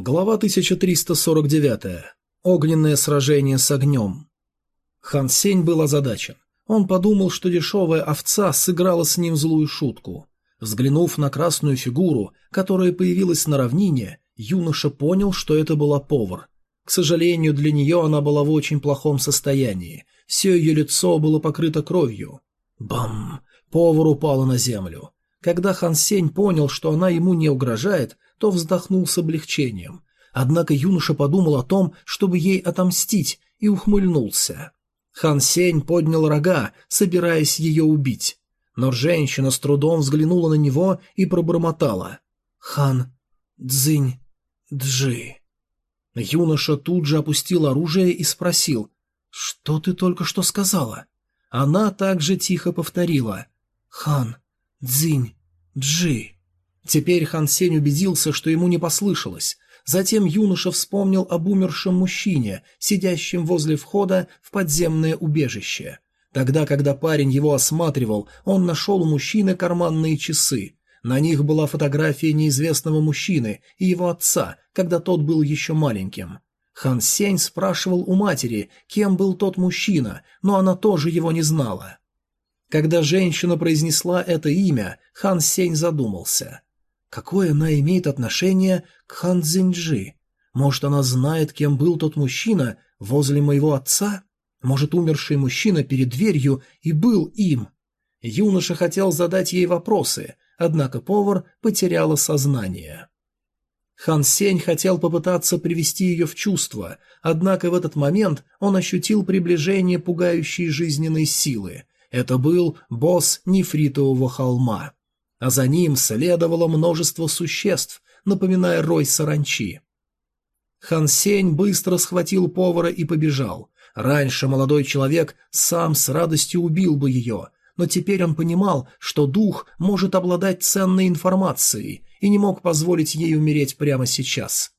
Глава 1349. Огненное сражение с огнем. Хан Сень был озадачен. Он подумал, что дешевая овца сыграла с ним злую шутку. Взглянув на красную фигуру, которая появилась на равнине, юноша понял, что это была повар. К сожалению, для нее она была в очень плохом состоянии. Все ее лицо было покрыто кровью. Бам! Повар упала на землю. Когда Хан Сень понял, что она ему не угрожает, то вздохнул с облегчением. Однако юноша подумал о том, чтобы ей отомстить, и ухмыльнулся. Хан Сень поднял рога, собираясь ее убить. Но женщина с трудом взглянула на него и пробормотала. «Хан Цзинь Джи». Юноша тут же опустил оружие и спросил. «Что ты только что сказала?» Она также тихо повторила. «Хан Цзинь Джи». Теперь Хан Сень убедился, что ему не послышалось. Затем юноша вспомнил об умершем мужчине, сидящем возле входа в подземное убежище. Тогда, когда парень его осматривал, он нашел у мужчины карманные часы. На них была фотография неизвестного мужчины и его отца, когда тот был еще маленьким. Хан Сень спрашивал у матери, кем был тот мужчина, но она тоже его не знала. Когда женщина произнесла это имя, Хан Сень задумался. Какое она имеет отношение к Хан Цзиньджи? Может, она знает, кем был тот мужчина возле моего отца? Может, умерший мужчина перед дверью и был им? Юноша хотел задать ей вопросы, однако повар потеряла сознание. Хан Сень хотел попытаться привести ее в чувство, однако в этот момент он ощутил приближение пугающей жизненной силы. Это был босс нефритового холма а за ним следовало множество существ, напоминая рой саранчи. Хан Сень быстро схватил повара и побежал. Раньше молодой человек сам с радостью убил бы ее, но теперь он понимал, что дух может обладать ценной информацией и не мог позволить ей умереть прямо сейчас.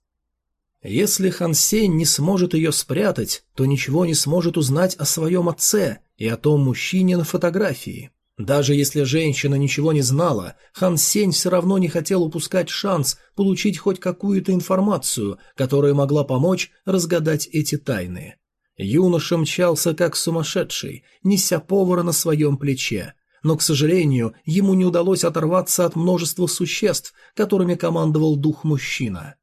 Если Хан Сень не сможет ее спрятать, то ничего не сможет узнать о своем отце и о том мужчине на фотографии. Даже если женщина ничего не знала, Хан Сень все равно не хотел упускать шанс получить хоть какую-то информацию, которая могла помочь разгадать эти тайны. Юноша мчался как сумасшедший, неся повара на своем плече. Но, к сожалению, ему не удалось оторваться от множества существ, которыми командовал дух-мужчина.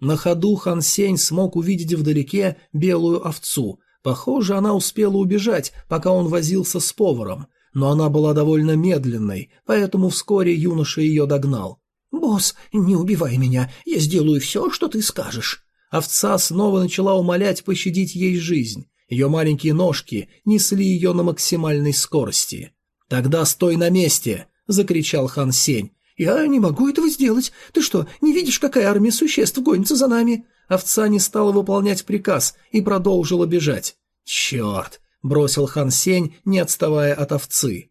На ходу Хан Сень смог увидеть вдалеке белую овцу. Похоже, она успела убежать, пока он возился с поваром – но она была довольно медленной, поэтому вскоре юноша ее догнал. «Босс, не убивай меня, я сделаю все, что ты скажешь». Овца снова начала умолять пощадить ей жизнь. Ее маленькие ножки несли ее на максимальной скорости. «Тогда стой на месте!» — закричал Хан Сень. «Я не могу этого сделать. Ты что, не видишь, какая армия существ гонится за нами?» Овца не стала выполнять приказ и продолжила бежать. «Черт! — бросил Хан Сень, не отставая от овцы.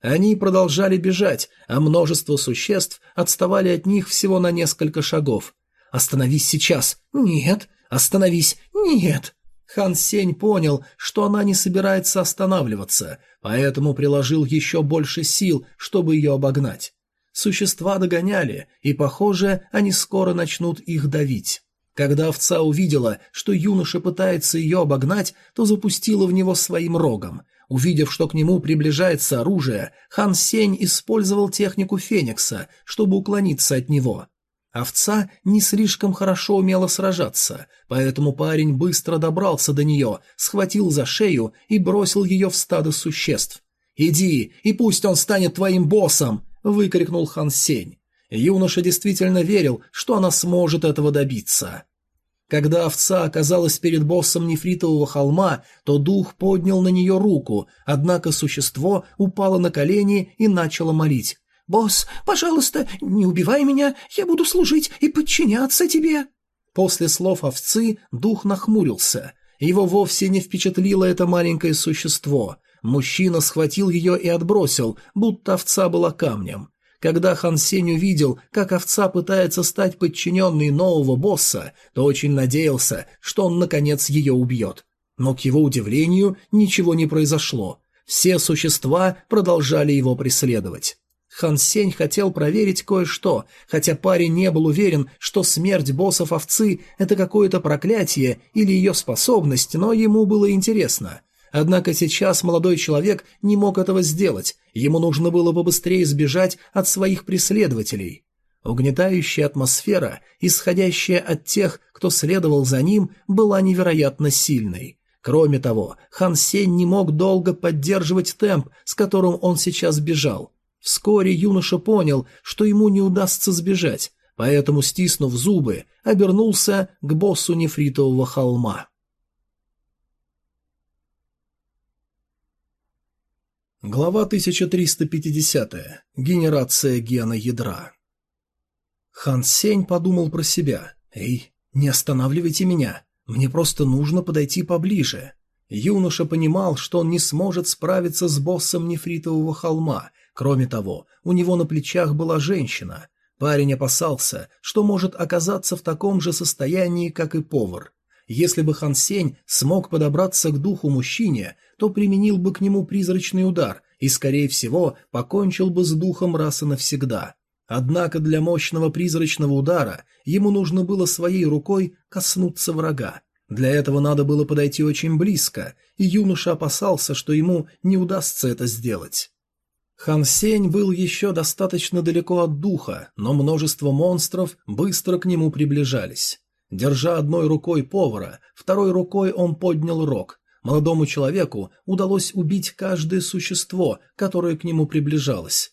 Они продолжали бежать, а множество существ отставали от них всего на несколько шагов. «Остановись сейчас!» «Нет!» «Остановись!» «Нет!» Хан Сень понял, что она не собирается останавливаться, поэтому приложил еще больше сил, чтобы ее обогнать. Существа догоняли, и, похоже, они скоро начнут их давить. Когда овца увидела, что юноша пытается ее обогнать, то запустила в него своим рогом. Увидев, что к нему приближается оружие, хан Сень использовал технику Феникса, чтобы уклониться от него. Овца не слишком хорошо умела сражаться, поэтому парень быстро добрался до нее, схватил за шею и бросил ее в стадо существ. «Иди, и пусть он станет твоим боссом!» — выкрикнул хан Сень. Юноша действительно верил, что она сможет этого добиться. Когда овца оказалась перед боссом нефритового холма, то дух поднял на нее руку, однако существо упало на колени и начало молить. «Босс, пожалуйста, не убивай меня, я буду служить и подчиняться тебе». После слов овцы дух нахмурился. Его вовсе не впечатлило это маленькое существо. Мужчина схватил ее и отбросил, будто овца была камнем. Когда Хан Сень увидел, как овца пытается стать подчиненной нового босса, то очень надеялся, что он наконец ее убьет. Но, к его удивлению, ничего не произошло. Все существа продолжали его преследовать. Хан Сень хотел проверить кое-что, хотя парень не был уверен, что смерть боссов овцы – это какое-то проклятие или ее способность, но ему было интересно. Однако сейчас молодой человек не мог этого сделать, ему нужно было побыстрее сбежать от своих преследователей. Угнетающая атмосфера, исходящая от тех, кто следовал за ним, была невероятно сильной. Кроме того, Хан Сень не мог долго поддерживать темп, с которым он сейчас бежал. Вскоре юноша понял, что ему не удастся сбежать, поэтому, стиснув зубы, обернулся к боссу нефритового холма. Глава 1350. Генерация гена ядра. Хан Сень подумал про себя. «Эй, не останавливайте меня. Мне просто нужно подойти поближе». Юноша понимал, что он не сможет справиться с боссом нефритового холма, Кроме того, у него на плечах была женщина. Парень опасался, что может оказаться в таком же состоянии, как и повар. Если бы Хан Сень смог подобраться к духу мужчине, то применил бы к нему призрачный удар и, скорее всего, покончил бы с духом раз и навсегда. Однако для мощного призрачного удара ему нужно было своей рукой коснуться врага. Для этого надо было подойти очень близко, и юноша опасался, что ему не удастся это сделать. Хан Сень был еще достаточно далеко от духа, но множество монстров быстро к нему приближались. Держа одной рукой повара, второй рукой он поднял рог. Молодому человеку удалось убить каждое существо, которое к нему приближалось.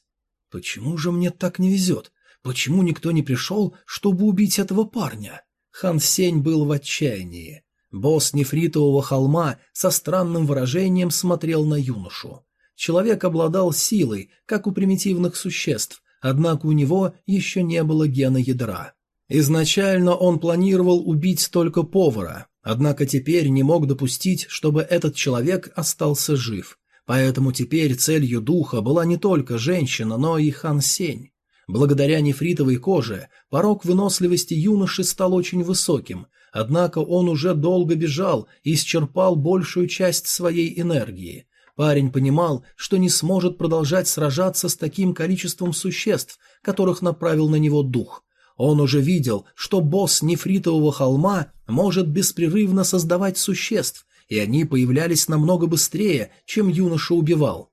«Почему же мне так не везет? Почему никто не пришел, чтобы убить этого парня?» Хан Сень был в отчаянии. Босс нефритового холма со странным выражением смотрел на юношу. Человек обладал силой, как у примитивных существ, однако у него еще не было гена ядра. Изначально он планировал убить только повара, однако теперь не мог допустить, чтобы этот человек остался жив. Поэтому теперь целью духа была не только женщина, но и Хан Сень. Благодаря нефритовой коже порог выносливости юноши стал очень высоким, однако он уже долго бежал и исчерпал большую часть своей энергии. Парень понимал, что не сможет продолжать сражаться с таким количеством существ, которых направил на него дух. Он уже видел, что босс нефритового холма может беспрерывно создавать существ, и они появлялись намного быстрее, чем юноша убивал.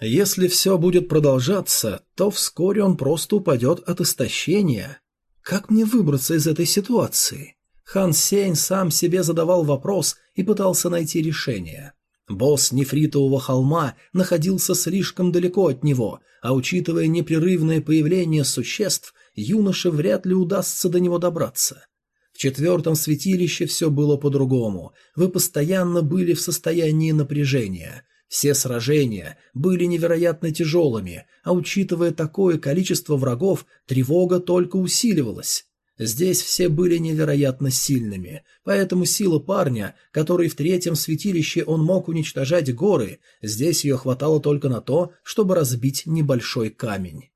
Если все будет продолжаться, то вскоре он просто упадет от истощения. Как мне выбраться из этой ситуации? Хан Сень сам себе задавал вопрос и пытался найти решение. Босс нефритового холма находился слишком далеко от него, а учитывая непрерывное появление существ, юноше вряд ли удастся до него добраться. В четвертом святилище все было по-другому. Вы постоянно были в состоянии напряжения. Все сражения были невероятно тяжелыми, а учитывая такое количество врагов, тревога только усиливалась. Здесь все были невероятно сильными, поэтому сила парня, который в третьем святилище он мог уничтожать горы, здесь ее хватало только на то, чтобы разбить небольшой камень.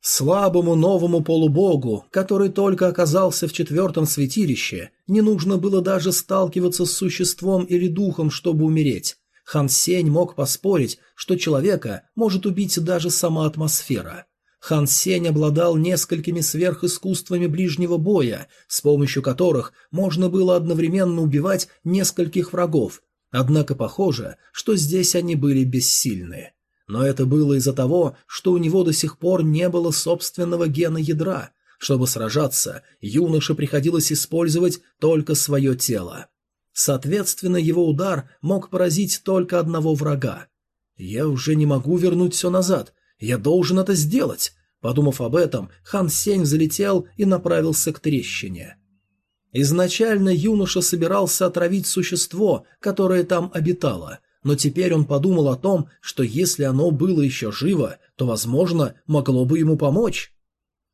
Слабому новому полубогу, который только оказался в четвертом святилище, не нужно было даже сталкиваться с существом или духом, чтобы умереть. Хан Сень мог поспорить, что человека может убить даже сама атмосфера – Хан Сень обладал несколькими сверхискусствами ближнего боя, с помощью которых можно было одновременно убивать нескольких врагов, однако похоже, что здесь они были бессильны. Но это было из-за того, что у него до сих пор не было собственного гена ядра. Чтобы сражаться, юноше приходилось использовать только свое тело. Соответственно, его удар мог поразить только одного врага. «Я уже не могу вернуть все назад. Я должен это сделать. Подумав об этом, Хан Сень залетел и направился к трещине. Изначально юноша собирался отравить существо, которое там обитало, но теперь он подумал о том, что если оно было еще живо, то, возможно, могло бы ему помочь.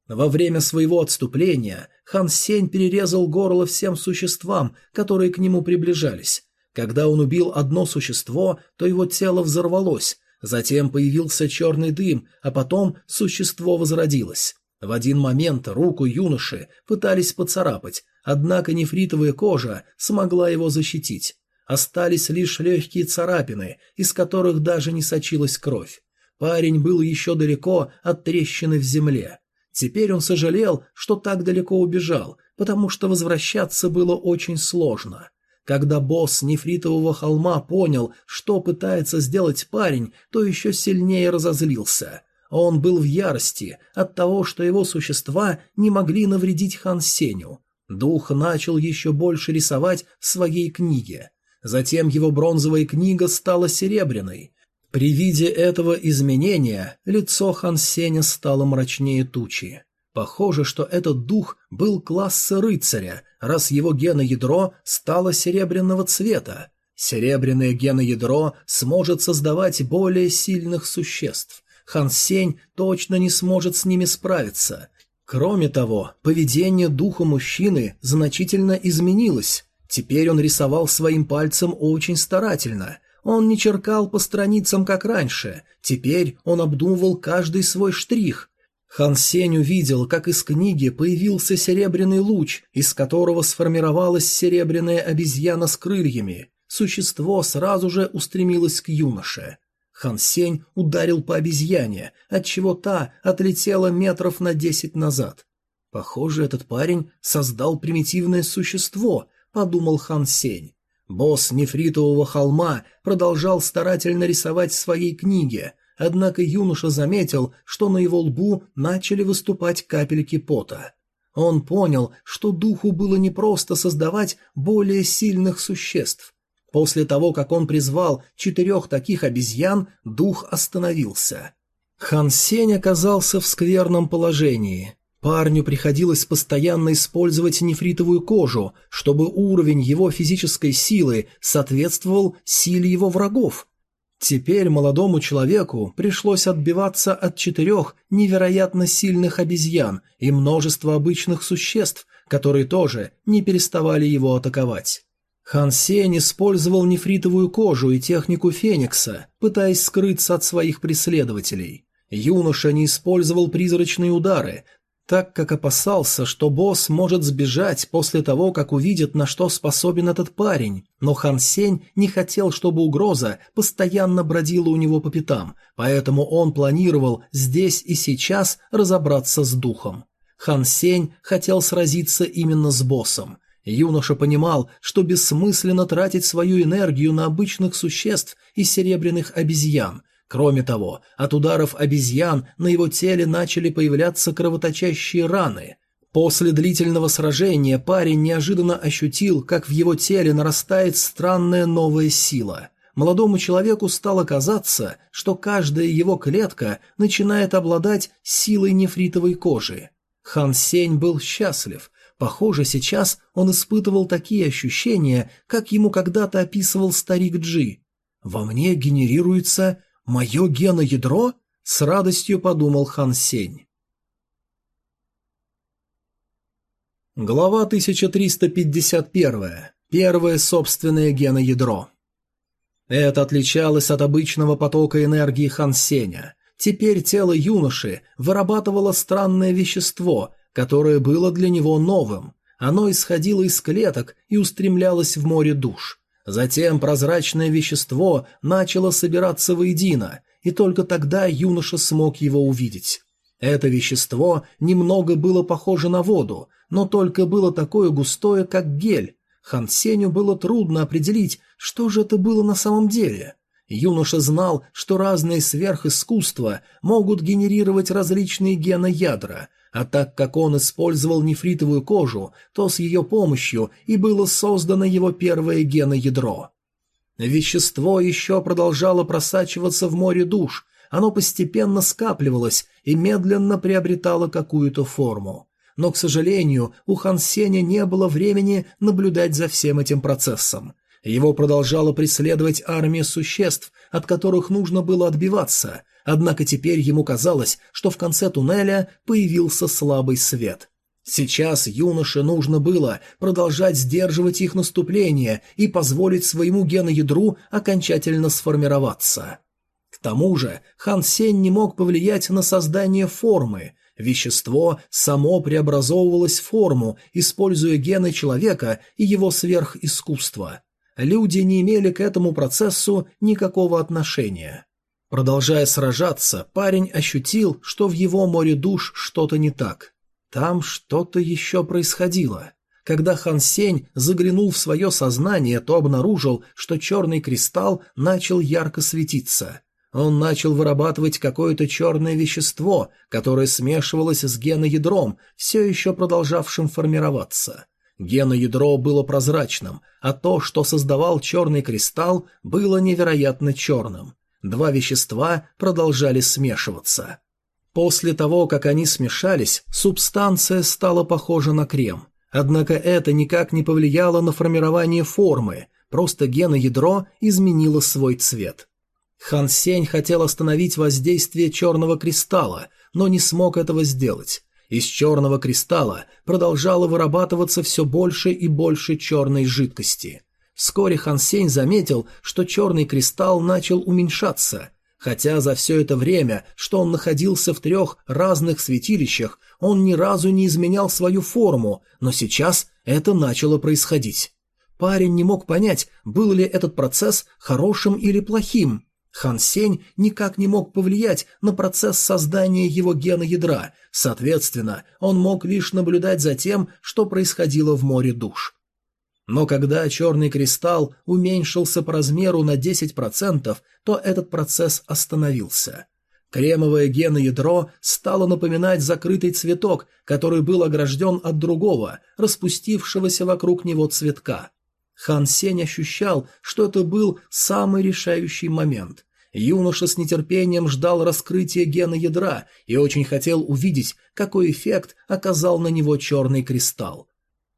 Во время своего отступления Хан Сень перерезал горло всем существам, которые к нему приближались. Когда он убил одно существо, то его тело взорвалось, Затем появился черный дым, а потом существо возродилось. В один момент руку юноши пытались поцарапать, однако нефритовая кожа смогла его защитить. Остались лишь легкие царапины, из которых даже не сочилась кровь. Парень был еще далеко от трещины в земле. Теперь он сожалел, что так далеко убежал, потому что возвращаться было очень сложно. Когда босс нефритового холма понял, что пытается сделать парень, то еще сильнее разозлился. Он был в ярости от того, что его существа не могли навредить Хан Сеню. Дух начал еще больше рисовать в своей книге. Затем его бронзовая книга стала серебряной. При виде этого изменения лицо Хан Сеня стало мрачнее тучи. Похоже, что этот дух был класса рыцаря, раз его геноядро стало серебряного цвета. Серебряное геноядро сможет создавать более сильных существ. Хан Сень точно не сможет с ними справиться. Кроме того, поведение духа мужчины значительно изменилось. Теперь он рисовал своим пальцем очень старательно. Он не черкал по страницам, как раньше. Теперь он обдумывал каждый свой штрих. Хан Сень увидел, как из книги появился серебряный луч, из которого сформировалась серебряная обезьяна с крыльями. Существо сразу же устремилось к юноше. Хан Сень ударил по обезьяне, отчего та отлетела метров на десять назад. «Похоже, этот парень создал примитивное существо», — подумал Хан Сень. Босс нефритового холма продолжал старательно рисовать в своей книге, Однако юноша заметил, что на его лбу начали выступать капельки пота. Он понял, что духу было непросто создавать более сильных существ. После того, как он призвал четырех таких обезьян, дух остановился. Хан Сень оказался в скверном положении. Парню приходилось постоянно использовать нефритовую кожу, чтобы уровень его физической силы соответствовал силе его врагов. Теперь молодому человеку пришлось отбиваться от четырех невероятно сильных обезьян и множества обычных существ, которые тоже не переставали его атаковать. Хан Сень использовал нефритовую кожу и технику Феникса, пытаясь скрыться от своих преследователей. Юноша не использовал призрачные удары, так как опасался, что босс может сбежать после того, как увидит, на что способен этот парень. Но Хан Сень не хотел, чтобы угроза постоянно бродила у него по пятам, поэтому он планировал здесь и сейчас разобраться с духом. Хан Сень хотел сразиться именно с боссом. Юноша понимал, что бессмысленно тратить свою энергию на обычных существ и серебряных обезьян, Кроме того, от ударов обезьян на его теле начали появляться кровоточащие раны. После длительного сражения парень неожиданно ощутил, как в его теле нарастает странная новая сила. Молодому человеку стало казаться, что каждая его клетка начинает обладать силой нефритовой кожи. Хан Сень был счастлив. Похоже, сейчас он испытывал такие ощущения, как ему когда-то описывал старик Джи. «Во мне генерируется «Мое геноядро?» — с радостью подумал Хан Сень. Глава 1351. Первое собственное геноядро. Это отличалось от обычного потока энергии Хан Сеня. Теперь тело юноши вырабатывало странное вещество, которое было для него новым. Оно исходило из клеток и устремлялось в море душ. Затем прозрачное вещество начало собираться воедино, и только тогда юноша смог его увидеть. Это вещество немного было похоже на воду, но только было такое густое, как гель. Хан Сеню было трудно определить, что же это было на самом деле. Юноша знал, что разные сверхискусства могут генерировать различные геноядра, а так как он использовал нефритовую кожу, то с ее помощью и было создано его первое геноядро. Вещество еще продолжало просачиваться в море душ, оно постепенно скапливалось и медленно приобретало какую-то форму. Но, к сожалению, у Хан Сеня не было времени наблюдать за всем этим процессом. Его продолжала преследовать армия существ, от которых нужно было отбиваться – Однако теперь ему казалось, что в конце туннеля появился слабый свет. Сейчас юноше нужно было продолжать сдерживать их наступление и позволить своему геноядру окончательно сформироваться. К тому же Хан Сень не мог повлиять на создание формы. Вещество само преобразовывалось в форму, используя гены человека и его сверхискусство. Люди не имели к этому процессу никакого отношения. Продолжая сражаться, парень ощутил, что в его море душ что-то не так. Там что-то еще происходило. Когда Хан Сень заглянул в свое сознание, то обнаружил, что черный кристалл начал ярко светиться. Он начал вырабатывать какое-то черное вещество, которое смешивалось с геноядром, все еще продолжавшим формироваться. Геноядро было прозрачным, а то, что создавал черный кристалл, было невероятно черным. Два вещества продолжали смешиваться. После того, как они смешались, субстанция стала похожа на крем. Однако это никак не повлияло на формирование формы, просто геноядро изменило свой цвет. Хан Сень хотел остановить воздействие черного кристалла, но не смог этого сделать. Из черного кристалла продолжало вырабатываться все больше и больше черной жидкости. Вскоре Хан Сень заметил, что черный кристалл начал уменьшаться. Хотя за все это время, что он находился в трех разных святилищах, он ни разу не изменял свою форму, но сейчас это начало происходить. Парень не мог понять, был ли этот процесс хорошим или плохим. Хан Сень никак не мог повлиять на процесс создания его гена ядра, соответственно, он мог лишь наблюдать за тем, что происходило в море душ. Но когда черный кристалл уменьшился по размеру на 10%, то этот процесс остановился. Кремовое геноядро стало напоминать закрытый цветок, который был огражден от другого, распустившегося вокруг него цветка. Хан Сень ощущал, что это был самый решающий момент. Юноша с нетерпением ждал раскрытия гена ядра и очень хотел увидеть, какой эффект оказал на него черный кристалл.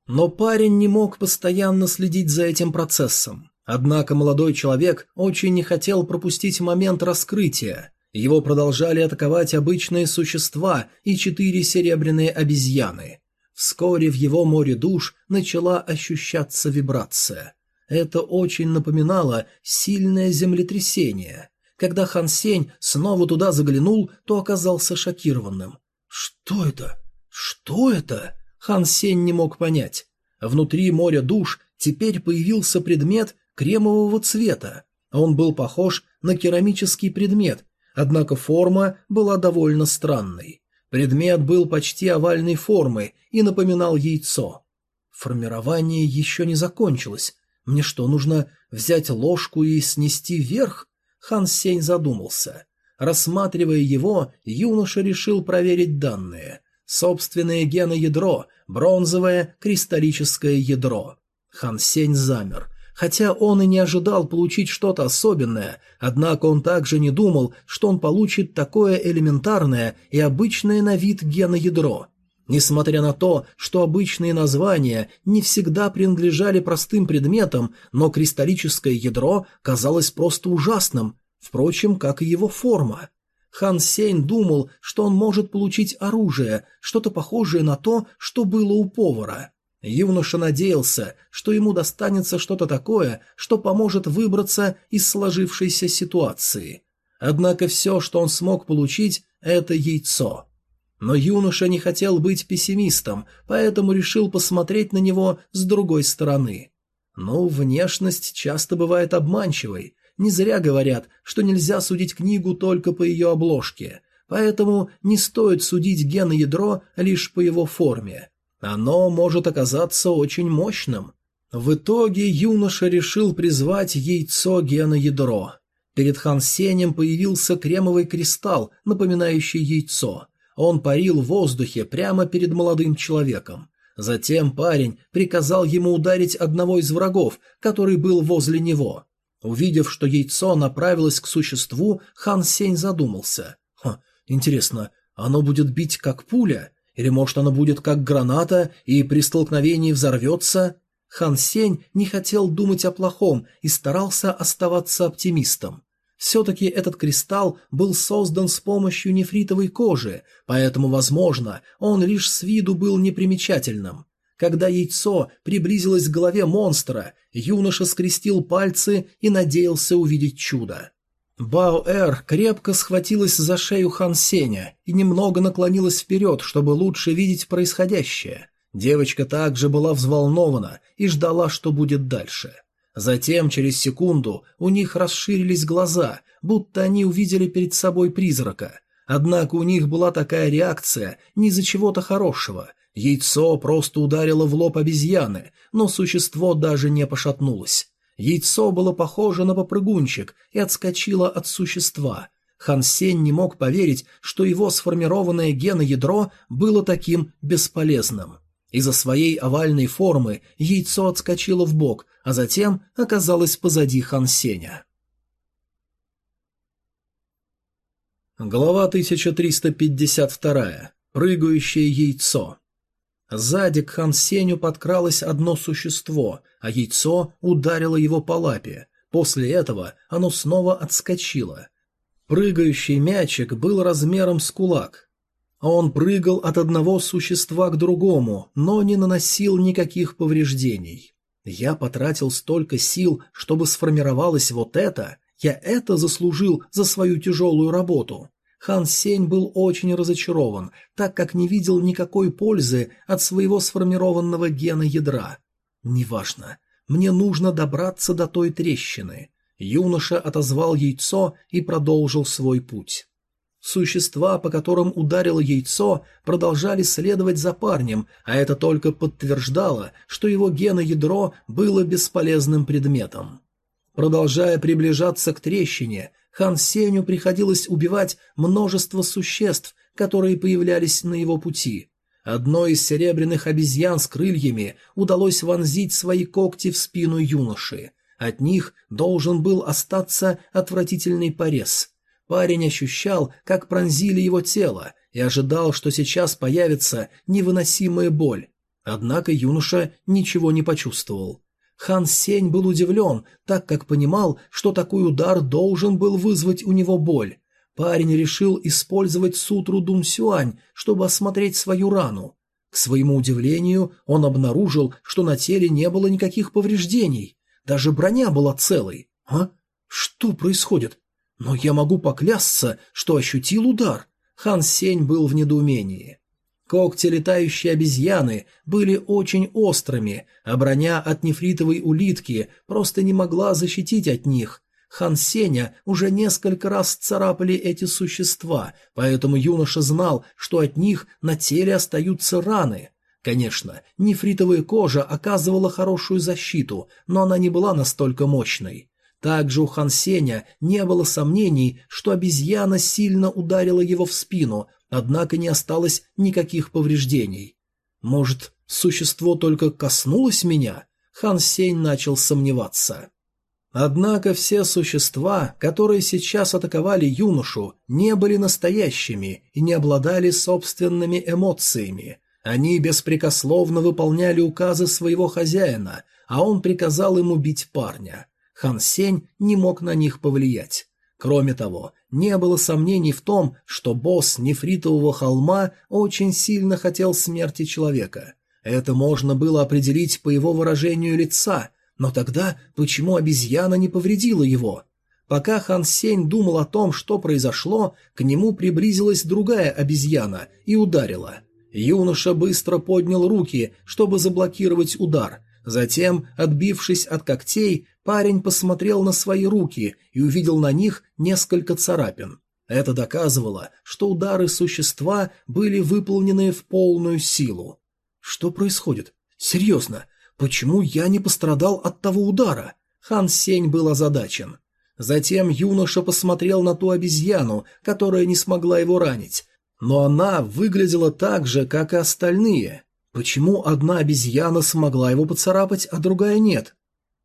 Но парень не мог постоянно следить за этим процессом. Однако молодой человек очень не хотел пропустить момент раскрытия. Его продолжали атаковать обычные существа и четыре серебряные обезьяны. Вскоре в его море душ начала ощущаться вибрация. Это очень напоминало сильное землетрясение. Когда Хан Сень снова туда заглянул, то оказался шокированным. «Что это? Что это?» Хан Сень не мог понять. Внутри моря душ теперь появился предмет кремового цвета. Он был похож на керамический предмет, однако форма была довольно странной. Предмет был почти овальной формы и напоминал яйцо. Формирование еще не закончилось. Мне что, нужно взять ложку и снести вверх? Хан Сень задумался. Рассматривая его, юноша решил проверить данные. Собственное геноядро, бронзовое кристаллическое ядро. Хан Сень замер. Хотя он и не ожидал получить что-то особенное, однако он также не думал, что он получит такое элементарное и обычное на вид геноядро. Несмотря на то, что обычные названия не всегда принадлежали простым предметам, но кристаллическое ядро казалось просто ужасным, впрочем, как и его форма. Хан Сень думал, что он может получить оружие, что-то похожее на то, что было у повара. Юноша надеялся, что ему достанется что-то такое, что поможет выбраться из сложившейся ситуации. Однако все, что он смог получить, это яйцо. Но юноша не хотел быть пессимистом, поэтому решил посмотреть на него с другой стороны. Ну, внешность часто бывает обманчивой. Не зря говорят, что нельзя судить книгу только по ее обложке, поэтому не стоит судить геноядро лишь по его форме. Оно может оказаться очень мощным. В итоге юноша решил призвать яйцо геноядро. Перед Хан Сенем появился кремовый кристалл, напоминающий яйцо – он парил в воздухе прямо перед молодым человеком. Затем парень приказал ему ударить одного из врагов, который был возле него. Увидев, что яйцо направилось к существу, Хан Сень задумался. «Ха, интересно, оно будет бить как пуля? Или, может, оно будет как граната и при столкновении взорвется?» Хан Сень не хотел думать о плохом и старался оставаться оптимистом. Все-таки этот кристалл был создан с помощью нефритовой кожи, поэтому, возможно, он лишь с виду был непримечательным. Когда яйцо приблизилось к голове монстра, юноша скрестил пальцы и надеялся увидеть чудо. Бао-Эр крепко схватилась за шею Хан Сеня и немного наклонилась вперед, чтобы лучше видеть происходящее. Девочка также была взволнована и ждала, что будет дальше. Затем, через секунду, у них расширились глаза, будто они увидели перед собой призрака. Однако у них была такая реакция не из-за чего-то хорошего. Яйцо просто ударило в лоб обезьяны, но существо даже не пошатнулось. Яйцо было похоже на попрыгунчик и отскочило от существа. Хан Сень не мог поверить, что его сформированное геноядро было таким бесполезным. Из-за своей овальной формы яйцо отскочило в бок, а затем оказалось позади Хан Сеня. Глава 1352. Прыгающее яйцо. Сзади к Хан Сеню подкралось одно существо, а яйцо ударило его по лапе. После этого оно снова отскочило. Прыгающий мячик был размером с кулак. Он прыгал от одного существа к другому, но не наносил никаких повреждений. Я потратил столько сил, чтобы сформировалось вот это, я это заслужил за свою тяжелую работу. Хан Сень был очень разочарован, так как не видел никакой пользы от своего сформированного гена ядра. «Неважно. Мне нужно добраться до той трещины». Юноша отозвал яйцо и продолжил свой путь. Существа, по которым ударило яйцо, продолжали следовать за парнем, а это только подтверждало, что его геноядро было бесполезным предметом. Продолжая приближаться к трещине, Хан Сеню приходилось убивать множество существ, которые появлялись на его пути. Одной из серебряных обезьян с крыльями удалось вонзить свои когти в спину юноши. От них должен был остаться отвратительный порез. Парень ощущал, как пронзили его тело, и ожидал, что сейчас появится невыносимая боль. Однако юноша ничего не почувствовал. Хан Сень был удивлен, так как понимал, что такой удар должен был вызвать у него боль. Парень решил использовать сутру Дун Сюань, чтобы осмотреть свою рану. К своему удивлению, он обнаружил, что на теле не было никаких повреждений. Даже броня была целой. А? Что происходит? Но я могу поклясться, что ощутил удар. Хан Сень был в недоумении. Когти летающей обезьяны были очень острыми, а броня от нефритовой улитки просто не могла защитить от них. Хан Сеня уже несколько раз царапали эти существа, поэтому юноша знал, что от них на теле остаются раны. Конечно, нефритовая кожа оказывала хорошую защиту, но она не была настолько мощной. Также у Хан Сеня не было сомнений, что обезьяна сильно ударила его в спину, однако не осталось никаких повреждений. Может, существо только коснулось меня? Хан Сень начал сомневаться. Однако все существа, которые сейчас атаковали юношу, не были настоящими и не обладали собственными эмоциями. Они беспрекословно выполняли указы своего хозяина, а он приказал ему бить парня. Хан Сень не мог на них повлиять. Кроме того, не было сомнений в том, что босс нефритового холма очень сильно хотел смерти человека. Это можно было определить по его выражению лица, но тогда почему обезьяна не повредила его? Пока Хан Сень думал о том, что произошло, к нему приблизилась другая обезьяна и ударила. Юноша быстро поднял руки, чтобы заблокировать удар, Затем, отбившись от когтей, парень посмотрел на свои руки и увидел на них несколько царапин. Это доказывало, что удары существа были выполнены в полную силу. Что происходит? Серьезно, почему я не пострадал от того удара? Хан Сень был озадачен. Затем юноша посмотрел на ту обезьяну, которая не смогла его ранить, но она выглядела так же, как и остальные. Почему одна обезьяна смогла его поцарапать, а другая нет?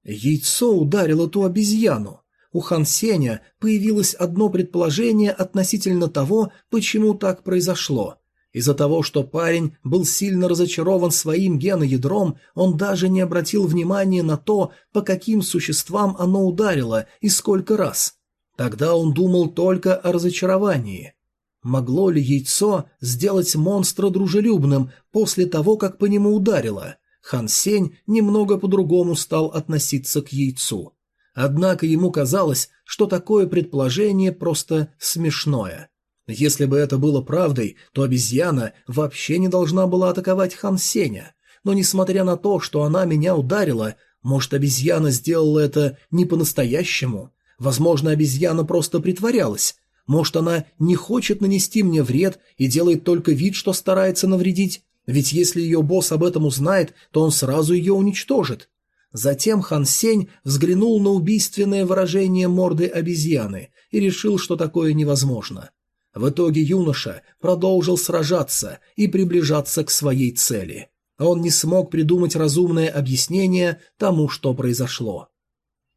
Яйцо ударило ту обезьяну. У Хан Сеня появилось одно предположение относительно того, почему так произошло. Из-за того, что парень был сильно разочарован своим геноядром, он даже не обратил внимания на то, по каким существам оно ударило и сколько раз. Тогда он думал только о разочаровании. Могло ли яйцо сделать монстра дружелюбным после того, как по нему ударило? Хан Сень немного по-другому стал относиться к яйцу. Однако ему казалось, что такое предположение просто смешное. Если бы это было правдой, то обезьяна вообще не должна была атаковать Хан Сеня. Но несмотря на то, что она меня ударила, Может, обезьяна сделала это не по-настоящему? Возможно, обезьяна просто притворялась. Может, она не хочет нанести мне вред и делает только вид, что старается навредить? Ведь если ее босс об этом узнает, то он сразу ее уничтожит. Затем Хан Сень взглянул на убийственное выражение морды обезьяны и решил, что такое невозможно. В итоге юноша продолжил сражаться и приближаться к своей цели. Он не смог придумать разумное объяснение тому, что произошло.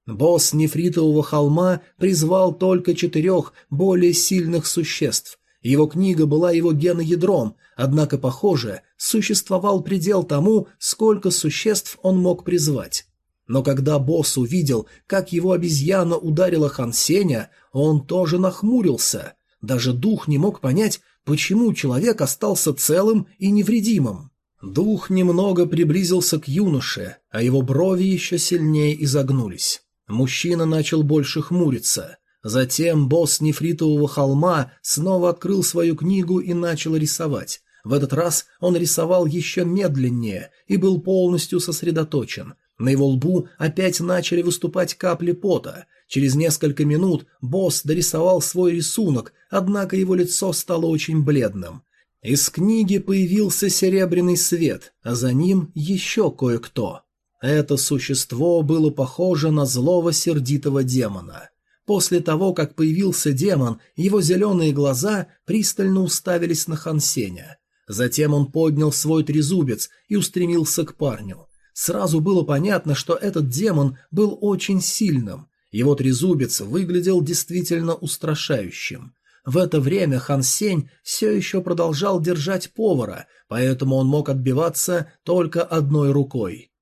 Босс нефритового холма призвал только четырех более сильных существ. Его книга была его геноядром, однако, похоже, существовал предел тому, сколько существ он мог призвать. Но когда босс увидел, как его обезьяна ударила Хан Сеня, он тоже нахмурился. Даже дух не мог понять, почему человек остался целым и невредимым. Дух немного приблизился к юноше, а его брови еще сильнее изогнулись. Мужчина начал больше хмуриться. Затем босс нефритового холма снова открыл свою книгу и начал рисовать. В этот раз он рисовал еще медленнее и был полностью сосредоточен. На его лбу опять начали выступать капли пота. Через несколько минут босс дорисовал свой рисунок, однако его лицо стало очень бледным. Из книги появился серебряный свет, а за ним еще кое-кто. Это существо было похоже на злого сердитого демона. После того, как появился демон, его зеленые глаза пристально уставились на Хансеня. Затем он поднял свой трезубец и устремился к парню. Сразу было понятно, что этот демон был очень сильным. Его трезубец выглядел действительно устрашающим. В это время Хан Сень все еще продолжал держать повара, поэтому он мог отбиваться только одной рукой.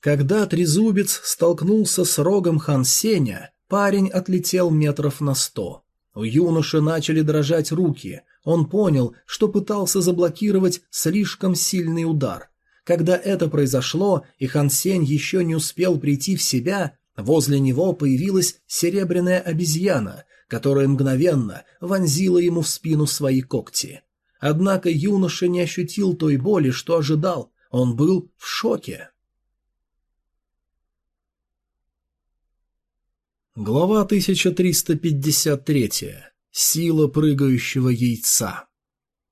Когда трезубец столкнулся с рогом Хан Сеня, парень отлетел метров на сто. У юноши начали дрожать руки. Он понял, что пытался заблокировать слишком сильный удар. Когда это произошло, и Хан Сень еще не успел прийти в себя, возле него появилась серебряная обезьяна, которая мгновенно вонзила ему в спину свои когти. Однако юноша не ощутил той боли, что ожидал. Он был в шоке. Глава 1353. Сила прыгающего яйца.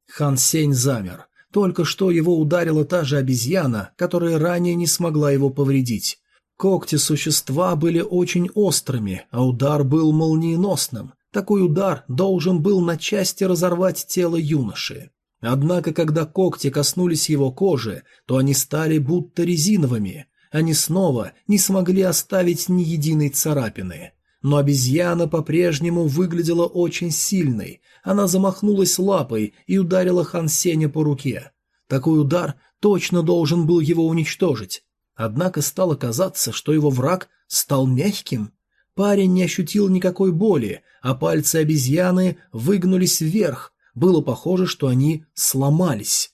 Хан Сень замер. Только что его ударила та же обезьяна, которая ранее не смогла его повредить. Когти существа были очень острыми, а удар был молниеносным. Такой удар должен был на части разорвать тело юноши. Однако, когда когти коснулись его кожи, то они стали будто резиновыми. Они снова не смогли оставить ни единой царапины. Но обезьяна по-прежнему выглядела очень сильной. Она замахнулась лапой и ударила Хан Сеня по руке. Такой удар точно должен был его уничтожить. Однако стало казаться, что его враг стал мягким. Парень не ощутил никакой боли, а пальцы обезьяны выгнулись вверх. Было похоже, что они сломались.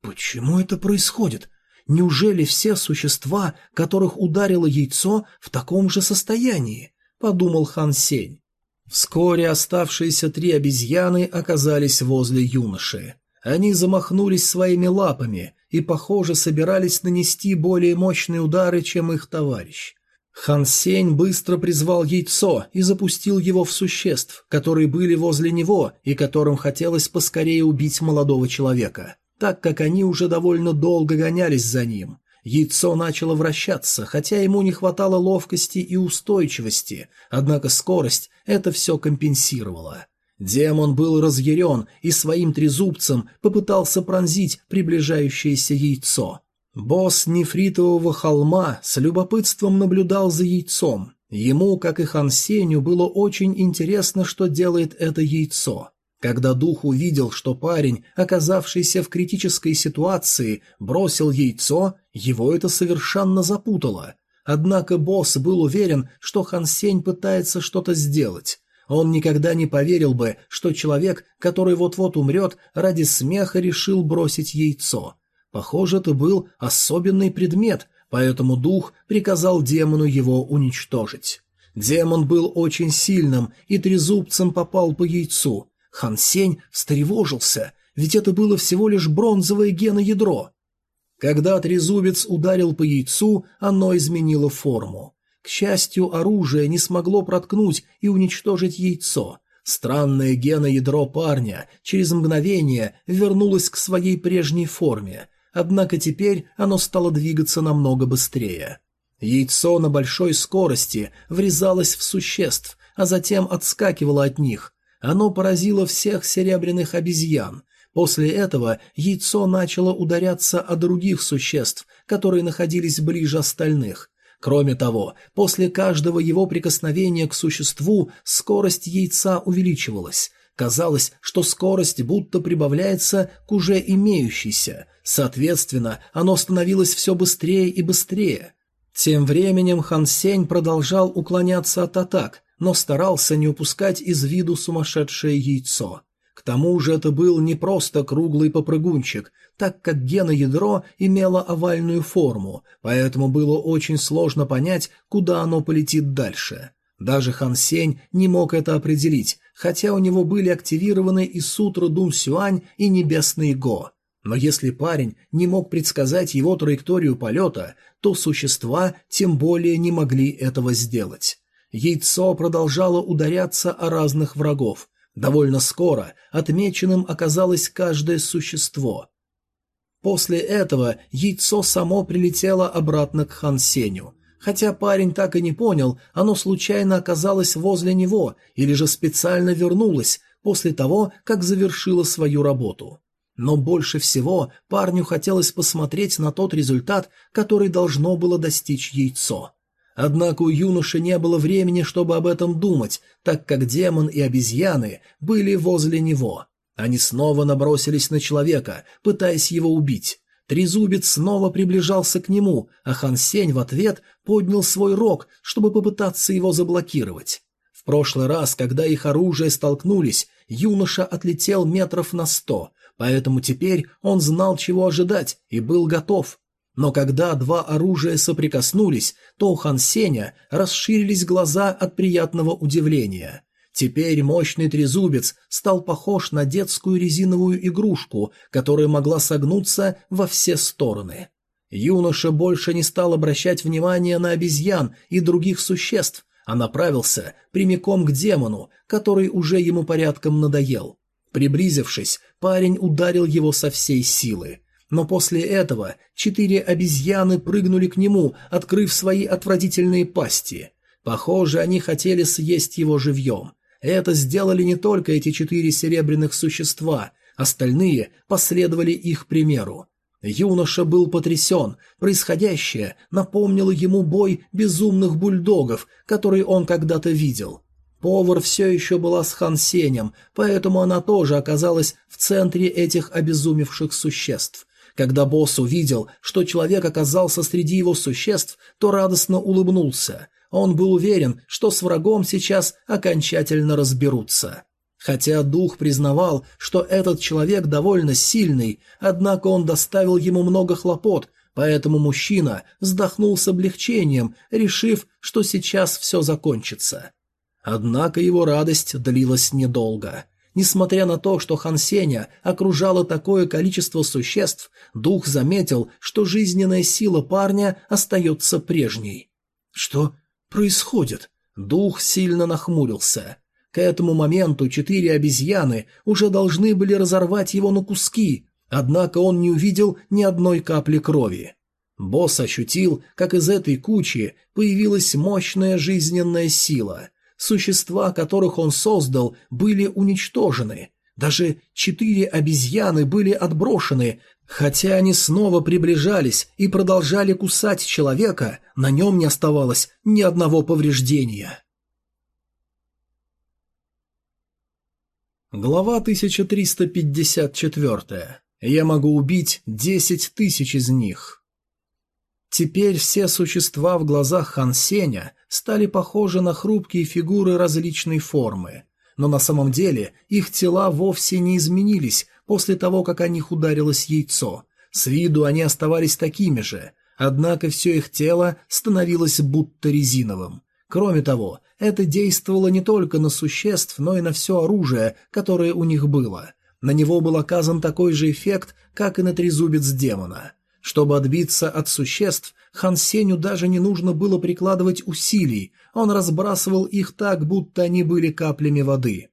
Почему это происходит? Неужели все существа, которых ударило яйцо, в таком же состоянии? Подумал Хан Сень. Вскоре оставшиеся три обезьяны оказались возле юноши. Они замахнулись своими лапами и, похоже, собирались нанести более мощные удары, чем их товарищ. Хан Сень быстро призвал яйцо и запустил его в существ, которые были возле него и которым хотелось поскорее убить молодого человека, так как они уже довольно долго гонялись за ним. Яйцо начало вращаться, хотя ему не хватало ловкости и устойчивости, однако скорость это все компенсировала. Демон был разъярен и своим трезубцем попытался пронзить приближающееся яйцо. Босс нефритового холма с любопытством наблюдал за яйцом. Ему, как и Хан Сеню, было очень интересно, что делает это яйцо. Когда дух увидел, что парень, оказавшийся в критической ситуации, бросил яйцо, его это совершенно запутало. Однако босс был уверен, что Хан Сень пытается что-то сделать. Он никогда не поверил бы, что человек, который вот-вот умрет, ради смеха решил бросить яйцо. Похоже, это был особенный предмет, поэтому дух приказал демону его уничтожить. Демон был очень сильным и трезубцем попал по яйцу, Хан Сень встревожился, ведь это было всего лишь бронзовое геноядро. Когда трезубец ударил по яйцу, оно изменило форму. К счастью, оружие не смогло проткнуть и уничтожить яйцо. Странное геноядро парня через мгновение вернулось к своей прежней форме, однако теперь оно стало двигаться намного быстрее. Яйцо на большой скорости врезалось в существ, а затем отскакивало от них. Оно поразило всех серебряных обезьян. После этого яйцо начало ударяться о других существ, которые находились ближе остальных. Кроме того, после каждого его прикосновения к существу скорость яйца увеличивалась. Казалось, что скорость будто прибавляется к уже имеющейся. Соответственно, оно становилось все быстрее и быстрее. Тем временем Хан Сень продолжал уклоняться от атак, но старался не упускать из виду сумасшедшее яйцо. К тому же это был не просто круглый попрыгунчик, так как геноядро имело овальную форму, поэтому было очень сложно понять, куда оно полетит дальше. Даже Хан Сень не мог это определить, хотя у него были активированы и Сутра Дун Сюань, и Небесный Го. Но если парень не мог предсказать его траекторию полета, то существа тем более не могли этого сделать. Яйцо продолжало ударяться о разных врагов. Довольно скоро отмеченным оказалось каждое существо. После этого яйцо само прилетело обратно к Хан Сеню. Хотя парень так и не понял, оно случайно оказалось возле него или же специально вернулось после того, как завершило свою работу. Но больше всего парню хотелось посмотреть на тот результат, который должно было достичь яйцо. Однако у юноши не было времени, чтобы об этом думать, так как демон и обезьяны были возле него. Они снова набросились на человека, пытаясь его убить. Трезубец снова приближался к нему, а Хан Сень в ответ поднял свой рог, чтобы попытаться его заблокировать. В прошлый раз, когда их оружия столкнулись, юноша отлетел метров на сто, поэтому теперь он знал, чего ожидать, и был готов. Но когда два оружия соприкоснулись, то у Хан Сеня расширились глаза от приятного удивления. Теперь мощный трезубец стал похож на детскую резиновую игрушку, которая могла согнуться во все стороны. Юноша больше не стал обращать внимания на обезьян и других существ, а направился прямиком к демону, который уже ему порядком надоел. Приблизившись, парень ударил его со всей силы. Но после этого четыре обезьяны прыгнули к нему, открыв свои отвратительные пасти. Похоже, они хотели съесть его живьем. Это сделали не только эти четыре серебряных существа, остальные последовали их примеру. Юноша был потрясен, происходящее напомнило ему бой безумных бульдогов, который он когда-то видел. Повар все еще была с Хан Сенем, поэтому она тоже оказалась в центре этих обезумевших существ. Когда босс увидел, что человек оказался среди его существ, то радостно улыбнулся. Он был уверен, что с врагом сейчас окончательно разберутся. Хотя дух признавал, что этот человек довольно сильный, однако он доставил ему много хлопот, поэтому мужчина вздохнул с облегчением, решив, что сейчас все закончится. Однако его радость длилась недолго. Несмотря на то, что Хан Сеня окружало такое количество существ, дух заметил, что жизненная сила парня остается прежней. «Что происходит?» Дух сильно нахмурился. К этому моменту четыре обезьяны уже должны были разорвать его на куски, однако он не увидел ни одной капли крови. Босс ощутил, как из этой кучи появилась мощная жизненная сила. Существа, которых он создал, были уничтожены. Даже четыре обезьяны были отброшены, хотя они снова приближались и продолжали кусать человека, на нем не оставалось ни одного повреждения. Глава 1354. Я могу убить десять тысяч из них. Теперь все существа в глазах Хан Сеня стали похожи на хрупкие фигуры различной формы. Но на самом деле их тела вовсе не изменились после того, как о них ударилось яйцо. С виду они оставались такими же, однако все их тело становилось будто резиновым. Кроме того, это действовало не только на существ, но и на все оружие, которое у них было. На него был оказан такой же эффект, как и на трезубец демона – Чтобы отбиться от существ, Хан Сеню даже не нужно было прикладывать усилий, он разбрасывал их так, будто они были каплями воды.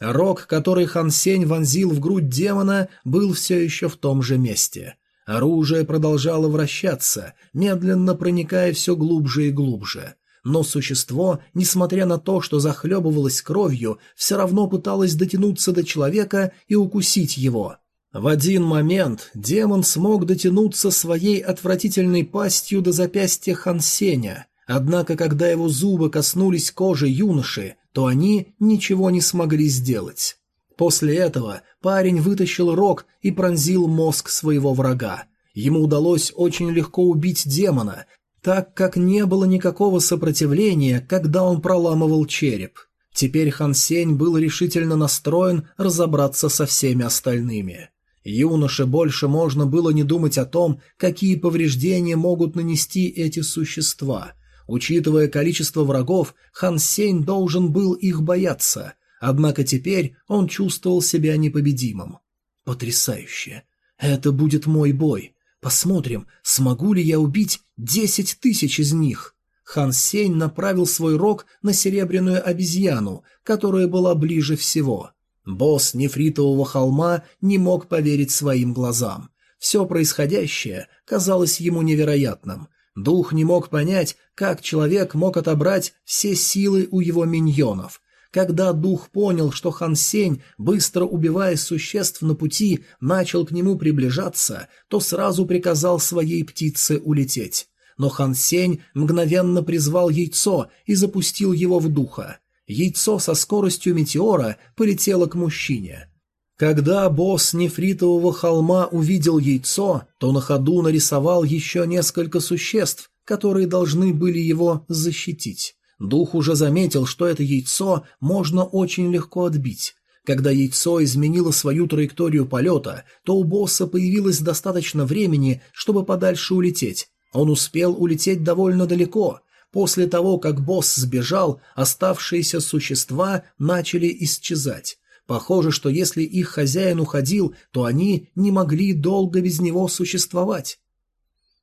Рог, который Хан Сень вонзил в грудь демона, был все еще в том же месте. Оружие продолжало вращаться, медленно проникая все глубже и глубже. Но существо, несмотря на то, что захлебывалось кровью, все равно пыталось дотянуться до человека и укусить его. В один момент демон смог дотянуться своей отвратительной пастью до запястья Хансеня, однако когда его зубы коснулись кожи юноши, то они ничего не смогли сделать. После этого парень вытащил рог и пронзил мозг своего врага. Ему удалось очень легко убить демона, так как не было никакого сопротивления, когда он проламывал череп. Теперь Хан Сень был решительно настроен разобраться со всеми остальными. Юноше больше можно было не думать о том, какие повреждения могут нанести эти существа. Учитывая количество врагов, Хан Сень должен был их бояться, однако теперь он чувствовал себя непобедимым. Потрясающе! Это будет мой бой. Посмотрим, смогу ли я убить десять тысяч из них. Хан Сень направил свой рог на серебряную обезьяну, которая была ближе всего. Босс нефритового холма не мог поверить своим глазам. Все происходящее казалось ему невероятным. Дух не мог понять, как человек мог отобрать все силы у его миньонов. Когда дух понял, что Хан Сень, быстро убивая существ на пути, начал к нему приближаться, то сразу приказал своей птице улететь. Но Хан Сень мгновенно призвал яйцо и запустил его в духа. Яйцо со скоростью метеора полетело к мужчине. Когда босс нефритового холма увидел яйцо, то на ходу нарисовал еще несколько существ, которые должны были его защитить. Дух уже заметил, что это яйцо можно очень легко отбить. Когда яйцо изменило свою траекторию полета, то у босса появилось достаточно времени, чтобы подальше улететь. Он успел улететь довольно далеко, После того, как босс сбежал, оставшиеся существа начали исчезать. Похоже, что если их хозяин уходил, то они не могли долго без него существовать.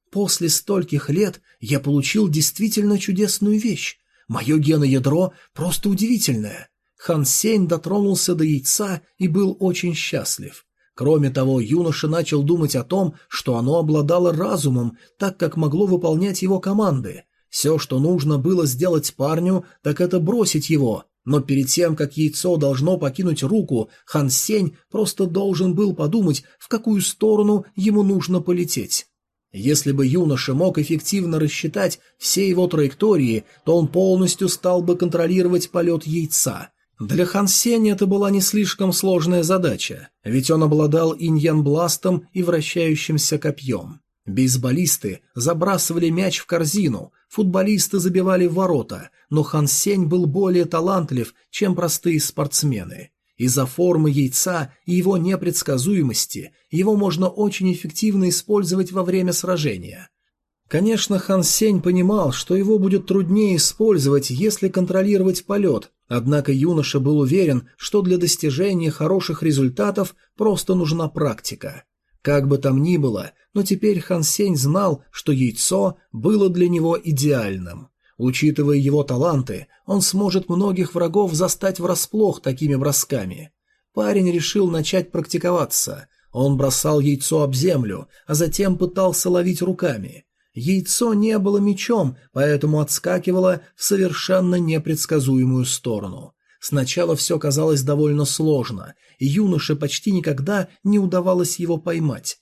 После стольких лет я получил действительно чудесную вещь. Мое геноядро просто удивительное. Хан Сень дотронулся до яйца и был очень счастлив. Кроме того, юноша начал думать о том, что оно обладало разумом, так как могло выполнять его команды. Все, что нужно было сделать парню, так это бросить его. Но перед тем, как яйцо должно покинуть руку, Хан Сень просто должен был подумать, в какую сторону ему нужно полететь. Если бы юноша мог эффективно рассчитать все его траектории, то он полностью стал бы контролировать полет яйца. Для Хан Сеня это была не слишком сложная задача, ведь он обладал иньян-бластом и вращающимся копьем. Бейсболисты забрасывали мяч в корзину, футболисты забивали в ворота, но Хан Сень был более талантлив, чем простые спортсмены. Из-за формы яйца и его непредсказуемости его можно очень эффективно использовать во время сражения. Конечно, Хан Сень понимал, что его будет труднее использовать, если контролировать полет, однако юноша был уверен, что для достижения хороших результатов просто нужна практика. Как бы там ни было, но теперь Хан Сень знал, что яйцо было для него идеальным. Учитывая его таланты, он сможет многих врагов застать врасплох такими бросками. Парень решил начать практиковаться. Он бросал яйцо об землю, а затем пытался ловить руками. Яйцо не было мечом, поэтому отскакивало в совершенно непредсказуемую сторону. Сначала все казалось довольно сложно, юноше почти никогда не удавалось его поймать.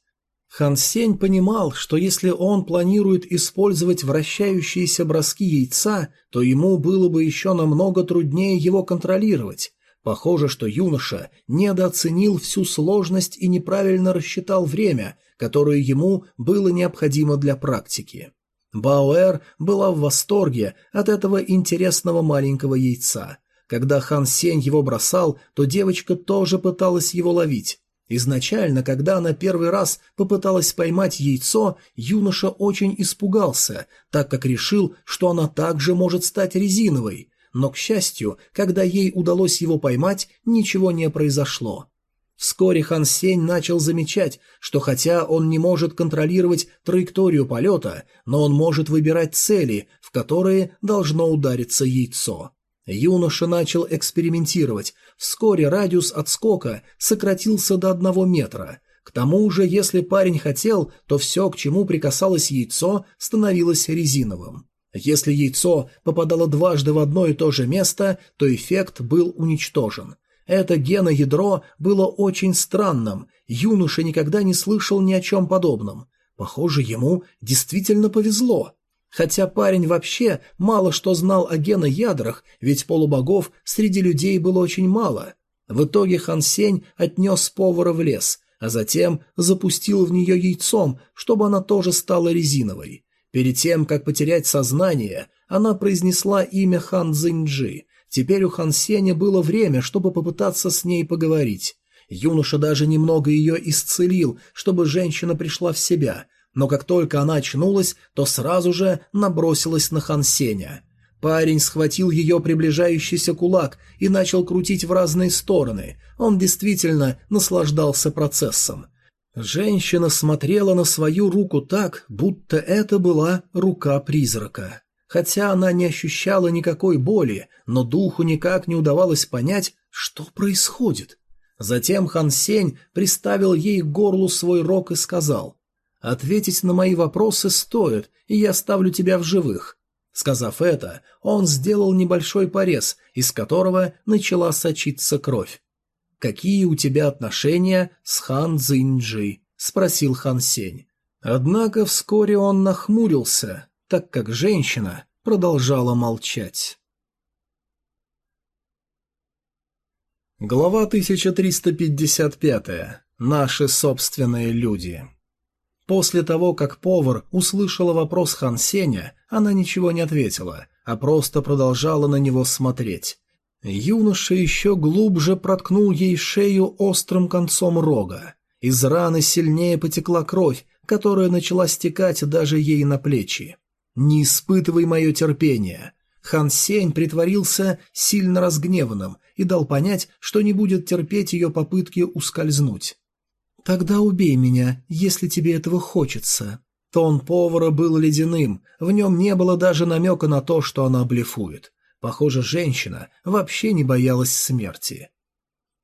Хан Сень понимал, что если он планирует использовать вращающиеся броски яйца, то ему было бы еще намного труднее его контролировать. Похоже, что юноша недооценил всю сложность и неправильно рассчитал время, которое ему было необходимо для практики. Бауэр была в восторге от этого интересного маленького яйца. Когда Хан Сень его бросал, то девочка тоже пыталась его ловить. Изначально, когда она первый раз попыталась поймать яйцо, юноша очень испугался, так как решил, что она также может стать резиновой. Но, к счастью, когда ей удалось его поймать, ничего не произошло. Вскоре Хан Сень начал замечать, что хотя он не может контролировать траекторию полета, но он может выбирать цели, в которые должно удариться яйцо. Юноша начал экспериментировать. Вскоре радиус отскока сократился до одного метра. К тому же, если парень хотел, то все, к чему прикасалось яйцо, становилось резиновым. Если яйцо попадало дважды в одно и то же место, то эффект был уничтожен. Это геноядро было очень странным, юноша никогда не слышал ни о чем подобном. Похоже, ему действительно повезло. Хотя парень вообще мало что знал о геноядрах, ведь полубогов среди людей было очень мало. В итоге Хан Сень отнес повара в лес, а затем запустил в нее яйцом, чтобы она тоже стала резиновой. Перед тем, как потерять сознание, она произнесла имя Хан Цзиньджи, Теперь у Хан Сеня было время, чтобы попытаться с ней поговорить. Юноша даже немного ее исцелил, чтобы женщина пришла в себя, но как только она очнулась, то сразу же набросилась на Хан Сеня. Парень схватил ее приближающийся кулак и начал крутить в разные стороны. Он действительно наслаждался процессом. Женщина смотрела на свою руку так, будто это была рука призрака. Хотя она не ощущала никакой боли, но духу никак не удавалось понять, что происходит. Затем Хан Сень приставил ей к горлу свой рог и сказал, «Ответить на мои вопросы стоит, и я оставлю тебя в живых». Сказав это, он сделал небольшой порез, из которого начала сочиться кровь. «Какие у тебя отношения с Хан Цзиньджи?» – спросил Хан Сень. Однако вскоре он нахмурился, так как женщина продолжала молчать. Глава 1355. Наши собственные люди. После того, как повар услышала вопрос Хан Сеня, она ничего не ответила, а просто продолжала на него смотреть. Юноша еще глубже проткнул ей шею острым концом рога. Из раны сильнее потекла кровь, которая начала стекать даже ей на плечи. «Не испытывай мое терпение». Хан Сень притворился сильно разгневанным и дал понять, что не будет терпеть ее попытки ускользнуть. «Тогда убей меня, если тебе этого хочется». Тон повара был ледяным, в нем не было даже намека на то, что она блефует. Похоже, женщина вообще не боялась смерти.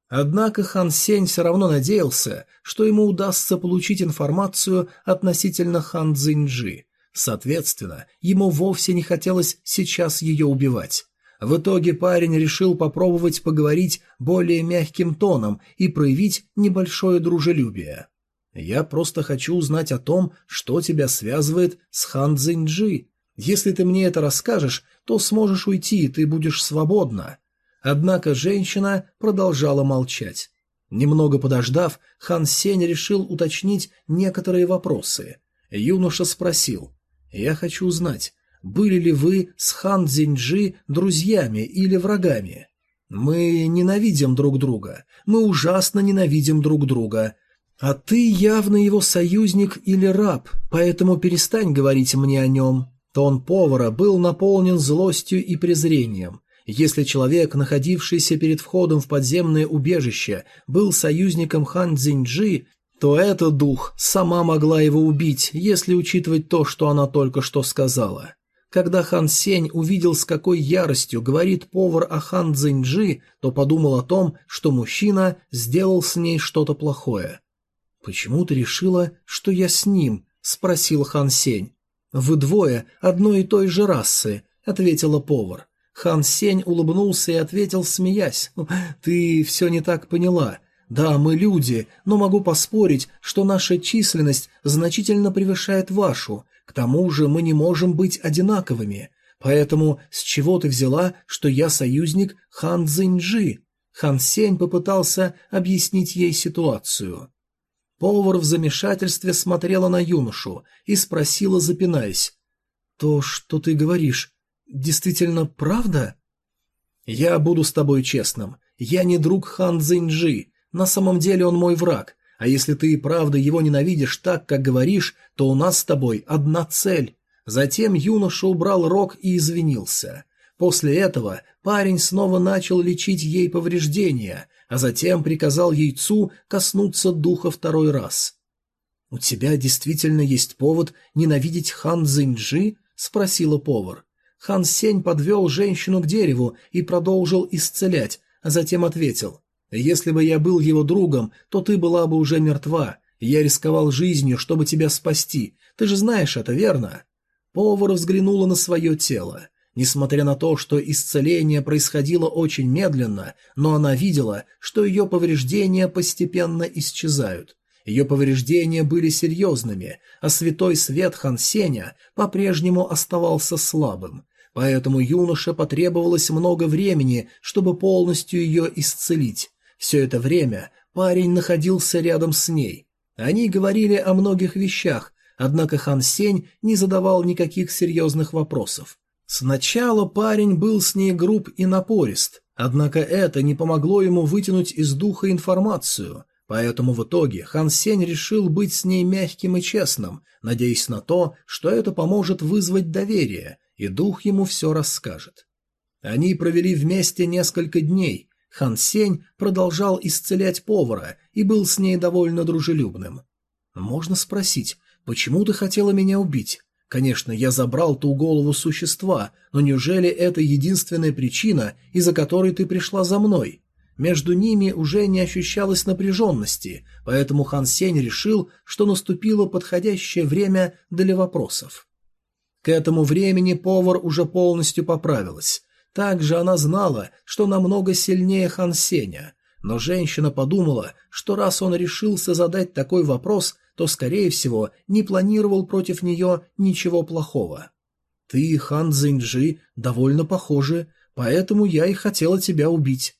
Однако Хан Сень все равно надеялся, что ему удастся получить информацию относительно Хан Цзиньджи, Соответственно, ему вовсе не хотелось сейчас ее убивать. В итоге парень решил попробовать поговорить более мягким тоном и проявить небольшое дружелюбие. «Я просто хочу узнать о том, что тебя связывает с Хан Цзиньджи. Если ты мне это расскажешь, то сможешь уйти, и ты будешь свободна». Однако женщина продолжала молчать. Немного подождав, Хан Сень решил уточнить некоторые вопросы. Юноша спросил, я хочу узнать, были ли вы с Хан Цзиньджи друзьями или врагами? Мы ненавидим друг друга. Мы ужасно ненавидим друг друга. А ты явно его союзник или раб, поэтому перестань говорить мне о нем. Тон повара был наполнен злостью и презрением. Если человек, находившийся перед входом в подземное убежище, был союзником Хан Цзиньджи, то этот дух сама могла его убить, если учитывать то, что она только что сказала. Когда Хан Сень увидел, с какой яростью говорит повар о Хан Цзиньджи, то подумал о том, что мужчина сделал с ней что-то плохое. «Почему ты решила, что я с ним?» – спросил Хан Сень. «Вы двое одной и той же расы», – ответила повар. Хан Сень улыбнулся и ответил, смеясь. «Ты все не так поняла. Да, мы люди, но могу поспорить, что наша численность значительно превышает вашу. К тому же мы не можем быть одинаковыми. Поэтому с чего ты взяла, что я союзник Хан Цзиньджи? Хан Сень попытался объяснить ей ситуацию. Повар в замешательстве смотрела на юношу и спросила, запинаясь. «То, что ты говоришь, действительно правда?» «Я буду с тобой честным. Я не друг Хан Цзиньджи, на самом деле он мой враг, а если ты и правда его ненавидишь так, как говоришь, то у нас с тобой одна цель». Затем юноша убрал рог и извинился. После этого парень снова начал лечить ей повреждения, а затем приказал яйцу коснуться духа второй раз. «У тебя действительно есть повод ненавидеть хан Цзиньджи?» – спросила повар. Хан Сень подвел женщину к дереву и продолжил исцелять, а затем ответил. «Если бы я был его другом, то ты была бы уже мертва. Я рисковал жизнью, чтобы тебя спасти. Ты же знаешь это, верно?» Повар взглянула на свое тело. Несмотря на то, что исцеление происходило очень медленно, но она видела, что ее повреждения постепенно исчезают. Ее повреждения были серьезными, а святой свет Хан Сеня по-прежнему оставался слабым. Поэтому юноше потребовалось много времени, чтобы полностью ее исцелить. Все это время парень находился рядом с ней. Они говорили о многих вещах, однако Хан Сень не задавал никаких серьезных вопросов. Сначала парень был с ней груб и напорист, однако это не помогло ему вытянуть из духа информацию, поэтому в итоге Хан Сень решил быть с ней мягким и честным, надеясь на то, что это поможет вызвать доверие, и дух ему все расскажет. Они провели вместе несколько дней, Хан Сень продолжал исцелять повара и был с ней довольно дружелюбным. «Можно спросить, почему ты хотела меня убить?» Конечно, я забрал ту голову существа, но неужели это единственная причина, из-за которой ты пришла за мной? Между ними уже не ощущалось напряженности, поэтому Хан Сень решил, что наступило подходящее время для вопросов. К этому времени повар уже полностью поправилась. Также она знала, что намного сильнее Хан Сеня, но женщина подумала, что раз он решился задать такой вопрос, то, скорее всего, не планировал против нее ничего плохого. «Ты и хан Цзиньджи довольно похожи, поэтому я и хотела тебя убить.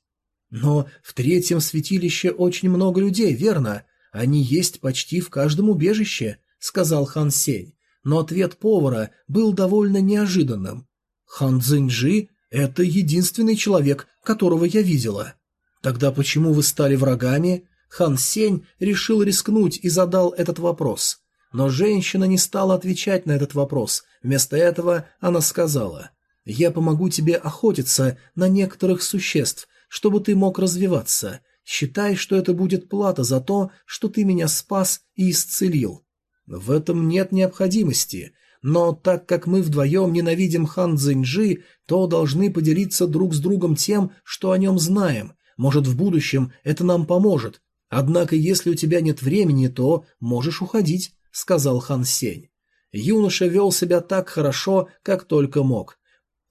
Но в третьем святилище очень много людей, верно? Они есть почти в каждом убежище», — сказал хан Сень. Но ответ повара был довольно неожиданным. «Хан Цзиньджи — это единственный человек, которого я видела». «Тогда почему вы стали врагами?» Хан Сень решил рискнуть и задал этот вопрос. Но женщина не стала отвечать на этот вопрос. Вместо этого она сказала, «Я помогу тебе охотиться на некоторых существ, чтобы ты мог развиваться. Считай, что это будет плата за то, что ты меня спас и исцелил». В этом нет необходимости, но так как мы вдвоем ненавидим хан Цзиньжи, то должны поделиться друг с другом тем, что о нем знаем. Может, в будущем это нам поможет, Однако, если у тебя нет времени, то можешь уходить», — сказал Хан Сень. Юноша вел себя так хорошо, как только мог.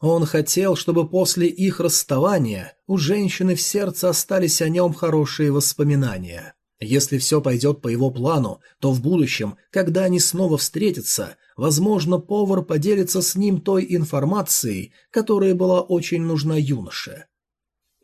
Он хотел, чтобы после их расставания у женщины в сердце остались о нем хорошие воспоминания. Если все пойдет по его плану, то в будущем, когда они снова встретятся, возможно, повар поделится с ним той информацией, которая была очень нужна юноше.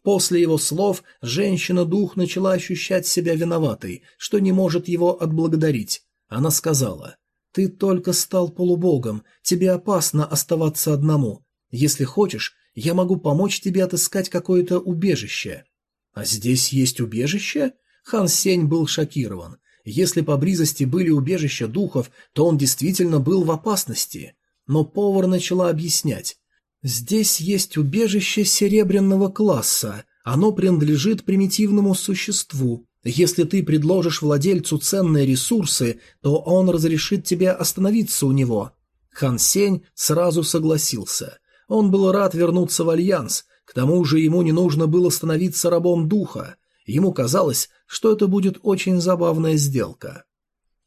После его слов женщина-дух начала ощущать себя виноватой, что не может его отблагодарить. Она сказала, «Ты только стал полубогом, тебе опасно оставаться одному. Если хочешь, я могу помочь тебе отыскать какое-то убежище». «А здесь есть убежище?» Хан Сень был шокирован. Если поблизости были убежища духов, то он действительно был в опасности. Но повар начала объяснять. Здесь есть убежище серебряного класса. Оно принадлежит примитивному существу. Если ты предложишь владельцу ценные ресурсы, то он разрешит тебе остановиться у него. Хан Сень сразу согласился. Он был рад вернуться в Альянс, к тому же ему не нужно было становиться рабом духа. Ему казалось, что это будет очень забавная сделка.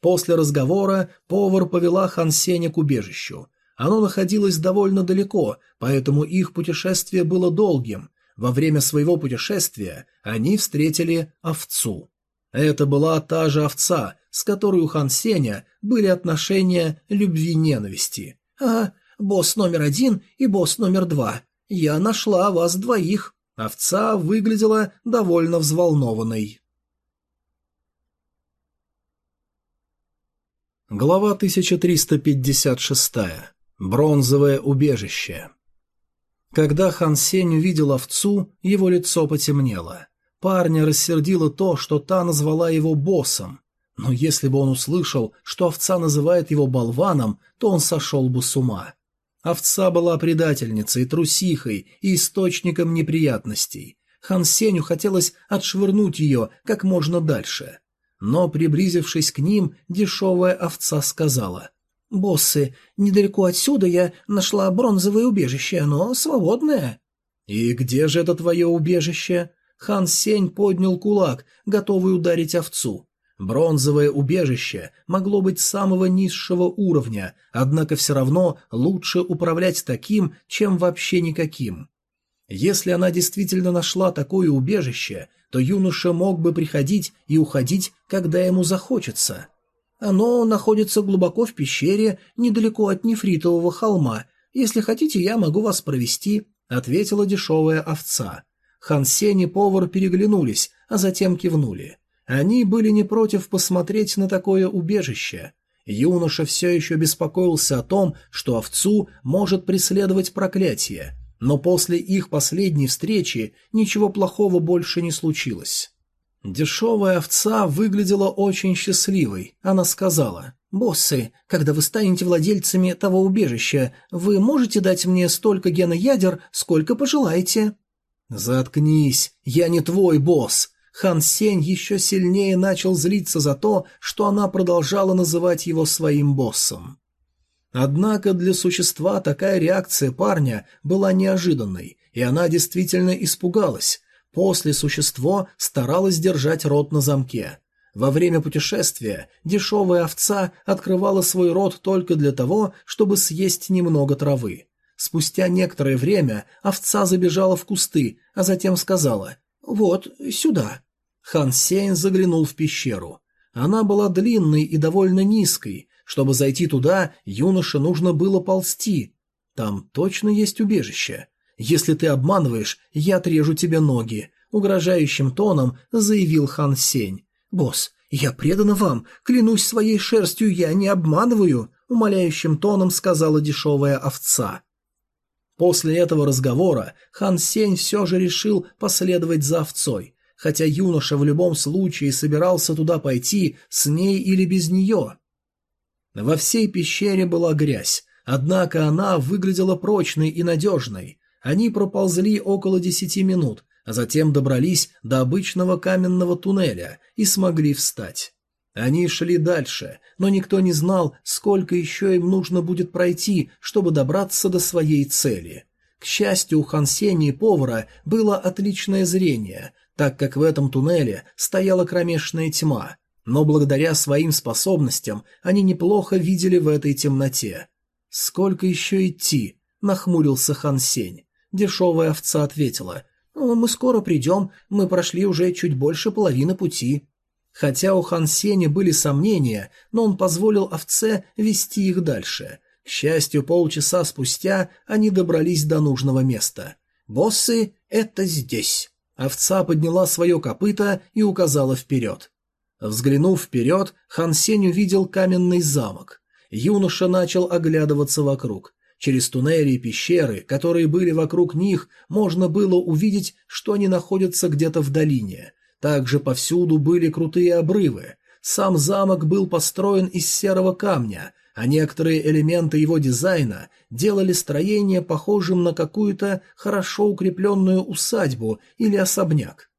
После разговора повар повела Хан Сеня к убежищу. Оно находилось довольно далеко, поэтому их путешествие было долгим. Во время своего путешествия они встретили овцу. Это была та же овца, с которой у Хан Сеня были отношения любви-ненависти. «А, босс номер один и босс номер два. Я нашла вас двоих». Овца выглядела довольно взволнованной. Глава 1356. Бронзовое убежище. Когда Хан Сень увидел овцу, его лицо потемнело. Парня рассердило то, что та назвала его боссом. Но если бы он услышал, что овца называет его болваном, то он сошел бы с ума. Овца была предательницей, трусихой и источником неприятностей. Хан Сеню хотелось отшвырнуть ее как можно дальше. Но, приблизившись к ним, дешевая овца сказала. «Боссы, недалеко отсюда я нашла бронзовое убежище, оно свободное». «И где же это твое убежище?» Хан Сень поднял кулак, готовый ударить овцу. Бронзовое убежище могло быть самого низшего уровня, однако все равно лучше управлять таким, чем вообще никаким. Если она действительно нашла такое убежище, то юноша мог бы приходить и уходить, когда ему захочется. Оно находится глубоко в пещере, недалеко от нефритового холма. Если хотите, я могу вас провести, ответила дешевая овца. Хан Сень и повар переглянулись, а затем кивнули. Они были не против посмотреть на такое убежище. Юноша все еще беспокоился о том, что овцу может преследовать проклятие, но после их последней встречи ничего плохого больше не случилось. Дешевая овца выглядела очень счастливой. Она сказала, «Боссы, когда вы станете владельцами того убежища, вы можете дать мне столько геноядер, сколько пожелаете?» «Заткнись, я не твой босс!» Хан Сень еще сильнее начал злиться за то, что она продолжала называть его своим боссом. Однако для существа такая реакция парня была неожиданной, и она действительно испугалась. После существо старалось держать рот на замке. Во время путешествия дешевая овца открывала свой рот только для того, чтобы съесть немного травы. Спустя некоторое время овца забежала в кусты, а затем сказала «Вот, сюда». Хан Сень заглянул в пещеру. Она была длинной и довольно низкой. Чтобы зайти туда, юноше нужно было ползти. Там точно есть убежище. Если ты обманываешь, я отрежу тебе ноги, угрожающим тоном заявил Хан Сень. Босс, я предана вам, клянусь своей шерстью, я не обманываю, умоляющим тоном сказала дешевая овца. После этого разговора Хан Сень все же решил последовать за овцой, хотя юноша в любом случае собирался туда пойти с ней или без нее. Во всей пещере была грязь, однако она выглядела прочной и надежной. Они проползли около десяти минут, а затем добрались до обычного каменного туннеля и смогли встать. Они шли дальше, но никто не знал, сколько еще им нужно будет пройти, чтобы добраться до своей цели. К счастью, у Хансени и повара было отличное зрение, так как в этом туннеле стояла кромешная тьма, но благодаря своим способностям они неплохо видели в этой темноте. «Сколько еще идти?» – нахмурился Хан Сень. Дешевая овца ответила. «Мы скоро придем, мы прошли уже чуть больше половины пути». Хотя у Хан Сеня были сомнения, но он позволил овце вести их дальше. К счастью, полчаса спустя они добрались до нужного места. «Боссы, это здесь!» Овца подняла свое копыто и указала вперед. Взглянув вперед, Хан Сень увидел каменный замок. Юноша начал оглядываться вокруг. Через туннели и пещеры, которые были вокруг них, можно было увидеть, что они находятся где-то в долине. Также повсюду были крутые обрывы. Сам замок был построен из серого камня, а некоторые элементы его дизайна делали строение похожим на какую-то хорошо укрепленную усадьбу или особняк.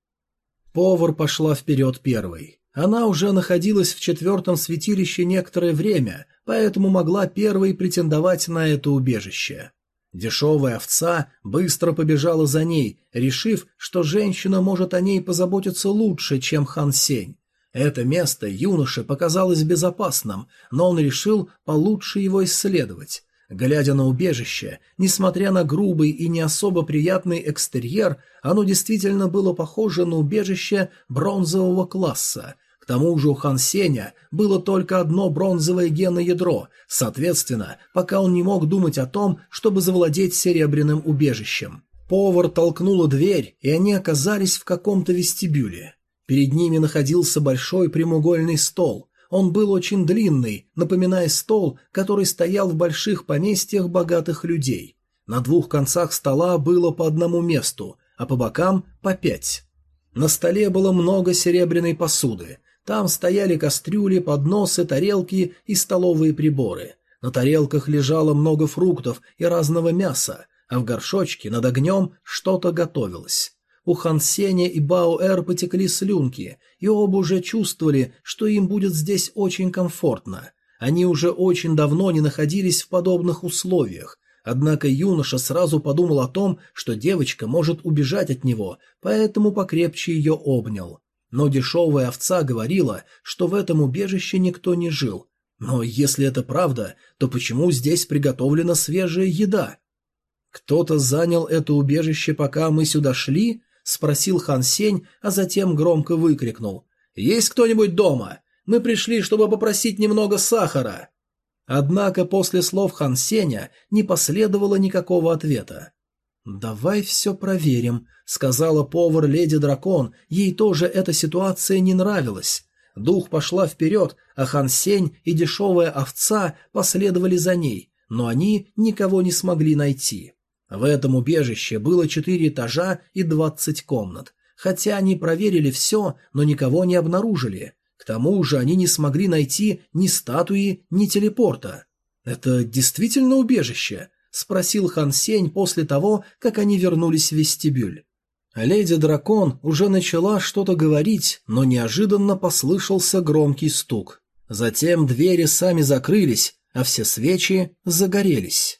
Повар пошла вперед первой. Она уже находилась в четвертом святилище некоторое время, поэтому могла первой претендовать на это убежище. Дешевая овца быстро побежала за ней, решив, что женщина может о ней позаботиться лучше, чем Хан Сень. Это место юноше показалось безопасным, но он решил получше его исследовать. Глядя на убежище, несмотря на грубый и не особо приятный экстерьер, оно действительно было похоже на убежище бронзового класса, тому же у Хан Сеня было только одно бронзовое геноядро, соответственно, пока он не мог думать о том, чтобы завладеть серебряным убежищем. Повар толкнула дверь, и они оказались в каком-то вестибюле. Перед ними находился большой прямоугольный стол. Он был очень длинный, напоминая стол, который стоял в больших поместьях богатых людей. На двух концах стола было по одному месту, а по бокам по пять. На столе было много серебряной посуды, там стояли кастрюли, подносы, тарелки и столовые приборы. На тарелках лежало много фруктов и разного мяса, а в горшочке над огнем что-то готовилось. У Хан Сеня и Бао Эр потекли слюнки, и оба уже чувствовали, что им будет здесь очень комфортно. Они уже очень давно не находились в подобных условиях, однако юноша сразу подумал о том, что девочка может убежать от него, поэтому покрепче ее обнял. Но дешевая овца говорила, что в этом убежище никто не жил. Но если это правда, то почему здесь приготовлена свежая еда? Кто-то занял это убежище, пока мы сюда шли? спросил Хан Сень, а затем громко выкрикнул: "Есть кто-нибудь дома? Мы пришли, чтобы попросить немного сахара". Однако после слов Хан Сеня не последовало никакого ответа. «Давай все проверим», — сказала повар леди Дракон, ей тоже эта ситуация не нравилась. Дух пошла вперед, а Хан Сень и дешевая овца последовали за ней, но они никого не смогли найти. В этом убежище было четыре этажа и двадцать комнат. Хотя они проверили все, но никого не обнаружили. К тому же они не смогли найти ни статуи, ни телепорта. «Это действительно убежище?» — спросил Хан Сень после того, как они вернулись в вестибюль. Леди Дракон уже начала что-то говорить, но неожиданно послышался громкий стук. Затем двери сами закрылись, а все свечи загорелись.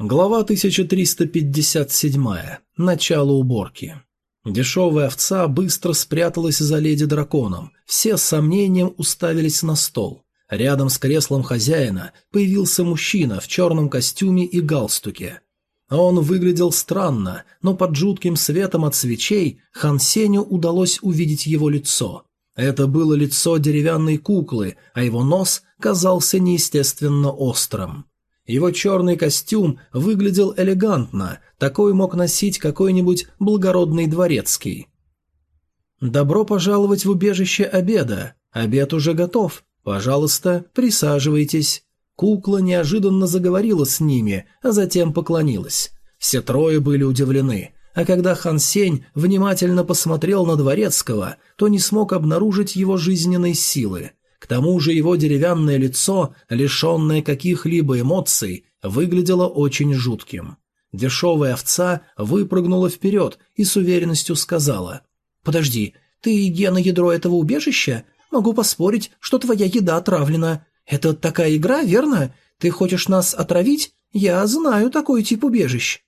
Глава 1357. Начало уборки. Дешевая овца быстро спряталась за леди-драконом. Все с сомнением уставились на стол. Рядом с креслом хозяина появился мужчина в черном костюме и галстуке. Он выглядел странно, но под жутким светом от свечей Хан Сеню удалось увидеть его лицо. Это было лицо деревянной куклы, а его нос казался неестественно острым. Его черный костюм выглядел элегантно, такой мог носить какой-нибудь благородный дворецкий. «Добро пожаловать в убежище обеда. Обед уже готов. Пожалуйста, присаживайтесь». Кукла неожиданно заговорила с ними, а затем поклонилась. Все трое были удивлены, а когда Хан Сень внимательно посмотрел на Дворецкого, то не смог обнаружить его жизненной силы. К тому же его деревянное лицо, лишенное каких-либо эмоций, выглядело очень жутким. Дешевая овца выпрыгнула вперед и с уверенностью сказала. «Подожди, ты гена ядро этого убежища? Могу поспорить, что твоя еда отравлена. Это такая игра, верно? Ты хочешь нас отравить? Я знаю такой тип убежищ».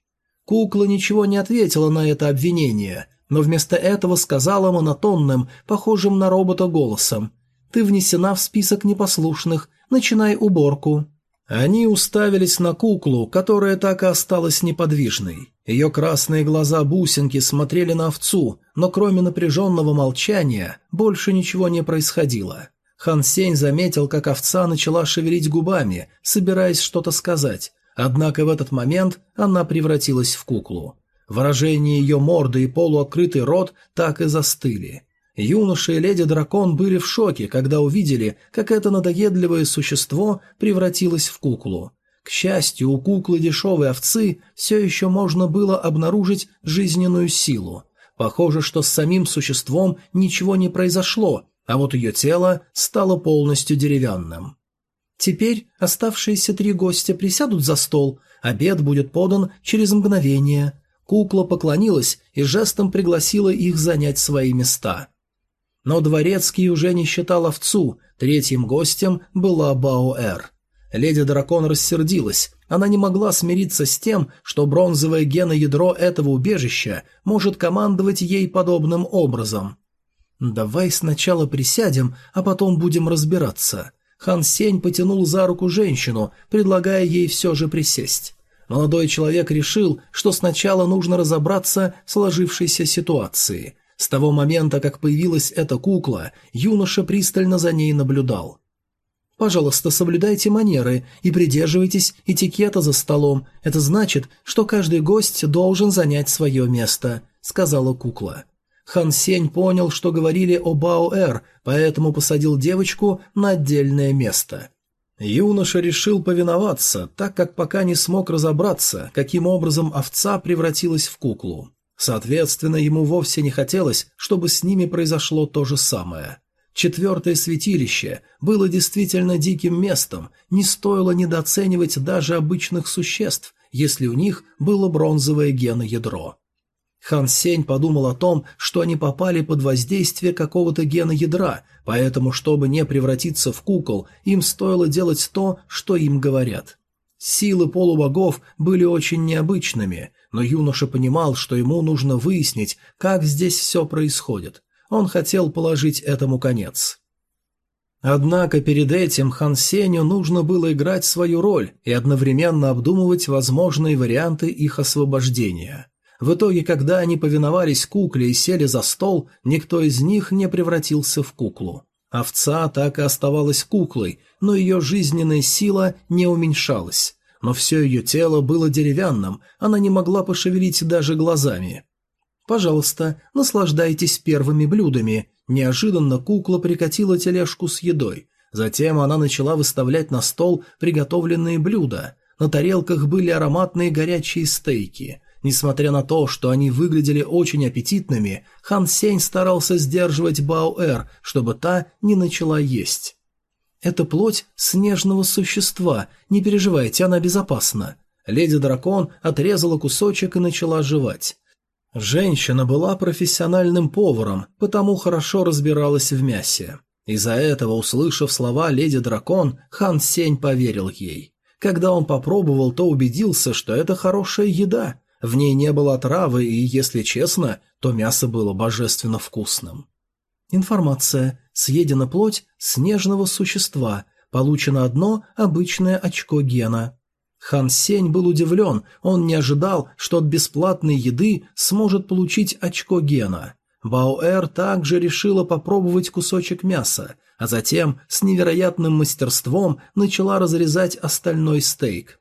Кукла ничего не ответила на это обвинение, но вместо этого сказала монотонным, похожим на робота голосом. Ты внесена в список непослушных. Начинай уборку». Они уставились на куклу, которая так и осталась неподвижной. Ее красные глаза-бусинки смотрели на овцу, но кроме напряженного молчания больше ничего не происходило. Хан Сень заметил, как овца начала шевелить губами, собираясь что-то сказать, однако в этот момент она превратилась в куклу. Выражение ее морды и полуоткрытый рот так и застыли. Юноша и леди-дракон были в шоке, когда увидели, как это надоедливое существо превратилось в куклу. К счастью, у куклы дешевой овцы все еще можно было обнаружить жизненную силу. Похоже, что с самим существом ничего не произошло, а вот ее тело стало полностью деревянным. Теперь оставшиеся три гостя присядут за стол, обед будет подан через мгновение. Кукла поклонилась и жестом пригласила их занять свои места. Но Дворецкий уже не считал овцу, третьим гостем была Баоэр. Леди-дракон рассердилась, она не могла смириться с тем, что бронзовое геноядро этого убежища может командовать ей подобным образом. «Давай сначала присядем, а потом будем разбираться». Хан Сень потянул за руку женщину, предлагая ей все же присесть. Молодой человек решил, что сначала нужно разобраться в сложившейся ситуации, с того момента, как появилась эта кукла, юноша пристально за ней наблюдал. «Пожалуйста, соблюдайте манеры и придерживайтесь этикета за столом. Это значит, что каждый гость должен занять свое место. — сказала кукла. Хан Сень понял, что говорили о Бао-Эр, поэтому посадил девочку на отдельное место. Юноша решил повиноваться, так как пока не смог разобраться, каким образом овца превратилась в куклу. Соответственно, ему вовсе не хотелось, чтобы с ними произошло то же самое. Четвертое святилище было действительно диким местом, не стоило недооценивать даже обычных существ, если у них было бронзовое геноядро. Хан Сень подумал о том, что они попали под воздействие какого-то гена ядра, поэтому, чтобы не превратиться в кукол, им стоило делать то, что им говорят. Силы полубогов были очень необычными, но юноша понимал, что ему нужно выяснить, как здесь все происходит. Он хотел положить этому конец. Однако перед этим Хан Сеню нужно было играть свою роль и одновременно обдумывать возможные варианты их освобождения. В итоге, когда они повиновались кукле и сели за стол, никто из них не превратился в куклу. Овца так и оставалась куклой, но ее жизненная сила не уменьшалась. Но все ее тело было деревянным, она не могла пошевелить даже глазами. «Пожалуйста, наслаждайтесь первыми блюдами», Неожиданно кукла прикатила тележку с едой. Затем она начала выставлять на стол приготовленные блюда. На тарелках были ароматные горячие стейки. Несмотря на то, что они выглядели очень аппетитными, Хан Сень старался сдерживать Баоэр, чтобы та не начала есть. «Это плоть снежного существа, не переживайте, она безопасна». Леди-дракон отрезала кусочек и начала жевать. Женщина была профессиональным поваром, потому хорошо разбиралась в мясе. Из-за этого, услышав слова леди-дракон, Хан Сень поверил ей. Когда он попробовал, то убедился, что это хорошая еда. В ней не было травы, и, если честно, то мясо было божественно вкусным. Информация. Съедена плоть снежного существа. Получено одно обычное очко гена. Хан Сень был удивлен, он не ожидал, что от бесплатной еды сможет получить очко гена. Баоэр также решила попробовать кусочек мяса, а затем с невероятным мастерством начала разрезать остальной стейк.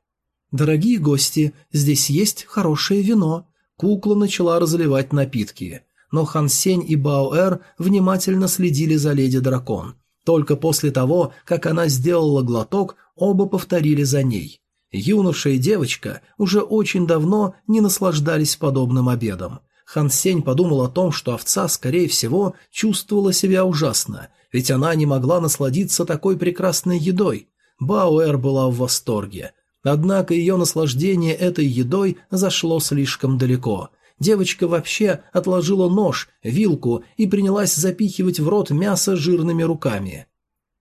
«Дорогие гости, здесь есть хорошее вино». Кукла начала разливать напитки. Но Хан Сень и Баоэр внимательно следили за леди дракон. Только после того, как она сделала глоток, оба повторили за ней. Юноша и девочка уже очень давно не наслаждались подобным обедом. Хан Сень подумал о том, что овца, скорее всего, чувствовала себя ужасно, ведь она не могла насладиться такой прекрасной едой. Бауэр была в восторге. Однако ее наслаждение этой едой зашло слишком далеко. Девочка вообще отложила нож, вилку и принялась запихивать в рот мясо жирными руками.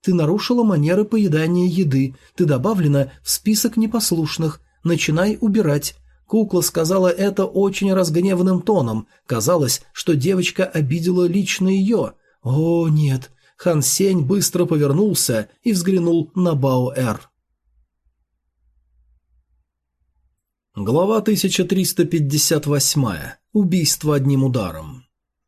Ты нарушила манеры поедания еды, ты добавлена в список непослушных, начинай убирать. Кукла сказала это очень разгневанным тоном. Казалось, что девочка обидела лично ее. О, нет. Хан Сень быстро повернулся и взглянул на Бао-Эр. Глава 1358. Убийство одним ударом.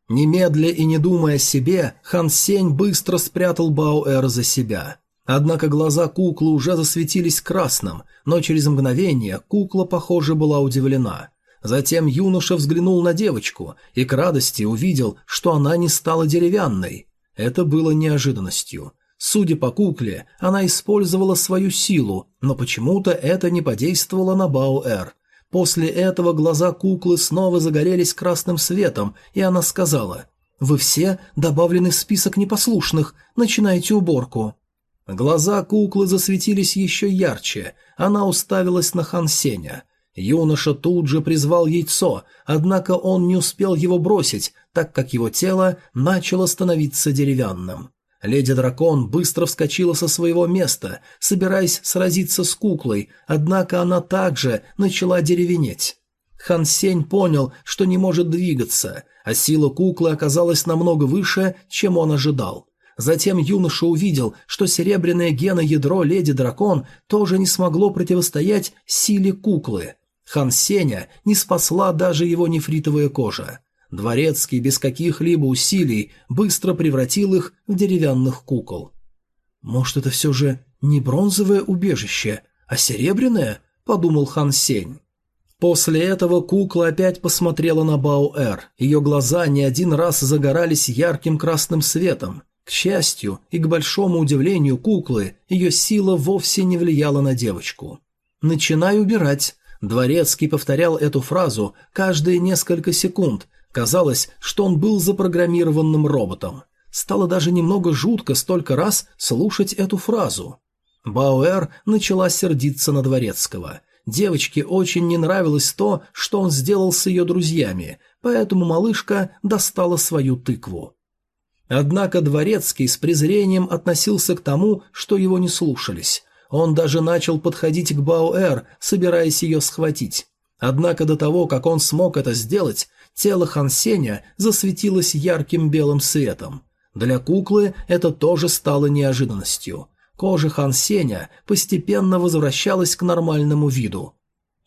Немедля и не думая о себе, Хан Сень быстро спрятал Баоэр за себя. Однако глаза куклы уже засветились красным, но через мгновение кукла, похоже, была удивлена. Затем юноша взглянул на девочку и к радости увидел, что она не стала деревянной. Это было неожиданностью. Судя по кукле, она использовала свою силу, но почему-то это не подействовало на Баоэр. После этого глаза куклы снова загорелись красным светом, и она сказала «Вы все добавлены в список непослушных, начинайте уборку». Глаза куклы засветились еще ярче, она уставилась на Хан Сеня. Юноша тут же призвал яйцо, однако он не успел его бросить, так как его тело начало становиться деревянным. Леди-дракон быстро вскочила со своего места, собираясь сразиться с куклой, однако она также начала деревенеть. Хан Сень понял, что не может двигаться, а сила куклы оказалась намного выше, чем он ожидал. Затем юноша увидел, что серебряное геноядро леди-дракон тоже не смогло противостоять силе куклы. Хан Сеня не спасла даже его нефритовая кожа. Дворецкий без каких-либо усилий быстро превратил их в деревянных кукол. «Может, это все же не бронзовое убежище, а серебряное?» – подумал Хан Сень. После этого кукла опять посмотрела на Баоэр. Ее глаза не один раз загорались ярким красным светом. К счастью и к большому удивлению куклы, ее сила вовсе не влияла на девочку. «Начинай убирать». Дворецкий повторял эту фразу каждые несколько секунд. Казалось, что он был запрограммированным роботом. Стало даже немного жутко столько раз слушать эту фразу. Бауэр начала сердиться на Дворецкого. Девочке очень не нравилось то, что он сделал с ее друзьями, поэтому малышка достала свою тыкву. Однако Дворецкий с презрением относился к тому, что его не слушались. Он даже начал подходить к Бауэр, собираясь ее схватить. Однако до того, как он смог это сделать, тело Хансеня засветилось ярким белым светом. Для куклы это тоже стало неожиданностью. Кожа Хансеня постепенно возвращалась к нормальному виду.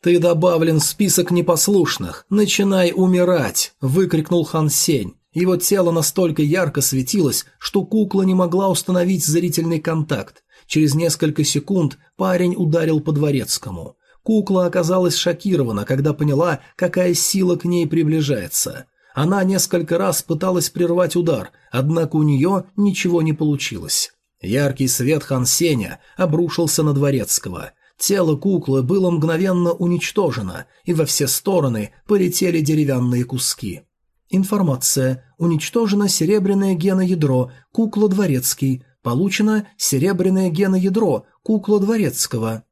«Ты добавлен в список непослушных! Начинай умирать!» – выкрикнул Хан Сень. Его тело настолько ярко светилось, что кукла не могла установить зрительный контакт. Через несколько секунд парень ударил по дворецкому. Кукла оказалась шокирована, когда поняла, какая сила к ней приближается. Она несколько раз пыталась прервать удар, однако у нее ничего не получилось. Яркий свет Хан Сеня обрушился на дворецкого. Тело куклы было мгновенно уничтожено, и во все стороны полетели деревянные куски. Информация. Уничтожено серебряное геноядро, кукла Дворецкий. Получено серебряное геноядро, кукла Дворецкого.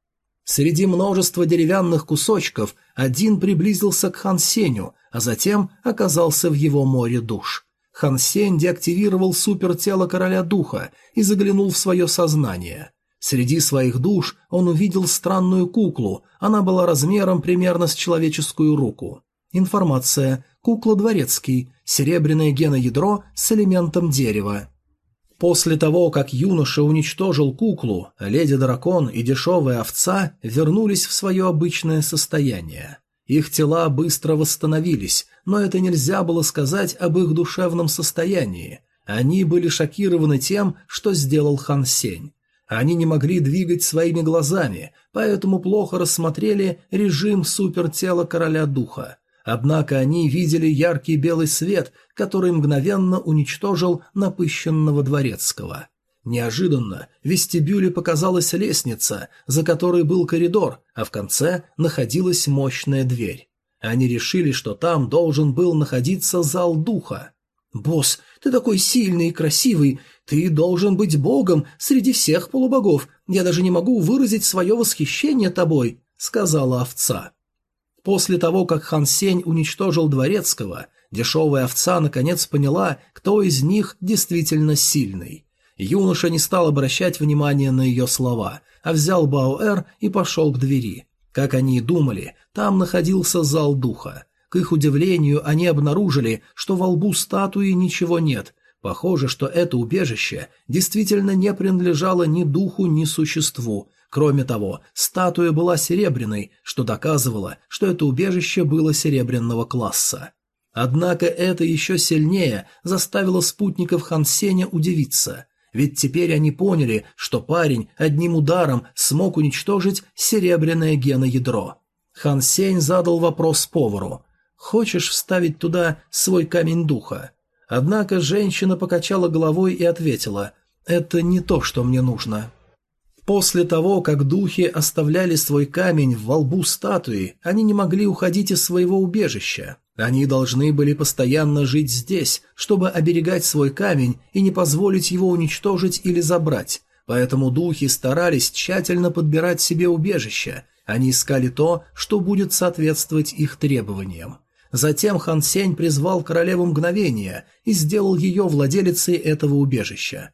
Среди множества деревянных кусочков один приблизился к Хан Сеню, а затем оказался в его море душ. Хан Сень деактивировал супертело короля духа и заглянул в свое сознание. Среди своих душ он увидел странную куклу, она была размером примерно с человеческую руку. Информация. Кукла Дворецкий. Серебряное геноядро с элементом дерева. После того, как юноша уничтожил куклу, леди-дракон и дешевая овца вернулись в свое обычное состояние. Их тела быстро восстановились, но это нельзя было сказать об их душевном состоянии. Они были шокированы тем, что сделал Хан Сень. Они не могли двигать своими глазами, поэтому плохо рассмотрели режим супертела короля духа. Однако они видели яркий белый свет, который мгновенно уничтожил напыщенного дворецкого. Неожиданно в вестибюле показалась лестница, за которой был коридор, а в конце находилась мощная дверь. Они решили, что там должен был находиться зал духа. «Босс, ты такой сильный и красивый, ты должен быть богом среди всех полубогов, я даже не могу выразить свое восхищение тобой», — сказала овца. После того, как Хан Сень уничтожил Дворецкого, дешевая овца наконец поняла, кто из них действительно сильный. Юноша не стал обращать внимания на ее слова, а взял Баоэр и пошел к двери. Как они и думали, там находился зал духа. К их удивлению, они обнаружили, что во лбу статуи ничего нет. Похоже, что это убежище действительно не принадлежало ни духу, ни существу, Кроме того, статуя была серебряной, что доказывало, что это убежище было серебряного класса. Однако это еще сильнее заставило спутников Хансеня удивиться, ведь теперь они поняли, что парень одним ударом смог уничтожить серебряное геноядро. Хан Сень задал вопрос повару. «Хочешь вставить туда свой камень духа?» Однако женщина покачала головой и ответила. «Это не то, что мне нужно». После того, как духи оставляли свой камень в волбу статуи, они не могли уходить из своего убежища. Они должны были постоянно жить здесь, чтобы оберегать свой камень и не позволить его уничтожить или забрать. Поэтому духи старались тщательно подбирать себе убежище. Они искали то, что будет соответствовать их требованиям. Затем Хан Сень призвал королеву мгновения и сделал ее владелицей этого убежища.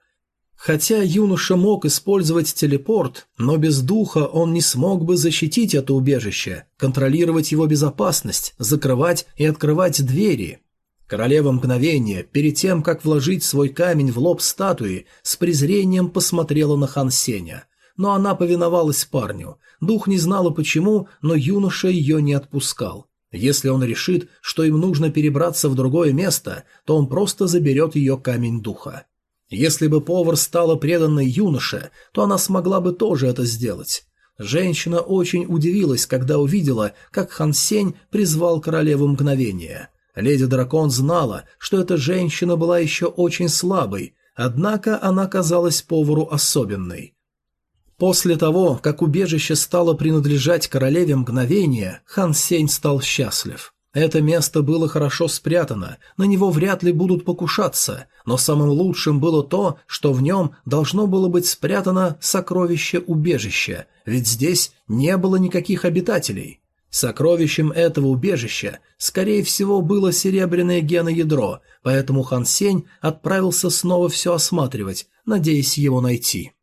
Хотя юноша мог использовать телепорт, но без духа он не смог бы защитить это убежище, контролировать его безопасность, закрывать и открывать двери. Королева мгновения, перед тем, как вложить свой камень в лоб статуи, с презрением посмотрела на Хан Сеня. Но она повиновалась парню. Дух не знала почему, но юноша ее не отпускал. Если он решит, что им нужно перебраться в другое место, то он просто заберет ее камень духа. Если бы повар стала преданной юноше, то она смогла бы тоже это сделать. Женщина очень удивилась, когда увидела, как Хан Сень призвал королеву мгновения. Леди-дракон знала, что эта женщина была еще очень слабой, однако она казалась повару особенной. После того, как убежище стало принадлежать королеве мгновения, Хан Сень стал счастлив. Это место было хорошо спрятано, на него вряд ли будут покушаться, но самым лучшим было то, что в нем должно было быть спрятано сокровище убежища, ведь здесь не было никаких обитателей. Сокровищем этого убежища, скорее всего, было серебряное геноядро, поэтому Хан Сень отправился снова все осматривать, надеясь его найти.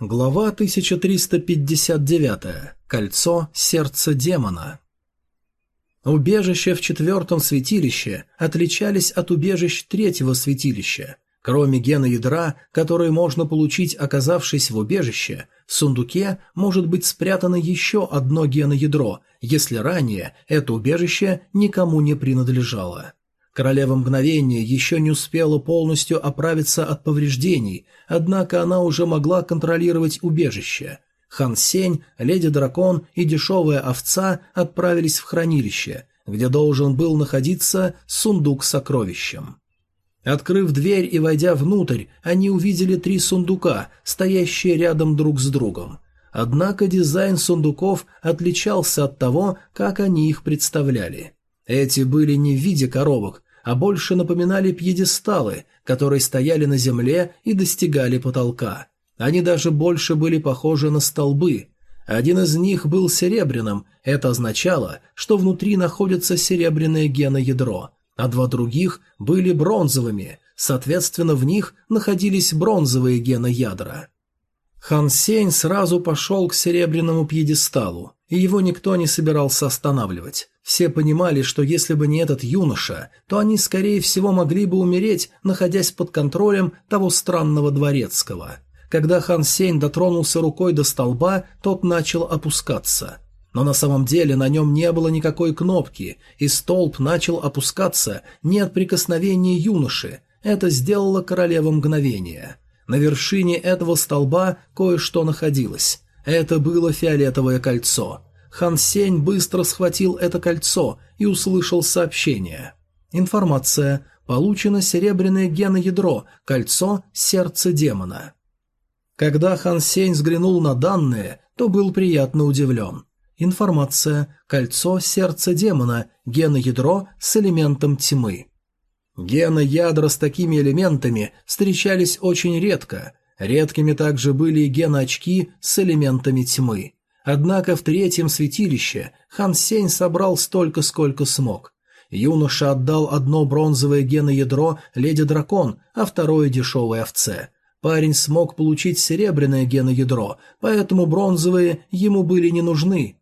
Глава 1359. Кольцо сердца демона. Убежища в четвертом святилище отличались от убежищ третьего святилища. Кроме гена ядра, который можно получить, оказавшись в убежище, в сундуке может быть спрятано еще одно геноядро, если ранее это убежище никому не принадлежало. Королева мгновения еще не успела полностью оправиться от повреждений, однако она уже могла контролировать убежище. Хан Сень, Леди-дракон и дешевая овца отправились в хранилище, где должен был находиться сундук с сокровищем. Открыв дверь и войдя внутрь, они увидели три сундука, стоящие рядом друг с другом. Однако дизайн сундуков отличался от того, как они их представляли. Эти были не в виде коробок, а больше напоминали пьедесталы, которые стояли на земле и достигали потолка. Они даже больше были похожи на столбы. Один из них был серебряным, это означало, что внутри находится серебряное геноядро, а два других были бронзовыми, соответственно в них находились бронзовые геноядра. Хан Сень сразу пошел к серебряному пьедесталу, и его никто не собирался останавливать. Все понимали, что если бы не этот юноша, то они, скорее всего, могли бы умереть, находясь под контролем того странного дворецкого. Когда Хан Сень дотронулся рукой до столба, тот начал опускаться. Но на самом деле на нем не было никакой кнопки, и столб начал опускаться не от прикосновения юноши. Это сделала королева мгновения. На вершине этого столба кое-что находилось. Это было фиолетовое кольцо. Хан Сень быстро схватил это кольцо и услышал сообщение. Информация. Получено серебряное геноядро, кольцо сердца демона. Когда Хан Сень взглянул на данные, то был приятно удивлен. Информация. Кольцо сердца демона, геноядро с элементом тьмы. Геноядра с такими элементами встречались очень редко. Редкими также были и геноочки с элементами тьмы. Однако в третьем святилище Хан Сень собрал столько, сколько смог. Юноша отдал одно бронзовое геноядро леди-дракон, а второе дешевой овце. Парень смог получить серебряное геноядро, поэтому бронзовые ему были не нужны.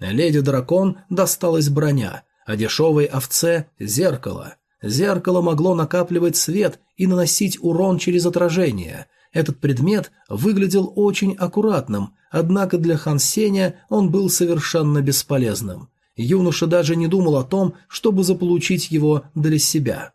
Леди-дракон досталась броня, а дешевой овце – зеркало. Зеркало могло накапливать свет и наносить урон через отражение. Этот предмет выглядел очень аккуратным, однако для Хан Сеня он был совершенно бесполезным. Юноша даже не думал о том, чтобы заполучить его для себя.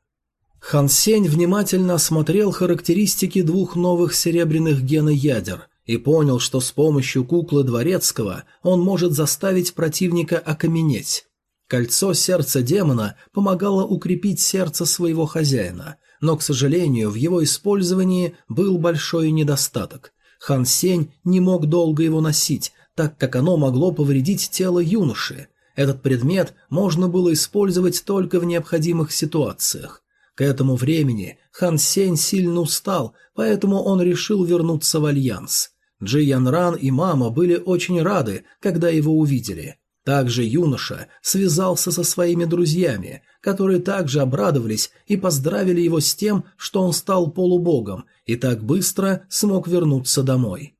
Хан Сень внимательно осмотрел характеристики двух новых серебряных геноядер и понял, что с помощью куклы Дворецкого он может заставить противника окаменеть. Кольцо сердца демона помогало укрепить сердце своего хозяина, но, к сожалению, в его использовании был большой недостаток. Хан Сень не мог долго его носить, так как оно могло повредить тело юноши. Этот предмет можно было использовать только в необходимых ситуациях. К этому времени Хан Сень сильно устал, поэтому он решил вернуться в Альянс. Джи Ян Ран и мама были очень рады, когда его увидели. Также юноша связался со своими друзьями, которые также обрадовались и поздравили его с тем, что он стал полубогом и так быстро смог вернуться домой.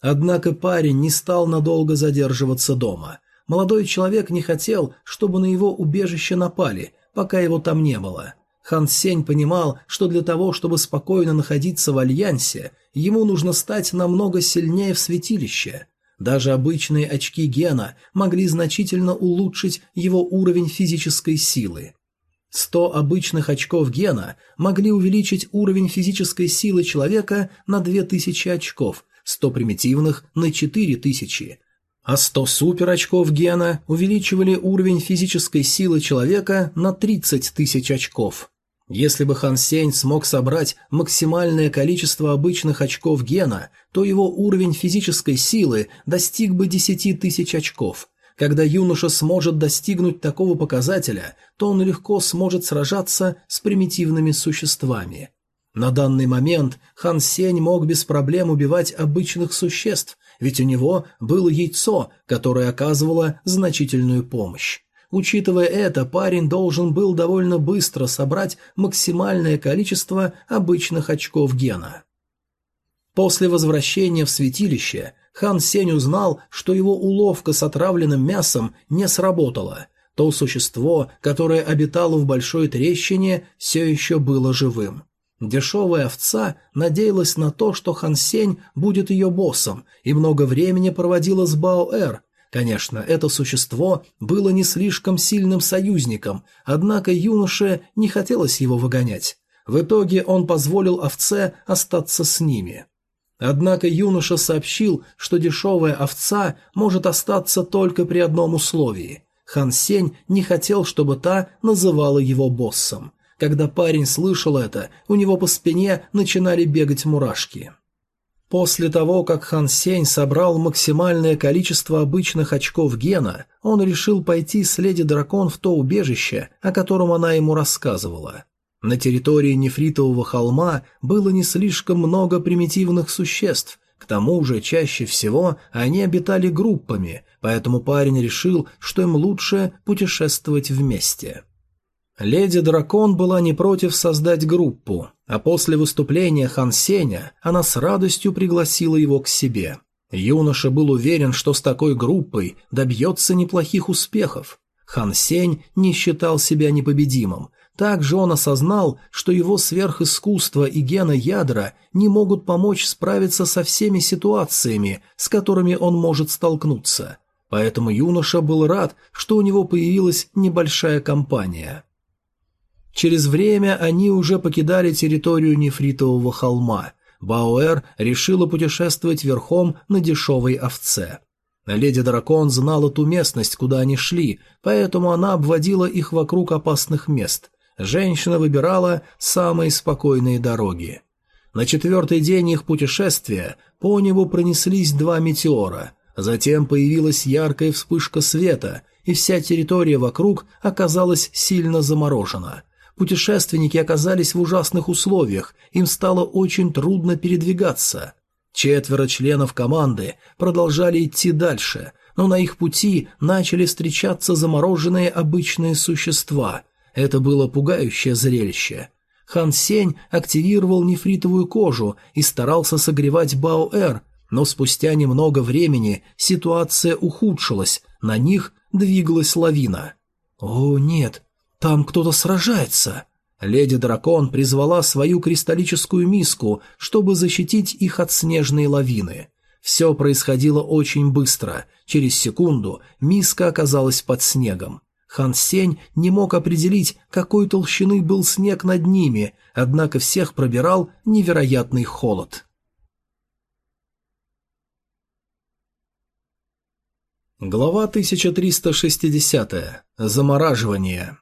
Однако парень не стал надолго задерживаться дома. Молодой человек не хотел, чтобы на его убежище напали, пока его там не было. Хан Сень понимал, что для того, чтобы спокойно находиться в Альянсе, ему нужно стать намного сильнее в святилище – даже обычные очки гена могли значительно улучшить его уровень физической силы. 100 обычных очков гена могли увеличить уровень физической силы человека на 2000 очков, 100 примитивных – на 4000, а 100 супер очков гена увеличивали уровень физической силы человека на 30 тысяч очков. Если бы Хан Сень смог собрать максимальное количество обычных очков гена, то его уровень физической силы достиг бы 10 тысяч очков. Когда юноша сможет достигнуть такого показателя, то он легко сможет сражаться с примитивными существами. На данный момент Хан Сень мог без проблем убивать обычных существ, ведь у него было яйцо, которое оказывало значительную помощь. Учитывая это, парень должен был довольно быстро собрать максимальное количество обычных очков гена. После возвращения в святилище Хан Сень узнал, что его уловка с отравленным мясом не сработала. То существо, которое обитало в большой трещине, все еще было живым. Дешевая овца надеялась на то, что Хан Сень будет ее боссом, и много времени проводила с Баоэр, Конечно, это существо было не слишком сильным союзником, однако юноше не хотелось его выгонять. В итоге он позволил овце остаться с ними. Однако юноша сообщил, что дешевая овца может остаться только при одном условии. Хан Сень не хотел, чтобы та называла его боссом. Когда парень слышал это, у него по спине начинали бегать мурашки. После того, как Хан Сень собрал максимальное количество обычных очков гена, он решил пойти с леди Дракон в то убежище, о котором она ему рассказывала. На территории нефритового холма было не слишком много примитивных существ, к тому же чаще всего они обитали группами, поэтому парень решил, что им лучше путешествовать вместе. Леди Дракон была не против создать группу, а после выступления Хан Сеня она с радостью пригласила его к себе. Юноша был уверен, что с такой группой добьется неплохих успехов. Хан Сень не считал себя непобедимым. Также он осознал, что его сверхискусство и гена ядра не могут помочь справиться со всеми ситуациями, с которыми он может столкнуться. Поэтому юноша был рад, что у него появилась небольшая компания. Через время они уже покидали территорию нефритового холма. Бауэр решила путешествовать верхом на дешевой овце. Леди Дракон знала ту местность, куда они шли, поэтому она обводила их вокруг опасных мест. Женщина выбирала самые спокойные дороги. На четвертый день их путешествия по небу пронеслись два метеора. Затем появилась яркая вспышка света, и вся территория вокруг оказалась сильно заморожена. Путешественники оказались в ужасных условиях, им стало очень трудно передвигаться. Четверо членов команды продолжали идти дальше, но на их пути начали встречаться замороженные обычные существа. Это было пугающее зрелище. Хан Сень активировал нефритовую кожу и старался согревать Баоэр, но спустя немного времени ситуация ухудшилась, на них двигалась лавина. «О, нет, «Там кто-то сражается!» Леди-дракон призвала свою кристаллическую миску, чтобы защитить их от снежной лавины. Все происходило очень быстро. Через секунду миска оказалась под снегом. Хан Сень не мог определить, какой толщины был снег над ними, однако всех пробирал невероятный холод. Глава 1360. Замораживание.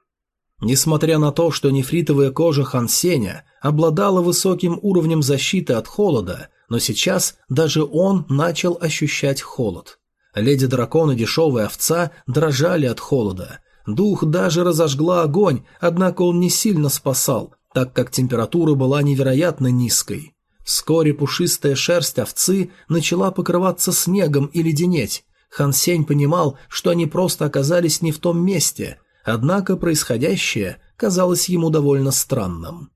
Несмотря на то, что нефритовая кожа Хансеня обладала высоким уровнем защиты от холода, но сейчас даже он начал ощущать холод. Леди-дракон и дешевая овца дрожали от холода. Дух даже разожгла огонь, однако он не сильно спасал, так как температура была невероятно низкой. Вскоре пушистая шерсть овцы начала покрываться снегом и леденеть. Хан Сень понимал, что они просто оказались не в том месте, Однако происходящее казалось ему довольно странным.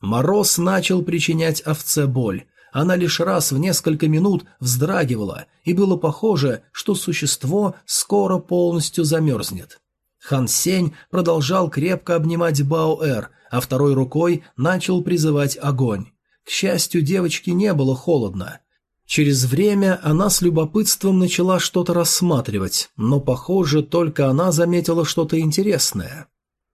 Мороз начал причинять овце боль. Она лишь раз в несколько минут вздрагивала, и было похоже, что существо скоро полностью замерзнет. Хан Сень продолжал крепко обнимать Баоэр, а второй рукой начал призывать огонь. К счастью, девочке не было холодно. Через время она с любопытством начала что-то рассматривать, но, похоже, только она заметила что-то интересное.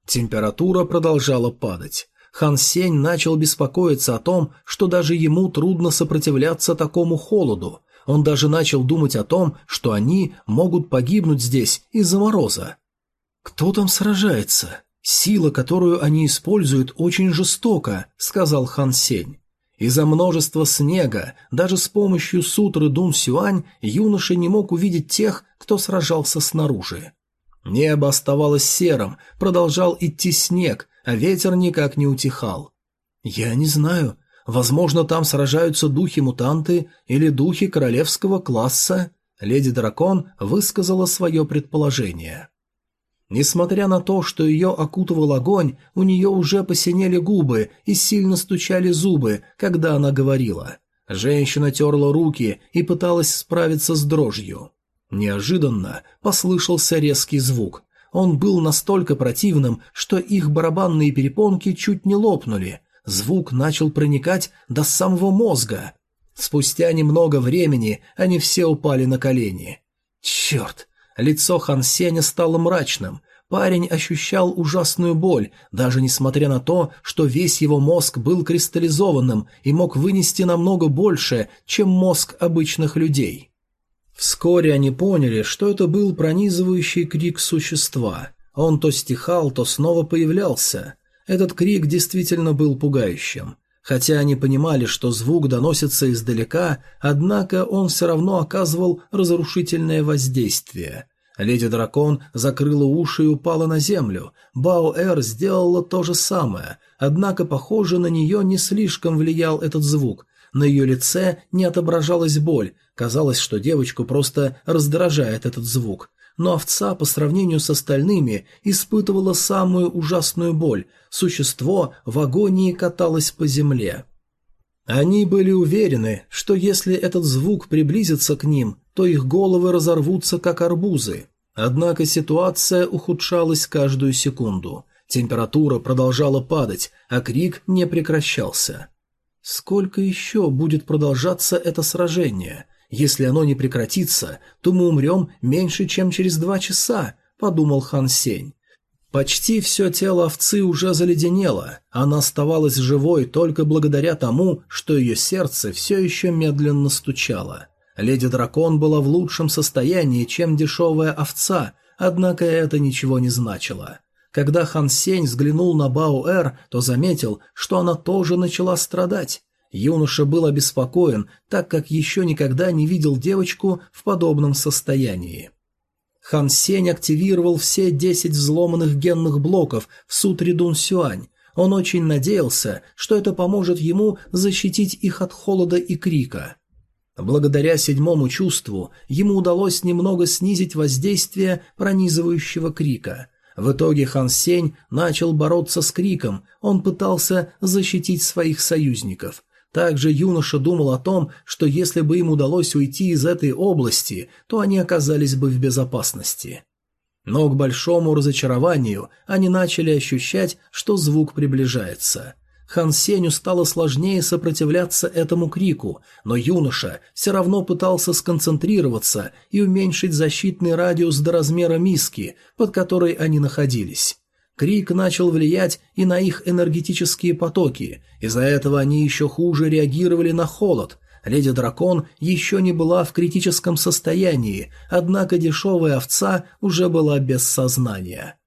Температура продолжала падать. Хан Сень начал беспокоиться о том, что даже ему трудно сопротивляться такому холоду. Он даже начал думать о том, что они могут погибнуть здесь из-за мороза. «Кто там сражается? Сила, которую они используют, очень жестока», — сказал Хан Сень. Из-за множества снега, даже с помощью сутры Дун Сюань, юноша не мог увидеть тех, кто сражался снаружи. Небо оставалось серым, продолжал идти снег, а ветер никак не утихал. «Я не знаю. Возможно, там сражаются духи-мутанты или духи королевского класса?» Леди Дракон высказала свое предположение. Несмотря на то, что ее окутывал огонь, у нее уже посинели губы и сильно стучали зубы, когда она говорила. Женщина терла руки и пыталась справиться с дрожью. Неожиданно послышался резкий звук. Он был настолько противным, что их барабанные перепонки чуть не лопнули. Звук начал проникать до самого мозга. Спустя немного времени они все упали на колени. Черт! Лицо Хан Сеня стало мрачным. Парень ощущал ужасную боль, даже несмотря на то, что весь его мозг был кристаллизованным и мог вынести намного больше, чем мозг обычных людей. Вскоре они поняли, что это был пронизывающий крик существа. Он то стихал, то снова появлялся. Этот крик действительно был пугающим. Хотя они понимали, что звук доносится издалека, однако он все равно оказывал разрушительное воздействие. Леди Дракон закрыла уши и упала на землю. Бао-Эр сделала то же самое, однако, похоже, на нее не слишком влиял этот звук. На ее лице не отображалась боль, казалось, что девочку просто раздражает этот звук но овца по сравнению с остальными испытывала самую ужасную боль, существо в агонии каталось по земле. Они были уверены, что если этот звук приблизится к ним, то их головы разорвутся, как арбузы. Однако ситуация ухудшалась каждую секунду. Температура продолжала падать, а крик не прекращался. Сколько еще будет продолжаться это сражение? Если оно не прекратится, то мы умрем меньше, чем через два часа», — подумал Хан Сень. Почти все тело овцы уже заледенело, она оставалась живой только благодаря тому, что ее сердце все еще медленно стучало. Леди-дракон была в лучшем состоянии, чем дешевая овца, однако это ничего не значило. Когда Хан Сень взглянул на Бао-Эр, то заметил, что она тоже начала страдать. Юноша был обеспокоен, так как еще никогда не видел девочку в подобном состоянии. Хан Сень активировал все десять взломанных генных блоков в сутре Дун Сюань. Он очень надеялся, что это поможет ему защитить их от холода и крика. Благодаря седьмому чувству ему удалось немного снизить воздействие пронизывающего крика. В итоге Хан Сень начал бороться с криком, он пытался защитить своих союзников. Также юноша думал о том, что если бы им удалось уйти из этой области, то они оказались бы в безопасности. Но к большому разочарованию они начали ощущать, что звук приближается. Хан Сеню стало сложнее сопротивляться этому крику, но юноша все равно пытался сконцентрироваться и уменьшить защитный радиус до размера миски, под которой они находились. Крик начал влиять и на их энергетические потоки, из-за этого они еще хуже реагировали на холод. Леди Дракон еще не была в критическом состоянии, однако дешевая овца уже была без сознания.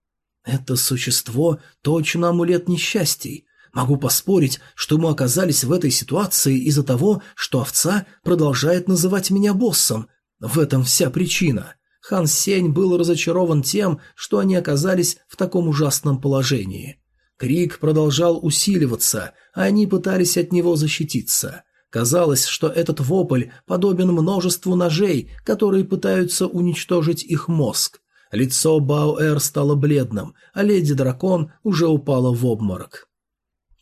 Это существо точно амулет несчастий. Могу поспорить, что мы оказались в этой ситуации из-за того, что овца продолжает называть меня боссом. В этом вся причина. Хан Сень был разочарован тем, что они оказались в таком ужасном положении. Крик продолжал усиливаться, а они пытались от него защититься. Казалось, что этот вопль подобен множеству ножей, которые пытаются уничтожить их мозг. Лицо Баоэр стало бледным, а леди-дракон уже упала в обморок.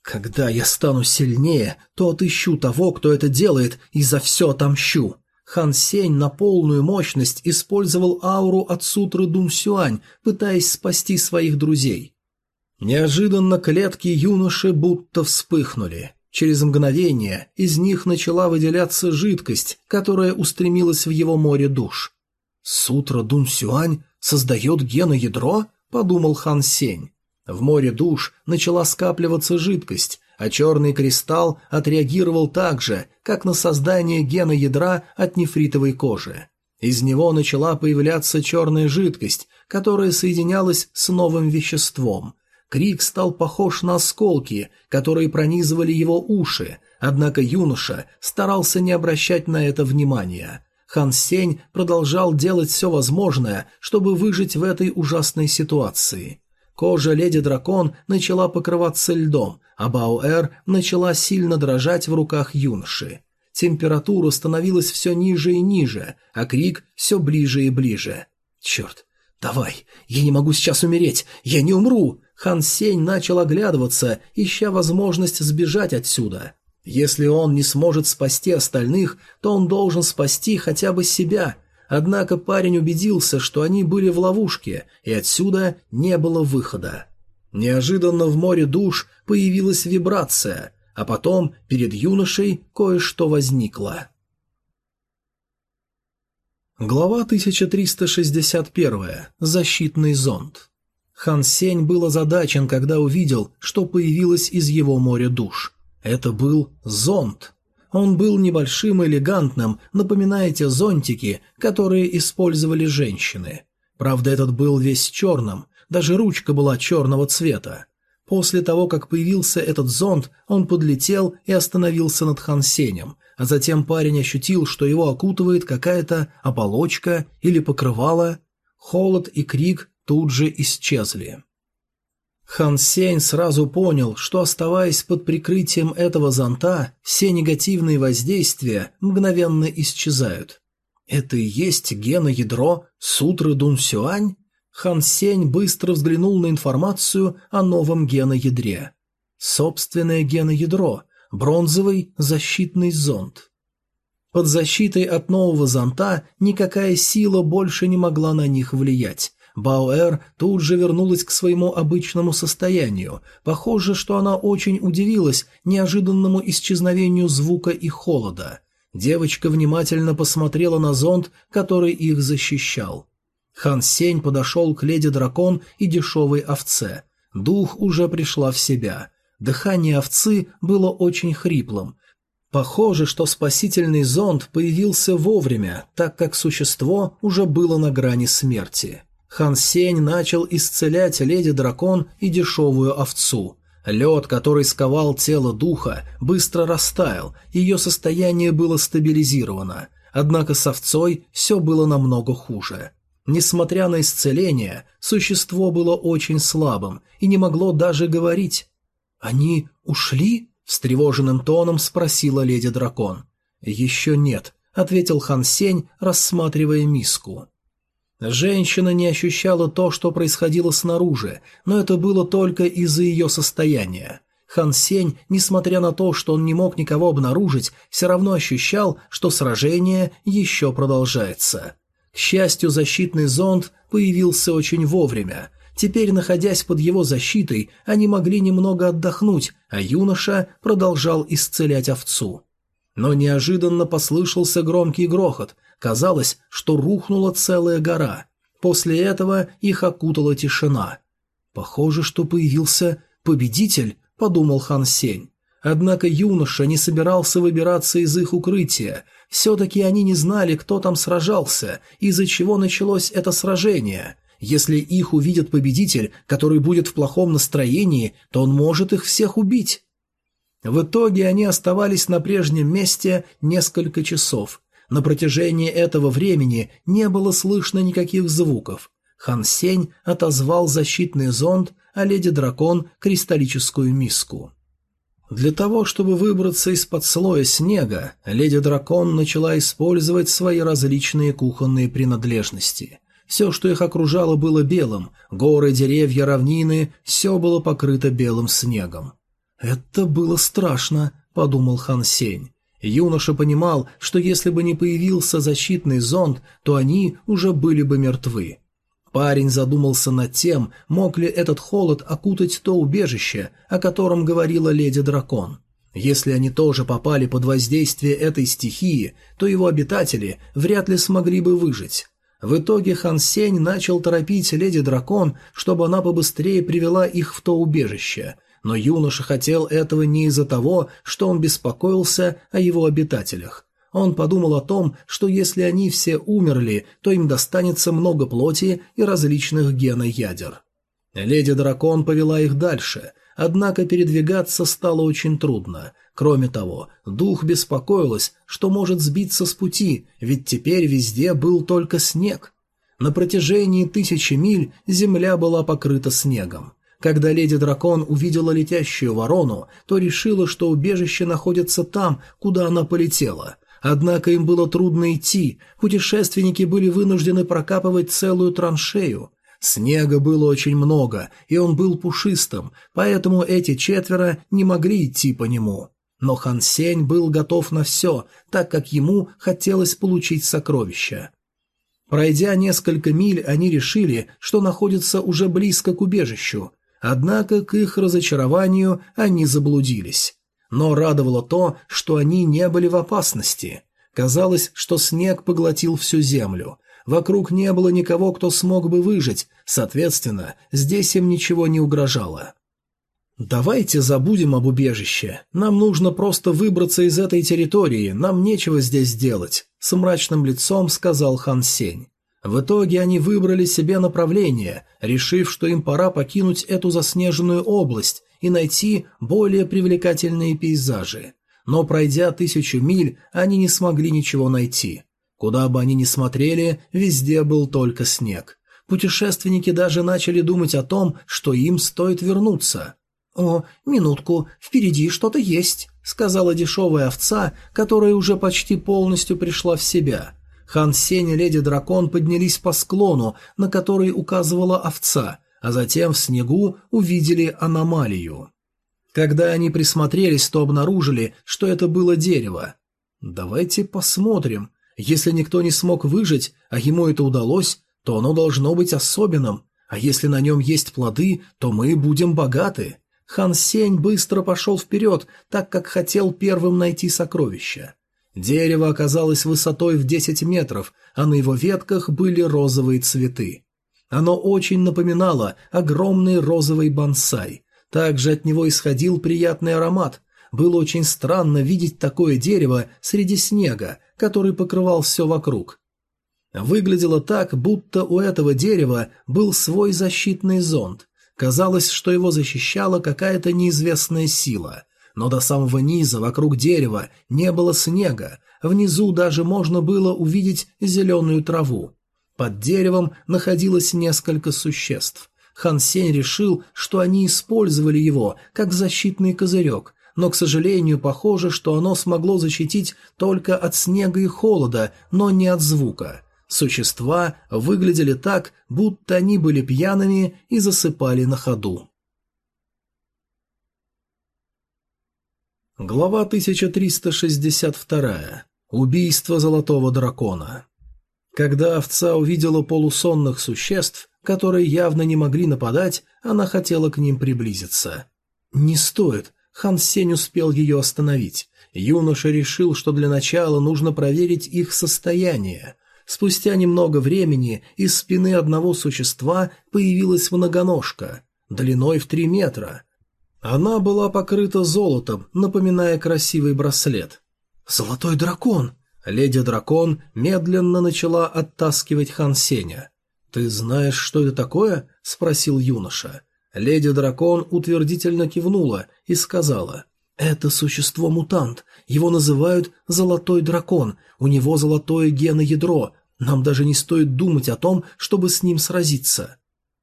«Когда я стану сильнее, то отыщу того, кто это делает, и за все отомщу», Хан Сень на полную мощность использовал ауру от сутры Дум Сюань, пытаясь спасти своих друзей. Неожиданно клетки юноши будто вспыхнули. Через мгновение из них начала выделяться жидкость, которая устремилась в его море душ. «Сутра Дун Сюань создает геноядро?» – подумал Хан Сень. В море душ начала скапливаться жидкость, а черный кристалл отреагировал так же, как на создание гена ядра от нефритовой кожи. Из него начала появляться черная жидкость, которая соединялась с новым веществом. Крик стал похож на осколки, которые пронизывали его уши, однако юноша старался не обращать на это внимания. Хан Сень продолжал делать все возможное, чтобы выжить в этой ужасной ситуации. Кожа леди-дракон начала покрываться льдом, а Баоэр начала сильно дрожать в руках юноши. Температура становилась все ниже и ниже, а крик все ближе и ближе. «Черт! Давай! Я не могу сейчас умереть! Я не умру!» Хан Сень начал оглядываться, ища возможность сбежать отсюда. Если он не сможет спасти остальных, то он должен спасти хотя бы себя. Однако парень убедился, что они были в ловушке, и отсюда не было выхода. Неожиданно в море душ появилась вибрация, а потом перед юношей кое-что возникло. Глава 1361. Защитный зонд. Хан Сень был озадачен, когда увидел, что появилось из его моря душ. Это был зонт. Он был небольшим и элегантным, напоминая те зонтики, которые использовали женщины. Правда, этот был весь черным, даже ручка была черного цвета. После того, как появился этот зонт, он подлетел и остановился над Хансенем, а затем парень ощутил, что его окутывает какая-то оболочка или покрывало. Холод и крик тут же исчезли. Хан Сень сразу понял, что оставаясь под прикрытием этого зонта, все негативные воздействия мгновенно исчезают. Это и есть геноядро Сутры Дун Сюань? Хан Сень быстро взглянул на информацию о новом геноядре. Собственное геноядро, бронзовый защитный зонд. Под защитой от нового зонта никакая сила больше не могла на них влиять, Баоэр тут же вернулась к своему обычному состоянию. Похоже, что она очень удивилась неожиданному исчезновению звука и холода. Девочка внимательно посмотрела на зонт, который их защищал. Хан Сень подошел к леди-дракон и дешевой овце. Дух уже пришла в себя. Дыхание овцы было очень хриплым. Похоже, что спасительный зонд появился вовремя, так как существо уже было на грани смерти. Хан Сень начал исцелять леди-дракон и дешевую овцу. Лед, который сковал тело духа, быстро растаял, ее состояние было стабилизировано. Однако с овцой все было намного хуже. Несмотря на исцеление, существо было очень слабым и не могло даже говорить. «Они ушли?» – встревоженным тоном спросила леди-дракон. «Еще нет», – ответил Хан Сень, рассматривая миску. Женщина не ощущала то, что происходило снаружи, но это было только из-за ее состояния. Хан Сень, несмотря на то, что он не мог никого обнаружить, все равно ощущал, что сражение еще продолжается. К счастью, защитный зонд появился очень вовремя. Теперь, находясь под его защитой, они могли немного отдохнуть, а юноша продолжал исцелять овцу. Но неожиданно послышался громкий грохот, Казалось, что рухнула целая гора. После этого их окутала тишина. «Похоже, что появился победитель», — подумал Хан Сень. Однако юноша не собирался выбираться из их укрытия. Все-таки они не знали, кто там сражался, из-за чего началось это сражение. Если их увидит победитель, который будет в плохом настроении, то он может их всех убить. В итоге они оставались на прежнем месте несколько часов, на протяжении этого времени не было слышно никаких звуков. Хан Сень отозвал защитный зонд, а леди-дракон – кристаллическую миску. Для того, чтобы выбраться из-под слоя снега, леди-дракон начала использовать свои различные кухонные принадлежности. Все, что их окружало, было белым, горы, деревья, равнины – все было покрыто белым снегом. «Это было страшно», – подумал Хан Сень. Юноша понимал, что если бы не появился защитный зонд, то они уже были бы мертвы. Парень задумался над тем, мог ли этот холод окутать то убежище, о котором говорила леди-дракон. Если они тоже попали под воздействие этой стихии, то его обитатели вряд ли смогли бы выжить. В итоге Хан Сень начал торопить леди Дракон, чтобы она побыстрее привела их в то убежище, но юноша хотел этого не из-за того, что он беспокоился о его обитателях. Он подумал о том, что если они все умерли, то им достанется много плоти и различных геноядер. Леди Дракон повела их дальше, однако передвигаться стало очень трудно. Кроме того, дух беспокоилась, что может сбиться с пути, ведь теперь везде был только снег. На протяжении тысячи миль земля была покрыта снегом. Когда леди Дракон увидела летящую ворону, то решила, что убежище находится там, куда она полетела. Однако им было трудно идти, путешественники были вынуждены прокапывать целую траншею. Снега было очень много, и он был пушистым, поэтому эти четверо не могли идти по нему. Но Хан Сень был готов на все, так как ему хотелось получить сокровища. Пройдя несколько миль, они решили, что находятся уже близко к убежищу, однако к их разочарованию они заблудились. Но радовало то, что они не были в опасности. Казалось, что снег поглотил всю землю. Вокруг не было никого, кто смог бы выжить, соответственно, здесь им ничего не угрожало. «Давайте забудем об убежище. Нам нужно просто выбраться из этой территории, нам нечего здесь делать», — с мрачным лицом сказал Хан Сень. В итоге они выбрали себе направление, решив, что им пора покинуть эту заснеженную область и найти более привлекательные пейзажи. Но пройдя тысячу миль, они не смогли ничего найти. Куда бы они ни смотрели, везде был только снег. Путешественники даже начали думать о том, что им стоит вернуться. «О, минутку, впереди что-то есть», — сказала дешевая овца, которая уже почти полностью пришла в себя. Хан Сень и Леди Дракон поднялись по склону, на который указывала овца, а затем в снегу увидели аномалию. Когда они присмотрелись, то обнаружили, что это было дерево. «Давайте посмотрим. Если никто не смог выжить, а ему это удалось, то оно должно быть особенным. А если на нем есть плоды, то мы будем богаты». Хан Сень быстро пошел вперед, так как хотел первым найти сокровища. Дерево оказалось высотой в 10 метров, а на его ветках были розовые цветы. Оно очень напоминало огромный розовый бонсай. Также от него исходил приятный аромат. Было очень странно видеть такое дерево среди снега, который покрывал все вокруг. Выглядело так, будто у этого дерева был свой защитный зонд. Казалось, что его защищала какая-то неизвестная сила – но до самого низа вокруг дерева не было снега, внизу даже можно было увидеть зеленую траву. Под деревом находилось несколько существ. Хан Сень решил, что они использовали его как защитный козырек, но, к сожалению, похоже, что оно смогло защитить только от снега и холода, но не от звука. Существа выглядели так, будто они были пьяными и засыпали на ходу. Глава 1362. Убийство золотого дракона. Когда овца увидела полусонных существ, которые явно не могли нападать, она хотела к ним приблизиться. «Не стоит», Хан Сень успел ее остановить. Юноша решил, что для начала нужно проверить их состояние. Спустя немного времени из спины одного существа появилась многоножка, длиной в три метра – она была покрыта золотом, напоминая красивый браслет. «Золотой дракон!» Леди Дракон медленно начала оттаскивать Хан Сеня. «Ты знаешь, что это такое?» – спросил юноша. Леди Дракон утвердительно кивнула и сказала. «Это существо-мутант. Его называют Золотой Дракон. У него золотое геноядро. Нам даже не стоит думать о том, чтобы с ним сразиться».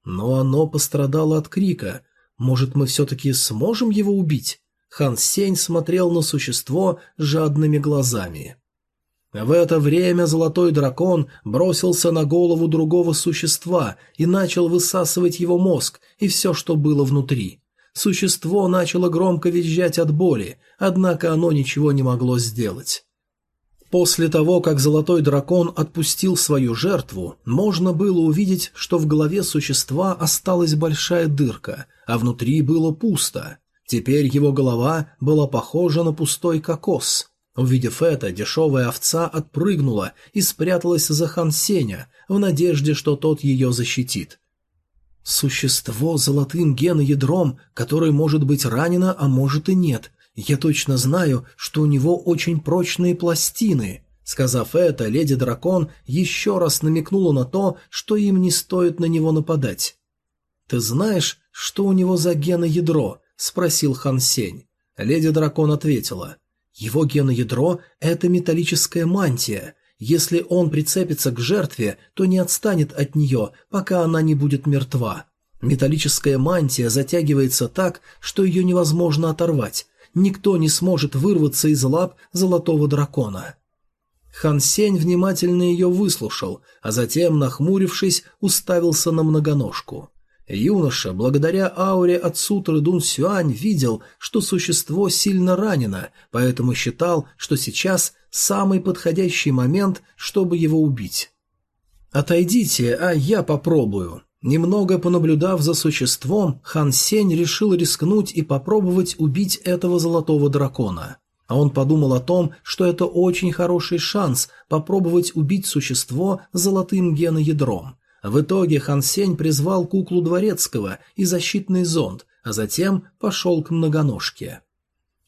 Но оно пострадало от крика. Может, мы все-таки сможем его убить? Хан Сень смотрел на существо жадными глазами. В это время золотой дракон бросился на голову другого существа и начал высасывать его мозг и все, что было внутри. Существо начало громко визжать от боли, однако оно ничего не могло сделать. После того, как золотой дракон отпустил свою жертву, можно было увидеть, что в голове существа осталась большая дырка, а внутри было пусто. Теперь его голова была похожа на пустой кокос. Увидев это, дешевая овца отпрыгнула и спряталась за Хан Сеня в надежде, что тот ее защитит. «Существо с золотым геноядром, которое может быть ранено, а может и нет. Я точно знаю, что у него очень прочные пластины». Сказав это, леди-дракон еще раз намекнула на то, что им не стоит на него нападать. «Ты знаешь, что у него за геноядро?» – спросил Хан Сень. Леди-дракон ответила. «Его геноядро – это металлическая мантия. Если он прицепится к жертве, то не отстанет от нее, пока она не будет мертва. Металлическая мантия затягивается так, что ее невозможно оторвать. Никто не сможет вырваться из лап золотого дракона». Хан Сень внимательно ее выслушал, а затем, нахмурившись, уставился на многоножку. Юноша, благодаря ауре от сутры Дун Сюань, видел, что существо сильно ранено, поэтому считал, что сейчас самый подходящий момент, чтобы его убить. «Отойдите, а я попробую». Немного понаблюдав за существом, Хан Сень решил рискнуть и попробовать убить этого золотого дракона. А он подумал о том, что это очень хороший шанс попробовать убить существо золотым геноядром. В итоге Хан Сень призвал куклу дворецкого и защитный зонд, а затем пошел к многоножке.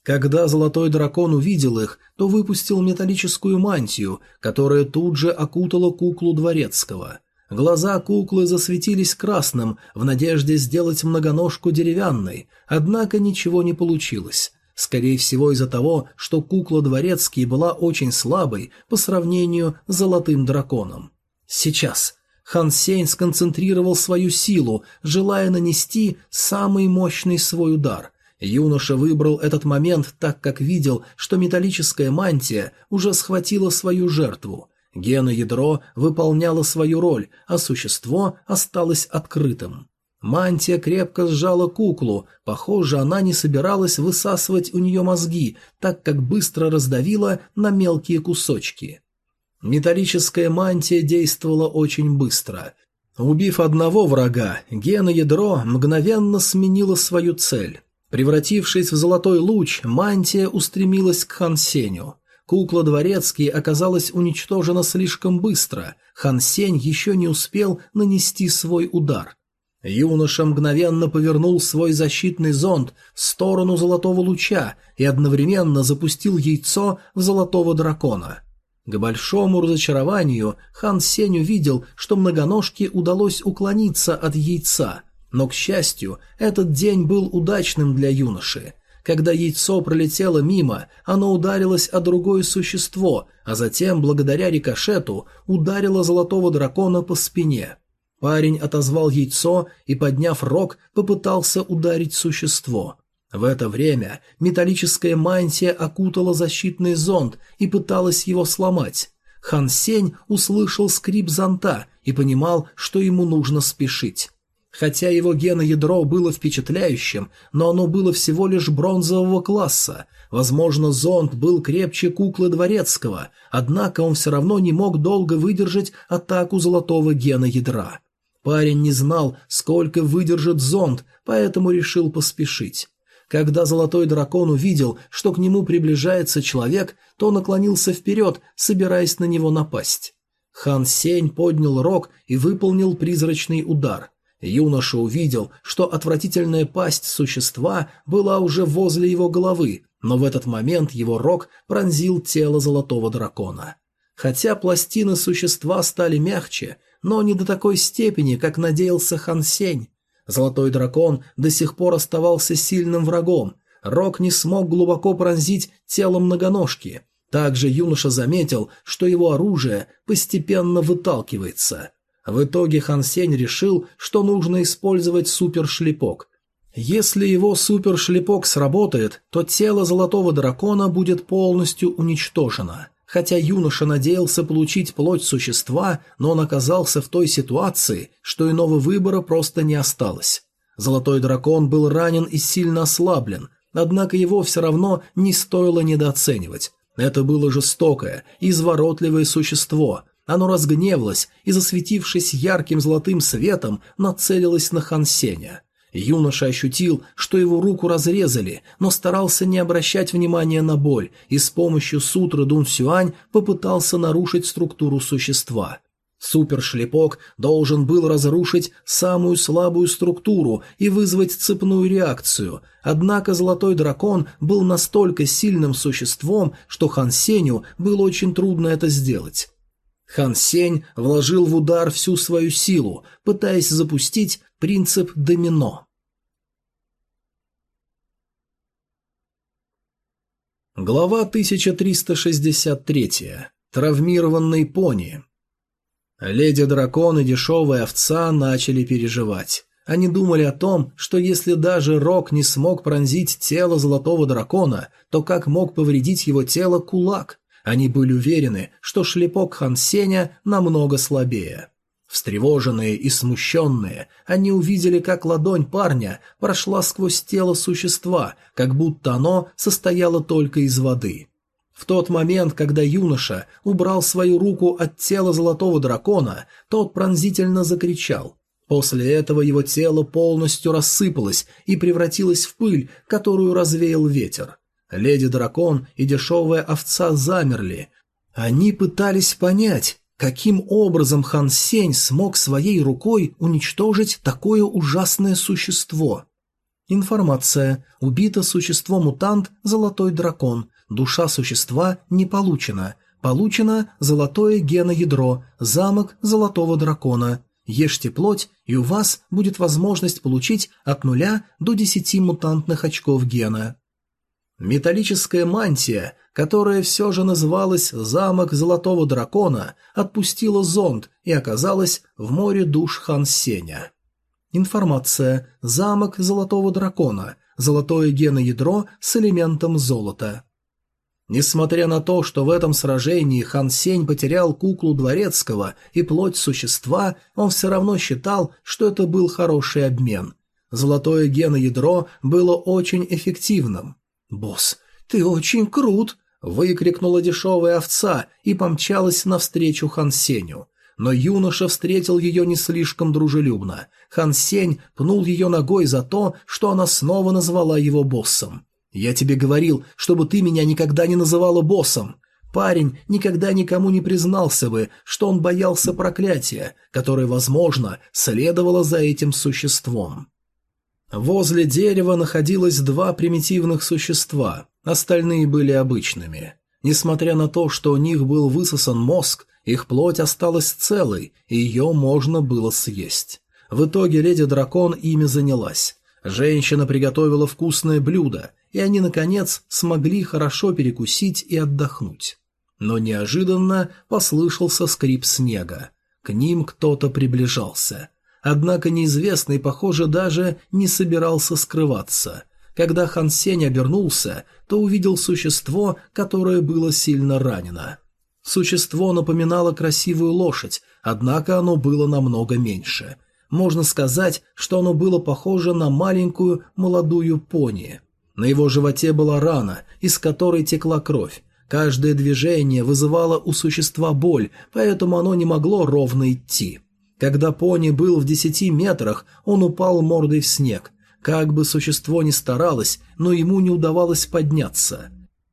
Когда золотой дракон увидел их, то выпустил металлическую мантию, которая тут же окутала куклу дворецкого. Глаза куклы засветились красным в надежде сделать многоножку деревянной, однако ничего не получилось. Скорее всего из-за того, что кукла дворецкий была очень слабой по сравнению с золотым драконом. Сейчас Хан Сень сконцентрировал свою силу, желая нанести самый мощный свой удар. Юноша выбрал этот момент, так как видел, что металлическая мантия уже схватила свою жертву. Геноядро выполняло свою роль, а существо осталось открытым. Мантия крепко сжала куклу, похоже, она не собиралась высасывать у нее мозги, так как быстро раздавила на мелкие кусочки. Металлическая мантия действовала очень быстро. Убив одного врага, геноядро мгновенно сменило свою цель. Превратившись в золотой луч, мантия устремилась к Хансеню. Кукла Дворецкий оказалась уничтожена слишком быстро, Хансень еще не успел нанести свой удар. Юноша мгновенно повернул свой защитный зонд в сторону золотого луча и одновременно запустил яйцо в золотого дракона. К большому разочарованию хан Сень увидел, что многоножке удалось уклониться от яйца, но, к счастью, этот день был удачным для юноши. Когда яйцо пролетело мимо, оно ударилось о другое существо, а затем, благодаря рикошету, ударило золотого дракона по спине. Парень отозвал яйцо и, подняв рог, попытался ударить существо. В это время металлическая мантия окутала защитный зонд и пыталась его сломать. Хан Сень услышал скрип зонта и понимал, что ему нужно спешить. Хотя его геноядро было впечатляющим, но оно было всего лишь бронзового класса. Возможно, зонд был крепче куклы дворецкого, однако он все равно не мог долго выдержать атаку золотого геноядра. Парень не знал, сколько выдержит зонд, поэтому решил поспешить. Когда золотой дракон увидел, что к нему приближается человек, то наклонился вперед, собираясь на него напасть. Хан Сень поднял рог и выполнил призрачный удар. Юноша увидел, что отвратительная пасть существа была уже возле его головы, но в этот момент его рог пронзил тело золотого дракона. Хотя пластины существа стали мягче, но не до такой степени, как надеялся Хан Сень. Золотой дракон до сих пор оставался сильным врагом. Рок не смог глубоко пронзить тело многоножки. Также юноша заметил, что его оружие постепенно выталкивается. В итоге Хан Сень решил, что нужно использовать супершлепок. Если его супершлепок сработает, то тело золотого дракона будет полностью уничтожено. Хотя юноша надеялся получить плоть существа, но он оказался в той ситуации, что иного выбора просто не осталось. Золотой дракон был ранен и сильно ослаблен, однако его все равно не стоило недооценивать. Это было жестокое, изворотливое существо. Оно разгневалось и, засветившись ярким золотым светом, нацелилось на Хансеня. Юноша ощутил, что его руку разрезали, но старался не обращать внимания на боль и с помощью сутры Дун Сюань попытался нарушить структуру существа. Супершлепок должен был разрушить самую слабую структуру и вызвать цепную реакцию, однако Золотой Дракон был настолько сильным существом, что Хан Сеню было очень трудно это сделать. Хан Сень вложил в удар всю свою силу, пытаясь запустить принцип домино. Глава 1363. Травмированный пони. Леди-дракон и дешевая овца начали переживать. Они думали о том, что если даже Рок не смог пронзить тело золотого дракона, то как мог повредить его тело кулак? Они были уверены, что шлепок Хансеня намного слабее. Встревоженные и смущенные, они увидели, как ладонь парня прошла сквозь тело существа, как будто оно состояло только из воды. В тот момент, когда юноша убрал свою руку от тела золотого дракона, тот пронзительно закричал. После этого его тело полностью рассыпалось и превратилось в пыль, которую развеял ветер. Леди-дракон и дешевая овца замерли. Они пытались понять, каким образом Хан Сень смог своей рукой уничтожить такое ужасное существо. Информация. Убито существо-мутант «Золотой дракон». Душа существа не получена. Получено золотое геноядро, замок золотого дракона. Ешьте плоть, и у вас будет возможность получить от нуля до десяти мутантных очков гена. Металлическая мантия, которая все же называлась «Замок Золотого Дракона», отпустила зонд и оказалась в море душ Хан Сеня. Информация «Замок Золотого Дракона», золотое геноядро с элементом золота. Несмотря на то, что в этом сражении Хан Сень потерял куклу дворецкого и плоть существа, он все равно считал, что это был хороший обмен. Золотое геноядро было очень эффективным. «Босс, ты очень крут!» – выкрикнула дешевая овца и помчалась навстречу Хан Сеню. Но юноша встретил ее не слишком дружелюбно. Хан Сень пнул ее ногой за то, что она снова назвала его боссом. «Я тебе говорил, чтобы ты меня никогда не называла боссом!» Парень никогда никому не признался бы, что он боялся проклятия, которое, возможно, следовало за этим существом. Возле дерева находилось два примитивных существа, остальные были обычными. Несмотря на то, что у них был высосан мозг, их плоть осталась целой, и ее можно было съесть. В итоге леди-дракон ими занялась. Женщина приготовила вкусное блюдо, и они, наконец, смогли хорошо перекусить и отдохнуть. Но неожиданно послышался скрип снега. К ним кто-то приближался. Однако неизвестный, похоже, даже не собирался скрываться. Когда Хан Сень обернулся, то увидел существо, которое было сильно ранено. Существо напоминало красивую лошадь, однако оно было намного меньше. Можно сказать, что оно было похоже на маленькую молодую пони. На его животе была рана, из которой текла кровь. Каждое движение вызывало у существа боль, поэтому оно не могло ровно идти. Когда пони был в десяти метрах, он упал мордой в снег. Как бы существо ни старалось, но ему не удавалось подняться.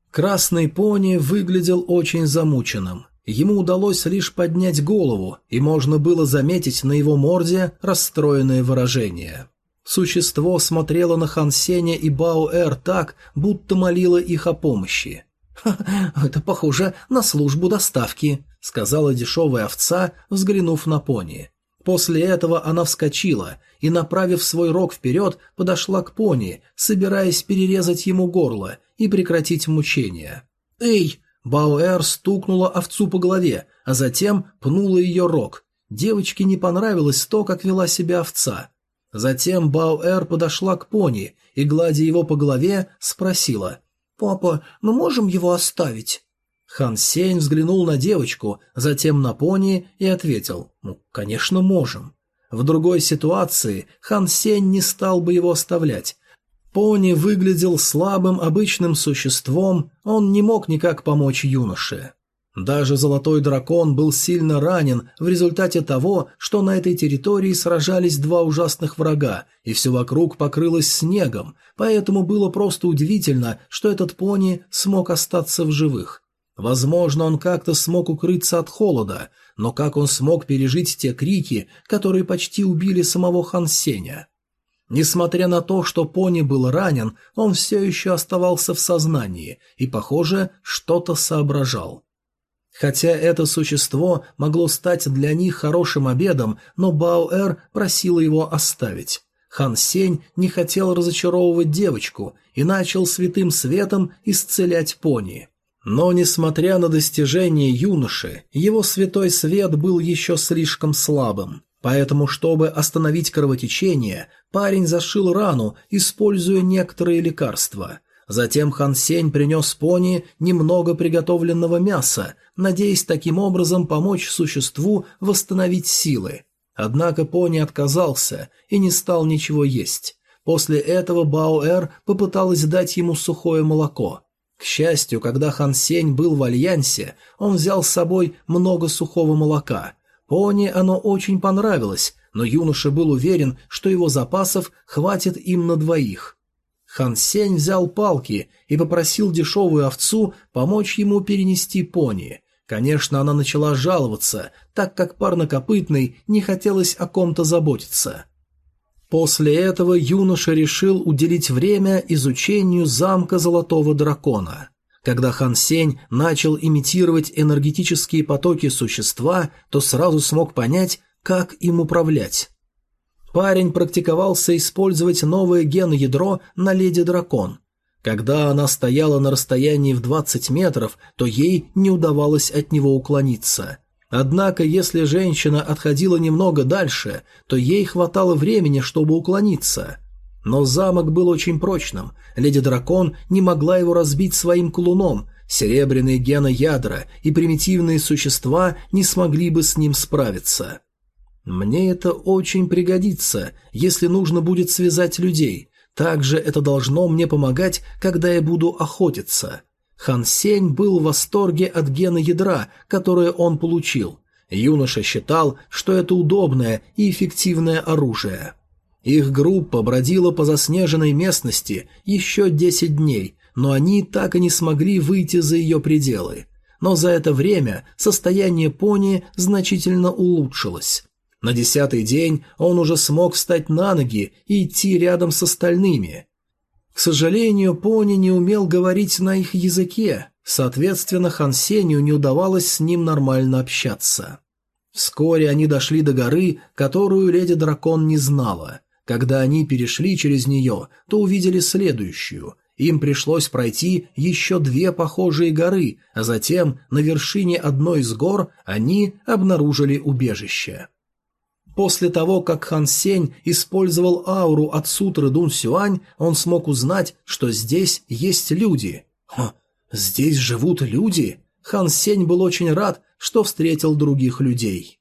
Красный пони выглядел очень замученным. Ему удалось лишь поднять голову, и можно было заметить на его морде расстроенное выражение. Существо смотрело на Хансеня и Баоэр так, будто молило их о помощи. «Ха, это похоже на службу доставки», — сказала дешевая овца, взглянув на пони. После этого она вскочила и, направив свой рог вперед, подошла к пони, собираясь перерезать ему горло и прекратить мучения. «Эй!» Бауэр стукнула овцу по голове, а затем пнула ее рог. Девочке не понравилось то, как вела себя овца. Затем Бауэр подошла к пони и, гладя его по голове, спросила. «Папа, мы можем его оставить?» Хан Сень взглянул на девочку, затем на пони и ответил, «Ну, конечно, можем». В другой ситуации Хан Сень не стал бы его оставлять. Пони выглядел слабым обычным существом, он не мог никак помочь юноше. Даже Золотой Дракон был сильно ранен в результате того, что на этой территории сражались два ужасных врага, и все вокруг покрылось снегом, поэтому было просто удивительно, что этот пони смог остаться в живых. Возможно, он как-то смог укрыться от холода, но как он смог пережить те крики, которые почти убили самого Хан Сеня? Несмотря на то, что пони был ранен, он все еще оставался в сознании и, похоже, что-то соображал. Хотя это существо могло стать для них хорошим обедом, но Баоэр просила его оставить. Хан Сень не хотел разочаровывать девочку и начал святым светом исцелять пони. Но, несмотря на достижения юноши, его святой свет был еще слишком слабым. Поэтому, чтобы остановить кровотечение, парень зашил рану, используя некоторые лекарства. Затем Хан Сень принес пони немного приготовленного мяса, надеясь таким образом помочь существу восстановить силы. Однако пони отказался и не стал ничего есть. После этого Баоэр попыталась дать ему сухое молоко. К счастью, когда Хан Сень был в Альянсе, он взял с собой много сухого молока. Пони оно очень понравилось, но юноша был уверен, что его запасов хватит им на двоих. Хан Сень взял палки и попросил дешевую овцу помочь ему перенести пони. Конечно, она начала жаловаться, так как парнокопытный не хотелось о ком-то заботиться. После этого юноша решил уделить время изучению замка Золотого Дракона. Когда Хан Сень начал имитировать энергетические потоки существа, то сразу смог понять, как им управлять. Парень практиковался использовать новое ген-ядро на Леди Дракон. Когда она стояла на расстоянии в 20 метров, то ей не удавалось от него уклониться. Однако, если женщина отходила немного дальше, то ей хватало времени, чтобы уклониться. Но замок был очень прочным, леди-дракон не могла его разбить своим колуном, серебряные геноядра и примитивные существа не смогли бы с ним справиться. Мне это очень пригодится, если нужно будет связать людей. Также это должно мне помогать, когда я буду охотиться. Хан Сень был в восторге от гена ядра, которое он получил. Юноша считал, что это удобное и эффективное оружие. Их группа бродила по заснеженной местности еще 10 дней, но они так и не смогли выйти за ее пределы. Но за это время состояние пони значительно улучшилось. На десятый день он уже смог встать на ноги и идти рядом с остальными. К сожалению, пони не умел говорить на их языке, соответственно, Хан Сенью не удавалось с ним нормально общаться. Вскоре они дошли до горы, которую леди-дракон не знала. Когда они перешли через нее, то увидели следующую. Им пришлось пройти еще две похожие горы, а затем на вершине одной из гор они обнаружили убежище. После того, как Хан Сень использовал ауру от сутры Дун Сюань, он смог узнать, что здесь есть люди. Ха, здесь живут люди? Хан Сень был очень рад, что встретил других людей.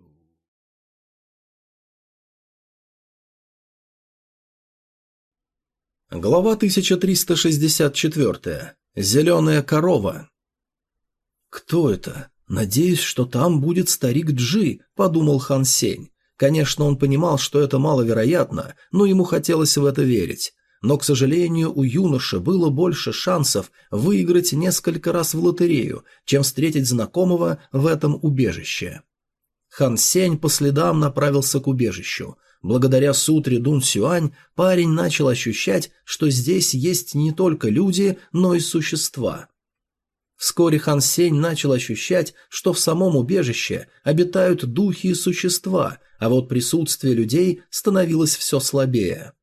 Глава 1364. Зеленая корова. «Кто это? Надеюсь, что там будет старик Джи», — подумал Хан Сень. Конечно, он понимал, что это маловероятно, но ему хотелось в это верить. Но, к сожалению, у юноши было больше шансов выиграть несколько раз в лотерею, чем встретить знакомого в этом убежище. Хан Сень по следам направился к убежищу — Благодаря сутре Дун Сюань парень начал ощущать, что здесь есть не только люди, но и существа. Вскоре Хан Сень начал ощущать, что в самом убежище обитают духи и существа, а вот присутствие людей становилось все слабее.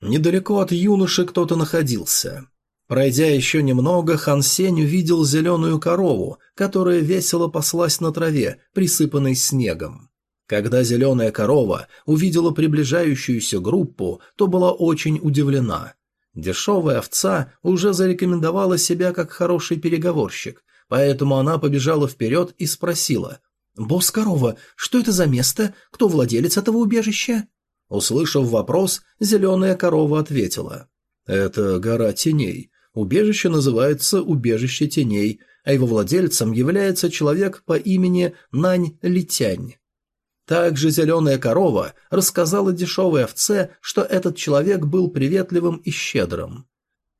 Недалеко от юноши кто-то находился. Пройдя еще немного, Хан Сень увидел зеленую корову, которая весело паслась на траве, присыпанной снегом. Когда зеленая корова увидела приближающуюся группу, то была очень удивлена. Дешевая овца уже зарекомендовала себя как хороший переговорщик, поэтому она побежала вперед и спросила. «Босс корова, что это за место? Кто владелец этого убежища?» Услышав вопрос, зеленая корова ответила. «Это гора теней. Убежище называется «Убежище теней», а его владельцем является человек по имени Нань Летянь. Также зеленая корова рассказала дешевой овце, что этот человек был приветливым и щедрым.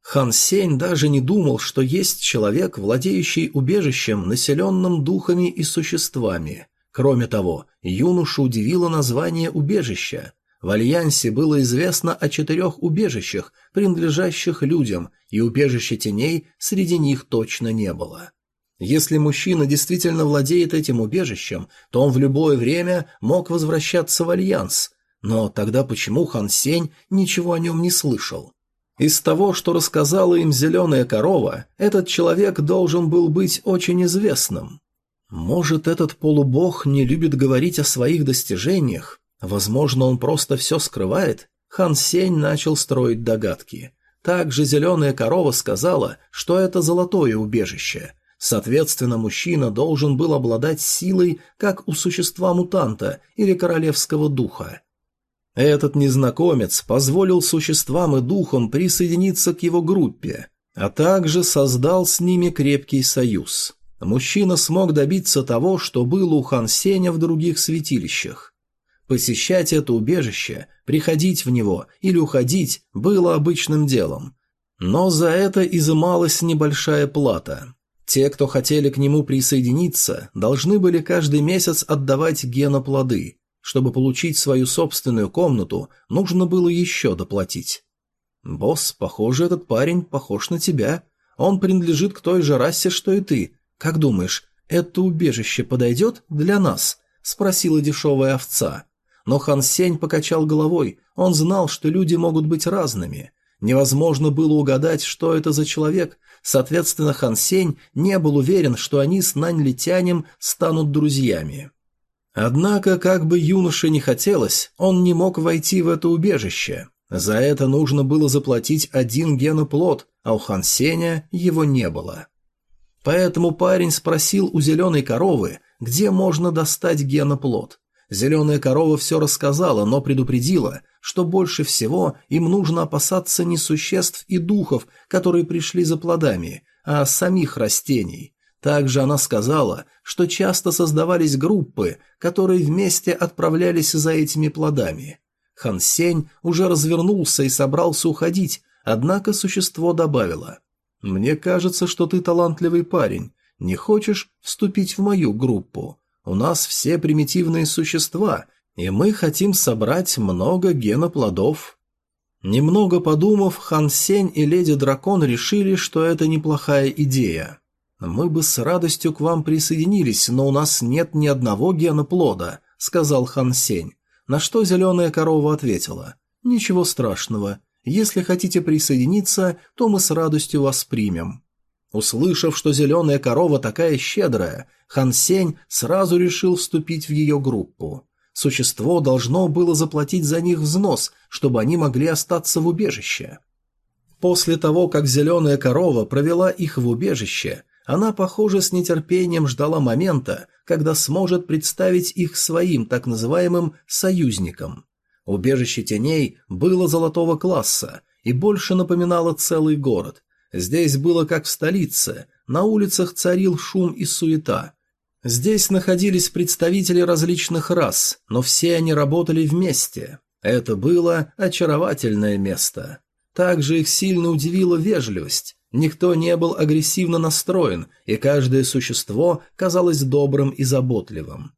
Хан Сень даже не думал, что есть человек, владеющий убежищем, населенным духами и существами. Кроме того, юношу удивило название убежища. В Альянсе было известно о четырех убежищах, принадлежащих людям, и убежища теней среди них точно не было. Если мужчина действительно владеет этим убежищем, то он в любое время мог возвращаться в Альянс. Но тогда почему Хан Сень ничего о нем не слышал? Из того, что рассказала им зеленая корова, этот человек должен был быть очень известным. Может, этот полубог не любит говорить о своих достижениях? Возможно, он просто все скрывает? Хан Сень начал строить догадки. Также зеленая корова сказала, что это золотое убежище – Соответственно, мужчина должен был обладать силой, как у существа-мутанта или королевского духа. Этот незнакомец позволил существам и духам присоединиться к его группе, а также создал с ними крепкий союз. Мужчина смог добиться того, что было у Хан Сеня в других святилищах. Посещать это убежище, приходить в него или уходить было обычным делом. Но за это изымалась небольшая плата. Те, кто хотели к нему присоединиться, должны были каждый месяц отдавать геноплоды. Чтобы получить свою собственную комнату, нужно было еще доплатить. «Босс, похоже, этот парень похож на тебя. Он принадлежит к той же расе, что и ты. Как думаешь, это убежище подойдет для нас?» – спросила дешевая овца. Но Хан Сень покачал головой, он знал, что люди могут быть разными. Невозможно было угадать, что это за человек, Соответственно, Хан Сень не был уверен, что они с Нань Летянем станут друзьями. Однако, как бы юноше не хотелось, он не мог войти в это убежище. За это нужно было заплатить один геноплод, а у Хан Сеня его не было. Поэтому парень спросил у зеленой коровы, где можно достать геноплод. Зеленая корова все рассказала, но предупредила, что больше всего им нужно опасаться не существ и духов, которые пришли за плодами, а самих растений. Также она сказала, что часто создавались группы, которые вместе отправлялись за этими плодами. Хан Сень уже развернулся и собрался уходить, однако существо добавило. «Мне кажется, что ты талантливый парень. Не хочешь вступить в мою группу? У нас все примитивные существа, и мы хотим собрать много геноплодов. Немного подумав, Хан Сень и Леди Дракон решили, что это неплохая идея. «Мы бы с радостью к вам присоединились, но у нас нет ни одного геноплода», — сказал Хан Сень. На что зеленая корова ответила. «Ничего страшного. Если хотите присоединиться, то мы с радостью вас примем». Услышав, что зеленая корова такая щедрая, Хан Сень сразу решил вступить в ее группу. Существо должно было заплатить за них взнос, чтобы они могли остаться в убежище. После того, как зеленая корова провела их в убежище, она, похоже, с нетерпением ждала момента, когда сможет представить их своим так называемым «союзникам». Убежище теней было золотого класса и больше напоминало целый город. Здесь было как в столице, на улицах царил шум и суета, Здесь находились представители различных рас, но все они работали вместе. Это было очаровательное место. Также их сильно удивила вежливость. Никто не был агрессивно настроен, и каждое существо казалось добрым и заботливым.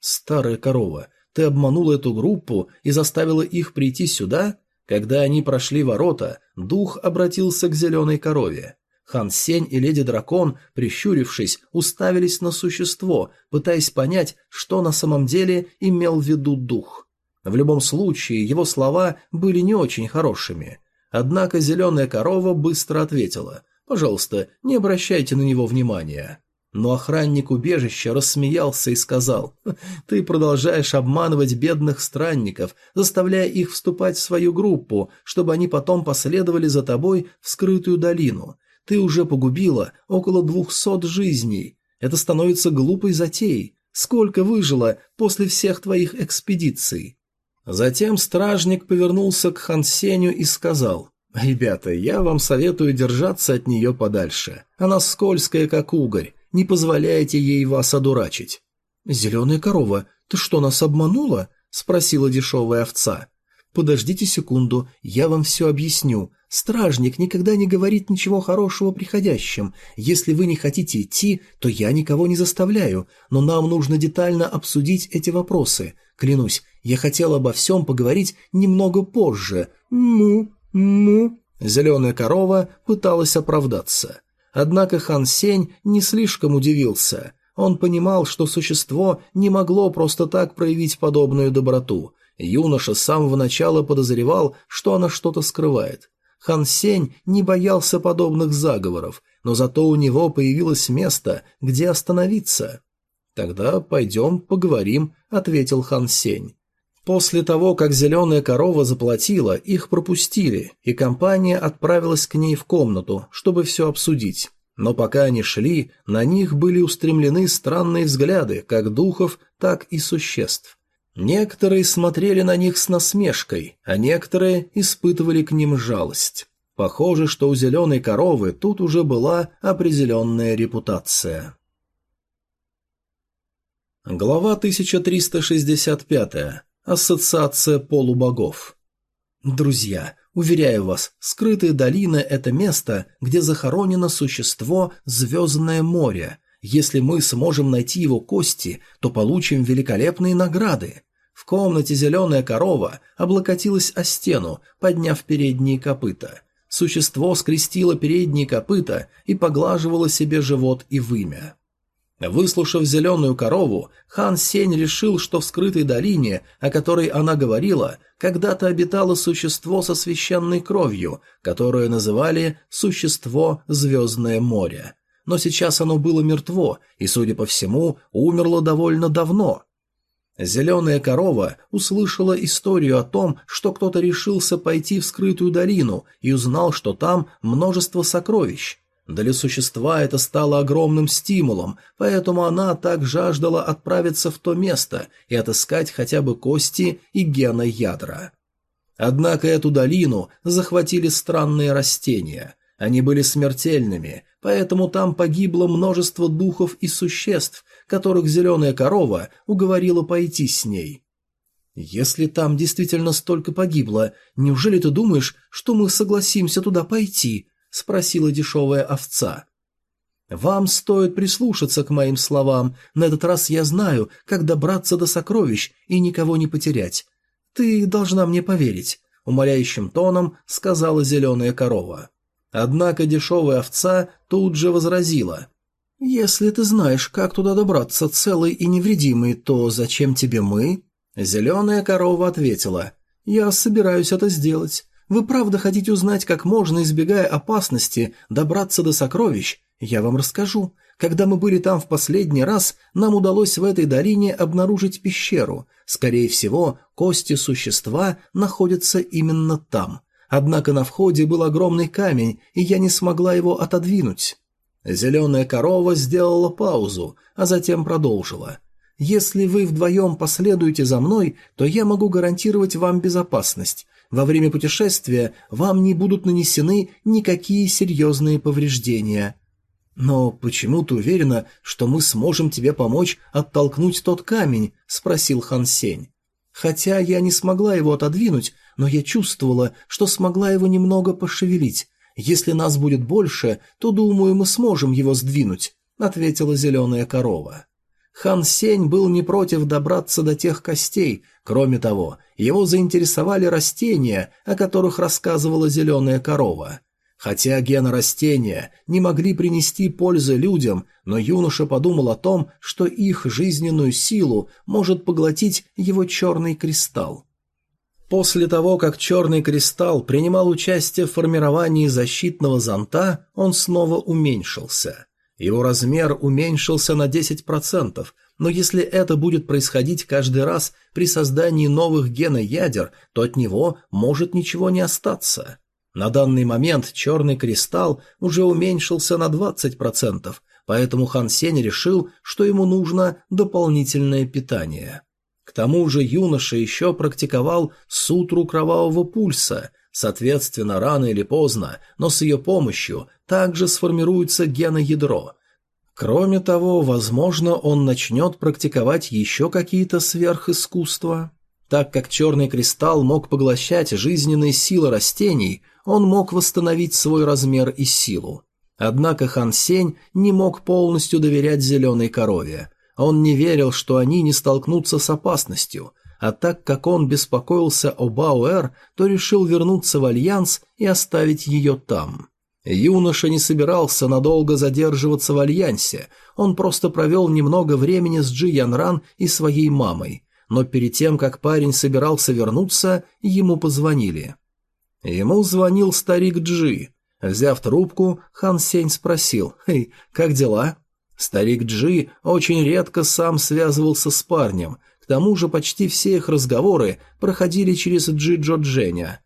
«Старая корова, ты обманула эту группу и заставила их прийти сюда?» Когда они прошли ворота, дух обратился к зеленой корове. Хан Сень и Леди Дракон, прищурившись, уставились на существо, пытаясь понять, что на самом деле имел в виду дух. В любом случае, его слова были не очень хорошими. Однако зеленая корова быстро ответила «Пожалуйста, не обращайте на него внимания». Но охранник убежища рассмеялся и сказал, «Ты продолжаешь обманывать бедных странников, заставляя их вступать в свою группу, чтобы они потом последовали за тобой в скрытую долину. Ты уже погубила около двухсот жизней. Это становится глупой затеей. Сколько выжило после всех твоих экспедиций?» Затем стражник повернулся к Хансеню и сказал, «Ребята, я вам советую держаться от нее подальше. Она скользкая, как угорь. Не позволяйте ей вас одурачить». «Зеленая корова, ты что, нас обманула?» – спросила дешевая овца. «Подождите секунду, я вам все объясню. Стражник никогда не говорит ничего хорошего приходящим. Если вы не хотите идти, то я никого не заставляю, но нам нужно детально обсудить эти вопросы. Клянусь, я хотел обо всем поговорить немного позже. Му, му. Зеленая корова пыталась оправдаться. Однако Хан Сень не слишком удивился. Он понимал, что существо не могло просто так проявить подобную доброту. Юноша с самого начала подозревал, что она что-то скрывает. Хан Сень не боялся подобных заговоров, но зато у него появилось место, где остановиться. «Тогда пойдем поговорим», — ответил Хан Сень. После того, как зеленая корова заплатила, их пропустили, и компания отправилась к ней в комнату, чтобы все обсудить. Но пока они шли, на них были устремлены странные взгляды, как духов, так и существ. Некоторые смотрели на них с насмешкой, а некоторые испытывали к ним жалость. Похоже, что у зеленой коровы тут уже была определенная репутация. Глава 1365. Ассоциация полубогов. Друзья, уверяю вас, скрытая долина – это место, где захоронено существо Звездное море. Если мы сможем найти его кости, то получим великолепные награды. В комнате зеленая корова облокотилась о стену, подняв передние копыта. Существо скрестило передние копыта и поглаживало себе живот и вымя. Выслушав зеленую корову, хан Сень решил, что в скрытой долине, о которой она говорила, когда-то обитало существо со священной кровью, которое называли «существо Звездное море». Но сейчас оно было мертво и, судя по всему, умерло довольно давно. Зеленая корова услышала историю о том, что кто-то решился пойти в скрытую долину и узнал, что там множество сокровищ. Для существа это стало огромным стимулом, поэтому она так жаждала отправиться в то место и отыскать хотя бы кости и гена ядра. Однако эту долину захватили странные растения. Они были смертельными, поэтому там погибло множество духов и существ, которых зеленая корова уговорила пойти с ней. «Если там действительно столько погибло, неужели ты думаешь, что мы согласимся туда пойти?» – спросила дешевая овца. «Вам стоит прислушаться к моим словам. На этот раз я знаю, как добраться до сокровищ и никого не потерять. Ты должна мне поверить», – умоляющим тоном сказала зеленая корова. Однако дешевая овца тут же возразила. «Если ты знаешь, как туда добраться целый и невредимый, то зачем тебе мы?» Зеленая корова ответила. «Я собираюсь это сделать. Вы правда хотите узнать, как можно, избегая опасности, добраться до сокровищ? Я вам расскажу. Когда мы были там в последний раз, нам удалось в этой долине обнаружить пещеру. Скорее всего, кости существа находятся именно там. Однако на входе был огромный камень, и я не смогла его отодвинуть. Зеленая корова сделала паузу, а затем продолжила. «Если вы вдвоем последуете за мной, то я могу гарантировать вам безопасность. Во время путешествия вам не будут нанесены никакие серьезные повреждения». «Но почему ты уверена, что мы сможем тебе помочь оттолкнуть тот камень?» – спросил Хан Сень. «Хотя я не смогла его отодвинуть, но я чувствовала, что смогла его немного пошевелить. Если нас будет больше, то, думаю, мы сможем его сдвинуть», — ответила зеленая корова. Хан Сень был не против добраться до тех костей. Кроме того, его заинтересовали растения, о которых рассказывала зеленая корова. Хотя гены растения не могли принести пользы людям, но юноша подумал о том, что их жизненную силу может поглотить его черный кристалл. После того, как черный кристалл принимал участие в формировании защитного зонта, он снова уменьшился. Его размер уменьшился на 10%, но если это будет происходить каждый раз при создании новых геноядер, то от него может ничего не остаться. На данный момент черный кристалл уже уменьшился на 20%, поэтому Хан Сень решил, что ему нужно дополнительное питание. Тому же юноша еще практиковал сутру кровавого пульса, соответственно, рано или поздно, но с ее помощью также сформируется геноядро. Кроме того, возможно, он начнет практиковать еще какие-то сверхискусства. Так как черный кристалл мог поглощать жизненные силы растений, он мог восстановить свой размер и силу. Однако Хан Сень не мог полностью доверять зеленой корове. Он не верил, что они не столкнутся с опасностью, а так как он беспокоился о Баоэр, то решил вернуться в Альянс и оставить ее там. Юноша не собирался надолго задерживаться в Альянсе, он просто провел немного времени с Джи Янран и своей мамой, но перед тем, как парень собирался вернуться, ему позвонили. Ему звонил старик Джи. Взяв трубку, Хан Сень спросил «Эй, как дела?» Старик Джи очень редко сам связывался с парнем, к тому же почти все их разговоры проходили через Джи Джо Дженя.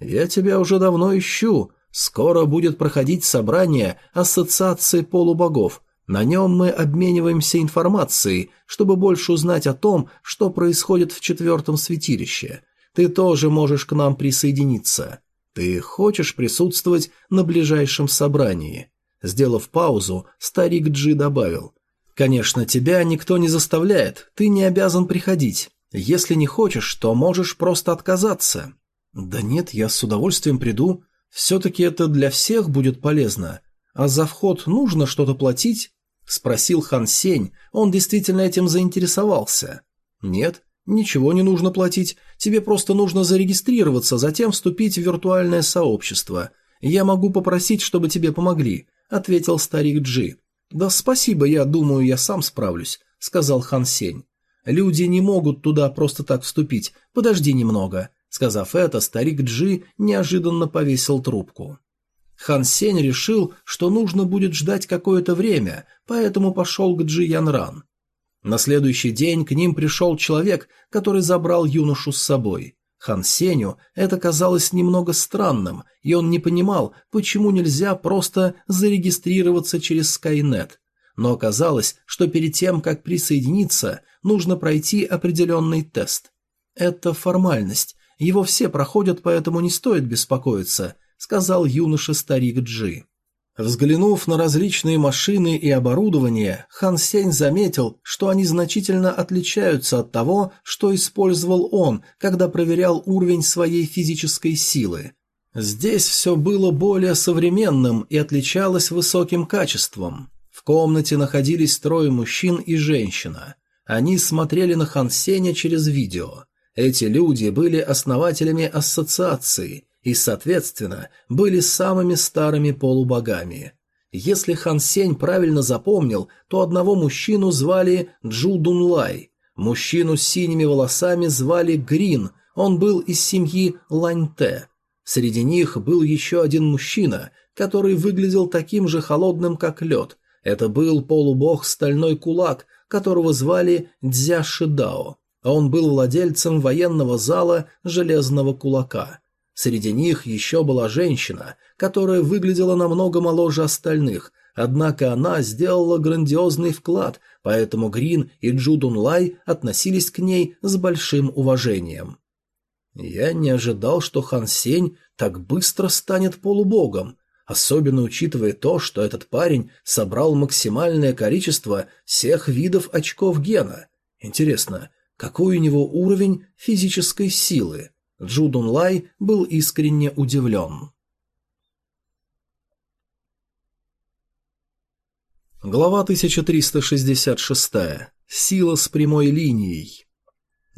«Я тебя уже давно ищу. Скоро будет проходить собрание Ассоциации полубогов. На нем мы обмениваемся информацией, чтобы больше узнать о том, что происходит в четвертом святилище. Ты тоже можешь к нам присоединиться. Ты хочешь присутствовать на ближайшем собрании?» Сделав паузу, старик Джи добавил. «Конечно, тебя никто не заставляет, ты не обязан приходить. Если не хочешь, то можешь просто отказаться». «Да нет, я с удовольствием приду. Все-таки это для всех будет полезно. А за вход нужно что-то платить?» – спросил Хан Сень. Он действительно этим заинтересовался. «Нет, ничего не нужно платить. Тебе просто нужно зарегистрироваться, затем вступить в виртуальное сообщество. Я могу попросить, чтобы тебе помогли ответил старик Джи. «Да спасибо, я думаю, я сам справлюсь», — сказал Хан Сень. «Люди не могут туда просто так вступить, подожди немного». Сказав это, старик Джи неожиданно повесил трубку. Хан Сень решил, что нужно будет ждать какое-то время, поэтому пошел к Джи Янран. На следующий день к ним пришел человек, который забрал юношу с собой. Хан Сеню это казалось немного странным, и он не понимал, почему нельзя просто зарегистрироваться через Skynet. Но оказалось, что перед тем, как присоединиться, нужно пройти определенный тест. «Это формальность. Его все проходят, поэтому не стоит беспокоиться», — сказал юноша-старик Джи. Взглянув на различные машины и оборудование, Хан Сень заметил, что они значительно отличаются от того, что использовал он, когда проверял уровень своей физической силы. Здесь все было более современным и отличалось высоким качеством. В комнате находились трое мужчин и женщина. Они смотрели на Хан Сеня через видео. Эти люди были основателями ассоциации – и, соответственно, были самыми старыми полубогами. Если Хан Сень правильно запомнил, то одного мужчину звали Джу Дунлай, мужчину с синими волосами звали Грин, он был из семьи Ланьте. Среди них был еще один мужчина, который выглядел таким же холодным, как лед. Это был полубог Стальной Кулак, которого звали Дзя Шидао. Он был владельцем военного зала Железного Кулака. Среди них еще была женщина, которая выглядела намного моложе остальных, однако она сделала грандиозный вклад, поэтому Грин и Джудун Лай относились к ней с большим уважением. Я не ожидал, что Хан Сень так быстро станет полубогом, особенно учитывая то, что этот парень собрал максимальное количество всех видов очков гена. Интересно, какой у него уровень физической силы? Джу Лай был искренне удивлен. Глава 1366. Сила с прямой линией.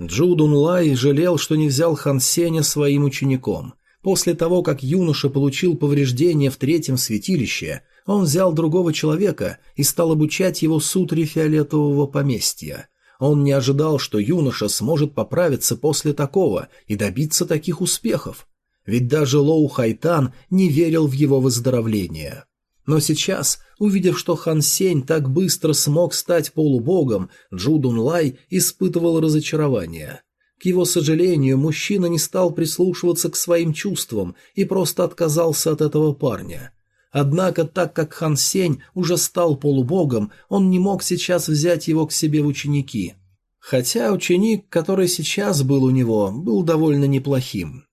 Джу Лай жалел, что не взял Хан Сеня своим учеником. После того, как юноша получил повреждения в третьем святилище, он взял другого человека и стал обучать его сутре фиолетового поместья. Он не ожидал, что юноша сможет поправиться после такого и добиться таких успехов. Ведь даже Лоу Хайтан не верил в его выздоровление. Но сейчас, увидев, что Хан Сень так быстро смог стать полубогом, Джу Дун Лай испытывал разочарование. К его сожалению, мужчина не стал прислушиваться к своим чувствам и просто отказался от этого парня. Однако, так как Хан Сень уже стал полубогом, он не мог сейчас взять его к себе в ученики. Хотя ученик, который сейчас был у него, был довольно неплохим.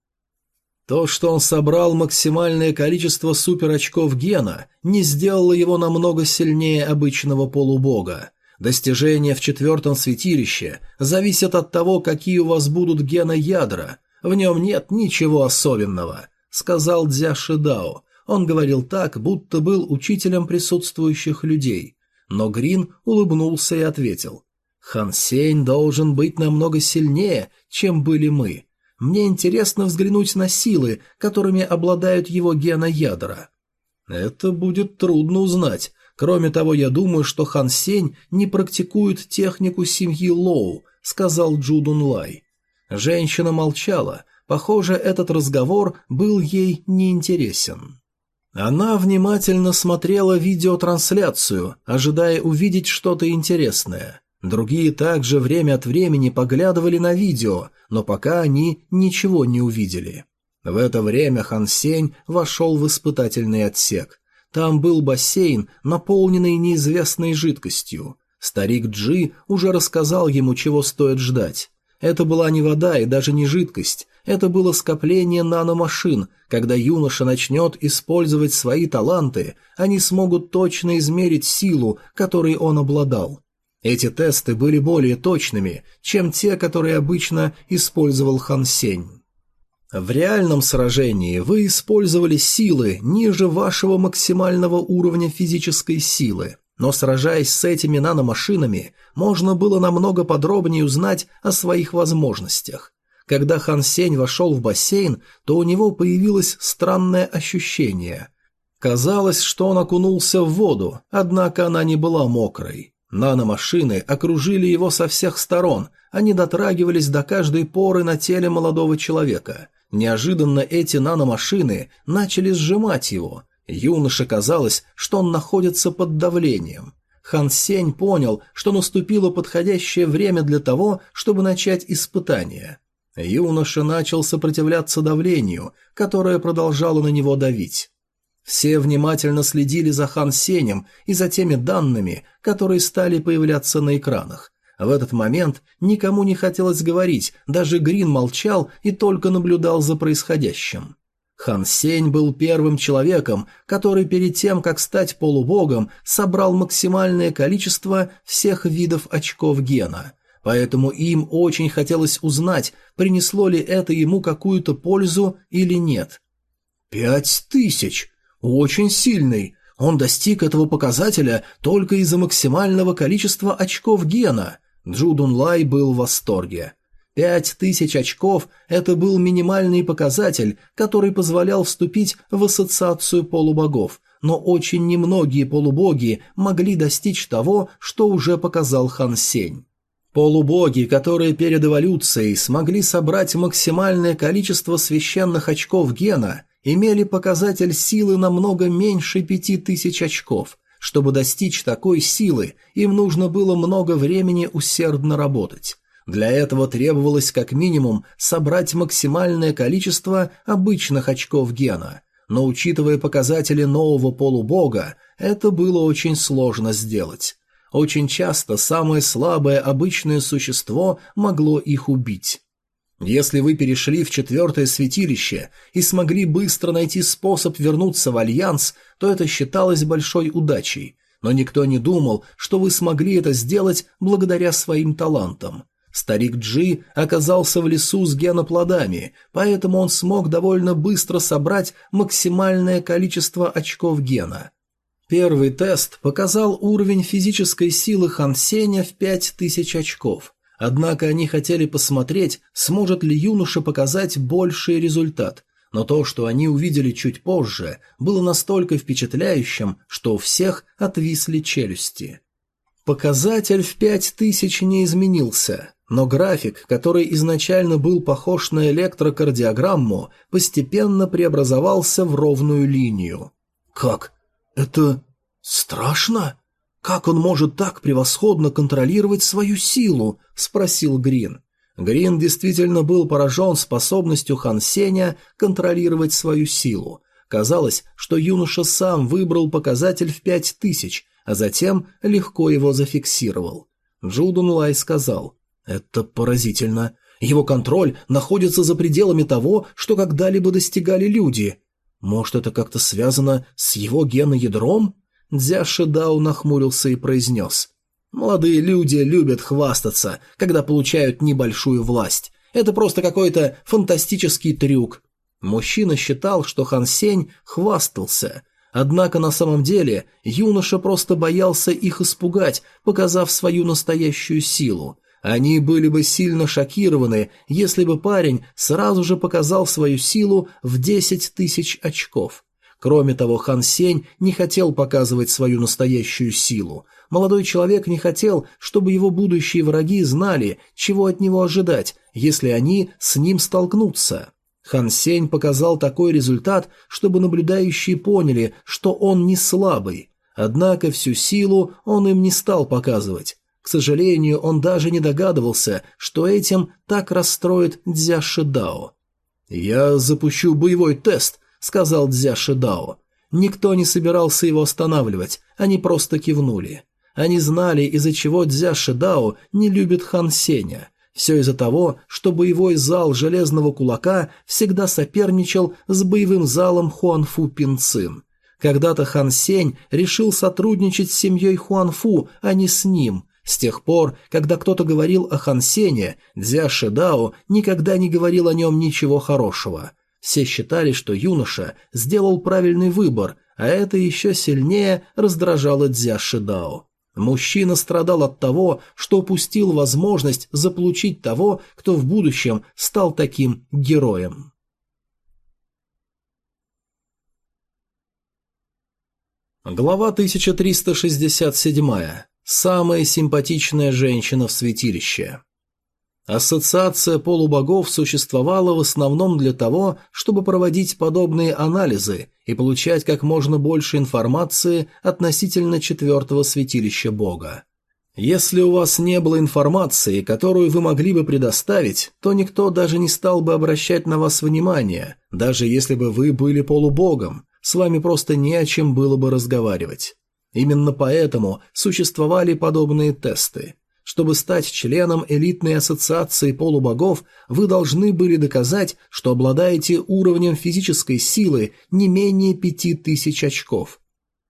То, что он собрал максимальное количество суперочков гена, не сделало его намного сильнее обычного полубога. Достижения в четвертом святилище зависят от того, какие у вас будут геноядра. В нем нет ничего особенного, сказал Дзя Шидао. Он говорил так, будто был учителем присутствующих людей. Но Грин улыбнулся и ответил. «Хан Сень должен быть намного сильнее, чем были мы. Мне интересно взглянуть на силы, которыми обладают его геноядра. Это будет трудно узнать. Кроме того, я думаю, что Хан Сень не практикует технику семьи Лоу, сказал Джудун Лай. Женщина молчала. Похоже, этот разговор был ей неинтересен. Она внимательно смотрела видеотрансляцию, ожидая увидеть что-то интересное. Другие также время от времени поглядывали на видео, но пока они ничего не увидели. В это время Хан Сень вошел в испытательный отсек. Там был бассейн, наполненный неизвестной жидкостью. Старик Джи уже рассказал ему, чего стоит ждать. Это была не вода и даже не жидкость, это было скопление наномашин. Когда юноша начнет использовать свои таланты, они смогут точно измерить силу, которой он обладал. Эти тесты были более точными, чем те, которые обычно использовал Хан Сень. В реальном сражении вы использовали силы ниже вашего максимального уровня физической силы, но сражаясь с этими наномашинами, можно было намного подробнее узнать о своих возможностях. Когда Хан Сень вошел в бассейн, то у него появилось странное ощущение. Казалось, что он окунулся в воду, однако она не была мокрой. Наномашины окружили его со всех сторон, они дотрагивались до каждой поры на теле молодого человека. Неожиданно эти наномашины начали сжимать его. Юноше казалось, что он находится под давлением. Хан Сень понял, что наступило подходящее время для того, чтобы начать испытание. Юноша начал сопротивляться давлению, которое продолжало на него давить. Все внимательно следили за Хан Сенем и за теми данными, которые стали появляться на экранах. В этот момент никому не хотелось говорить, даже Грин молчал и только наблюдал за происходящим. Хан Сень был первым человеком, который перед тем, как стать полубогом, собрал максимальное количество всех видов очков гена. Поэтому им очень хотелось узнать, принесло ли это ему какую-то пользу или нет. «Пять тысяч! Очень сильный. Он достиг этого показателя только из-за максимального количества очков гена. Джудун Лай был в восторге. Пять тысяч очков – это был минимальный показатель, который позволял вступить в ассоциацию полубогов, но очень немногие полубоги могли достичь того, что уже показал Хан Сень. Полубоги, которые перед эволюцией смогли собрать максимальное количество священных очков гена, имели показатель силы намного меньше пяти тысяч очков. Чтобы достичь такой силы, им нужно было много времени усердно работать. Для этого требовалось как минимум собрать максимальное количество обычных очков гена. Но учитывая показатели нового полубога, это было очень сложно сделать. Очень часто самое слабое обычное существо могло их убить. Если вы перешли в четвертое святилище и смогли быстро найти способ вернуться в Альянс, то это считалось большой удачей, но никто не думал, что вы смогли это сделать благодаря своим талантам. Старик Джи оказался в лесу с геноплодами, поэтому он смог довольно быстро собрать максимальное количество очков гена. Первый тест показал уровень физической силы Хан Сеня в 5000 очков, Однако они хотели посмотреть, сможет ли юноша показать больший результат, но то, что они увидели чуть позже, было настолько впечатляющим, что у всех отвисли челюсти. Показатель в пять тысяч не изменился, но график, который изначально был похож на электрокардиограмму, постепенно преобразовался в ровную линию. «Как? Это страшно? Как он может так превосходно контролировать свою силу? Спросил Грин. Грин действительно был поражен способностью Хан Сеня контролировать свою силу. Казалось, что юноша сам выбрал показатель в пять тысяч, а затем легко его зафиксировал. Джудун Лай сказал, «Это поразительно. Его контроль находится за пределами того, что когда-либо достигали люди. Может, это как-то связано с его геноядром?» Дзя Шидау нахмурился и произнес. «Молодые люди любят хвастаться, когда получают небольшую власть. Это просто какой-то фантастический трюк». Мужчина считал, что Хан Сень хвастался – Однако на самом деле юноша просто боялся их испугать, показав свою настоящую силу. Они были бы сильно шокированы, если бы парень сразу же показал свою силу в десять тысяч очков. Кроме того, Хан Сень не хотел показывать свою настоящую силу. Молодой человек не хотел, чтобы его будущие враги знали, чего от него ожидать, если они с ним столкнутся. Хан Сень показал такой результат, чтобы наблюдающие поняли, что он не слабый. Однако всю силу он им не стал показывать. К сожалению, он даже не догадывался, что этим так расстроит Дзя Шидао. «Я запущу боевой тест», — сказал Дзя Шидао. Никто не собирался его останавливать, они просто кивнули. Они знали, из-за чего Дзя Шидао не любит Хан Сеня. Все из-за того, что боевой зал Железного Кулака всегда соперничал с боевым залом Хуанфу Пинцин. Когда-то Хан Сень решил сотрудничать с семьей Хуанфу, а не с ним. С тех пор, когда кто-то говорил о Хан Сене, Дзя Шидао никогда не говорил о нем ничего хорошего. Все считали, что юноша сделал правильный выбор, а это еще сильнее раздражало Дзя Шидао. Мужчина страдал от того, что упустил возможность заполучить того, кто в будущем стал таким героем. Глава 1367. Самая симпатичная женщина в святилище. Ассоциация полубогов существовала в основном для того, чтобы проводить подобные анализы и получать как можно больше информации относительно четвертого святилища бога. Если у вас не было информации, которую вы могли бы предоставить, то никто даже не стал бы обращать на вас внимание, даже если бы вы были полубогом, с вами просто не о чем было бы разговаривать. Именно поэтому существовали подобные тесты – чтобы стать членом элитной ассоциации полубогов, вы должны были доказать, что обладаете уровнем физической силы не менее пяти тысяч очков.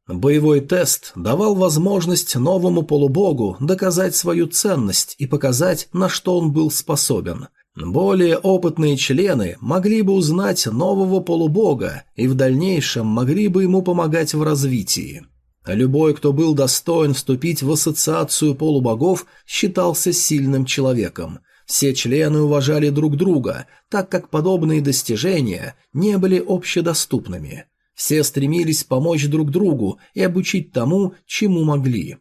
Боевой тест давал возможность новому полубогу доказать свою ценность и показать, на что он был способен. Более опытные члены могли бы узнать нового полубога и в дальнейшем могли бы ему помогать в развитии. Любой, кто был достоин вступить в ассоциацию полубогов, считался сильным человеком. Все члены уважали друг друга, так как подобные достижения не были общедоступными. Все стремились помочь друг другу и обучить тому, чему могли.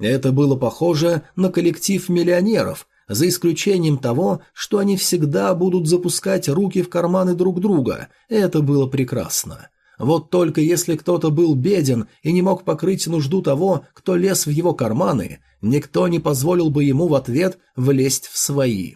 Это было похоже на коллектив миллионеров, за исключением того, что они всегда будут запускать руки в карманы друг друга. Это было прекрасно. Вот только если кто-то был беден и не мог покрыть нужду того, кто лез в его карманы, никто не позволил бы ему в ответ влезть в свои.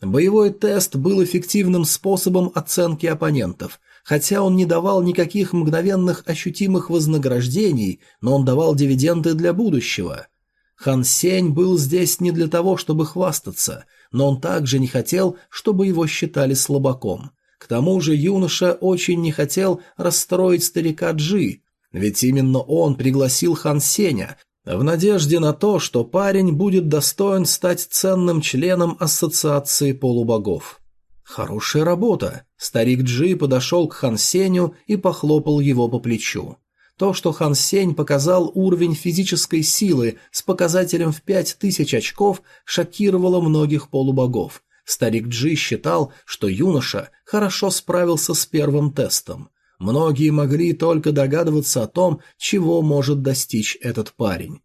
Боевой тест был эффективным способом оценки оппонентов, хотя он не давал никаких мгновенных ощутимых вознаграждений, но он давал дивиденды для будущего. Хан Сень был здесь не для того, чтобы хвастаться, но он также не хотел, чтобы его считали слабаком. К тому же юноша очень не хотел расстроить старика Джи, ведь именно он пригласил Хан Сеня в надежде на то, что парень будет достоин стать ценным членом ассоциации полубогов. Хорошая работа. Старик Джи подошел к Хан Сеню и похлопал его по плечу. То, что Хан Сень показал уровень физической силы с показателем в пять тысяч очков, шокировало многих полубогов. Старик Джи считал, что юноша хорошо справился с первым тестом. Многие могли только догадываться о том, чего может достичь этот парень.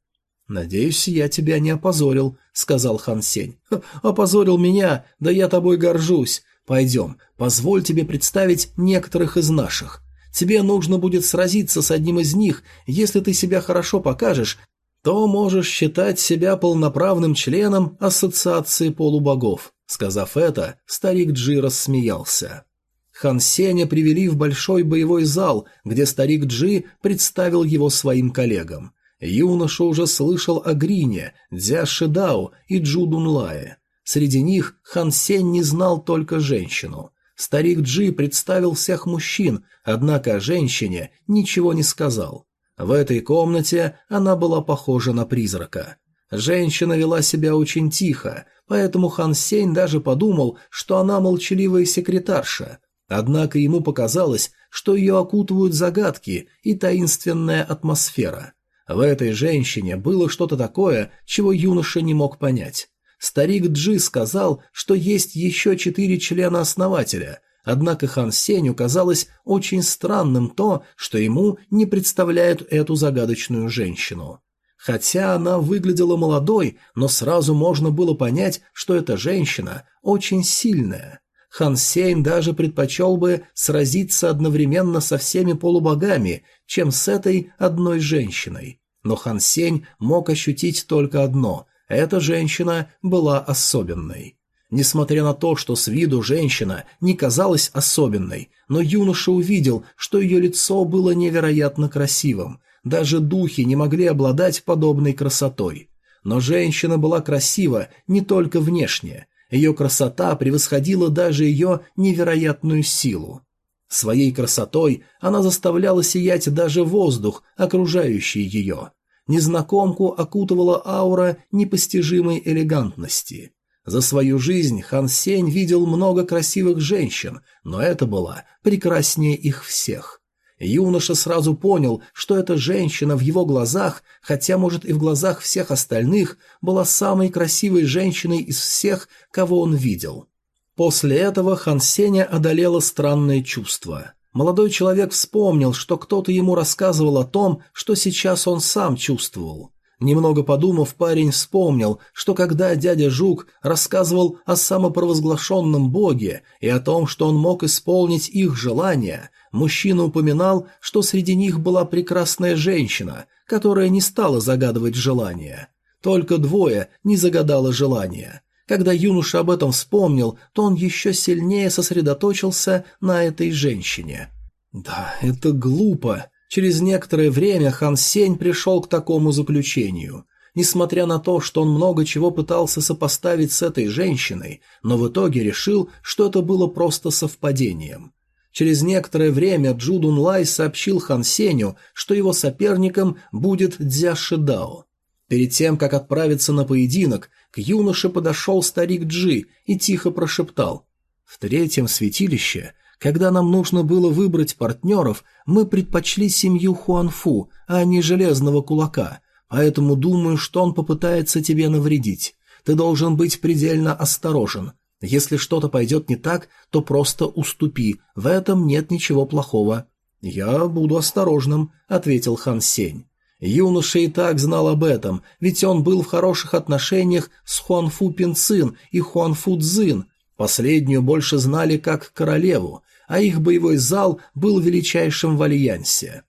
«Надеюсь, я тебя не опозорил», — сказал Хан Сень. «Опозорил меня? Да я тобой горжусь. Пойдем, позволь тебе представить некоторых из наших. Тебе нужно будет сразиться с одним из них. Если ты себя хорошо покажешь, то можешь считать себя полноправным членом Ассоциации полубогов». Сказав это, старик Джи рассмеялся. Хан Сеня привели в большой боевой зал, где старик Джи представил его своим коллегам. Юноша уже слышал о Грине, Дзя Шидао и Джу Дунлае. Среди них Хан Сень не знал только женщину. Старик Джи представил всех мужчин, однако о женщине ничего не сказал. В этой комнате она была похожа на призрака. Женщина вела себя очень тихо, поэтому Хан Сень даже подумал, что она молчаливая секретарша. Однако ему показалось, что ее окутывают загадки и таинственная атмосфера. В этой женщине было что-то такое, чего юноша не мог понять. Старик Джи сказал, что есть еще четыре члена основателя, однако Хан Сенью казалось очень странным то, что ему не представляют эту загадочную женщину. Хотя она выглядела молодой, но сразу можно было понять, что эта женщина очень сильная. Хан Сень даже предпочел бы сразиться одновременно со всеми полубогами, чем с этой одной женщиной. Но Хан Сень мог ощутить только одно – эта женщина была особенной. Несмотря на то, что с виду женщина не казалась особенной, но юноша увидел, что ее лицо было невероятно красивым, даже духи не могли обладать подобной красотой. Но женщина была красива не только внешне. Ее красота превосходила даже ее невероятную силу. Своей красотой она заставляла сиять даже воздух, окружающий ее. Незнакомку окутывала аура непостижимой элегантности. За свою жизнь Хан Сень видел много красивых женщин, но это была прекраснее их всех. Юноша сразу понял, что эта женщина в его глазах, хотя, может, и в глазах всех остальных, была самой красивой женщиной из всех, кого он видел. После этого Хан Сеня одолело странное чувство. Молодой человек вспомнил, что кто-то ему рассказывал о том, что сейчас он сам чувствовал. Немного подумав, парень вспомнил, что когда дядя Жук рассказывал о самопровозглашенном боге и о том, что он мог исполнить их желания, мужчина упоминал, что среди них была прекрасная женщина, которая не стала загадывать желания. Только двое не загадало желания. Когда юноша об этом вспомнил, то он еще сильнее сосредоточился на этой женщине. Да, это глупо. Через некоторое время Хан Сень пришел к такому заключению. Несмотря на то, что он много чего пытался сопоставить с этой женщиной, но в итоге решил, что это было просто совпадением. Через некоторое время Джудун Лай сообщил Хан Сеню, что его соперником будет Дзя Шидао. Перед тем, как отправиться на поединок, к юноше подошел старик Джи и тихо прошептал. «В третьем святилище, когда нам нужно было выбрать партнеров, мы предпочли семью Хуанфу, а не железного кулака, поэтому думаю, что он попытается тебе навредить. Ты должен быть предельно осторожен. Если что-то пойдет не так, то просто уступи, в этом нет ничего плохого». «Я буду осторожным», — ответил Хан Сень. Юноша и так знал об этом, ведь он был в хороших отношениях с Хуанфу Пинцин и Хуанфу Цзин. Последнюю больше знали как королеву, а их боевой зал был величайшим в альянсе.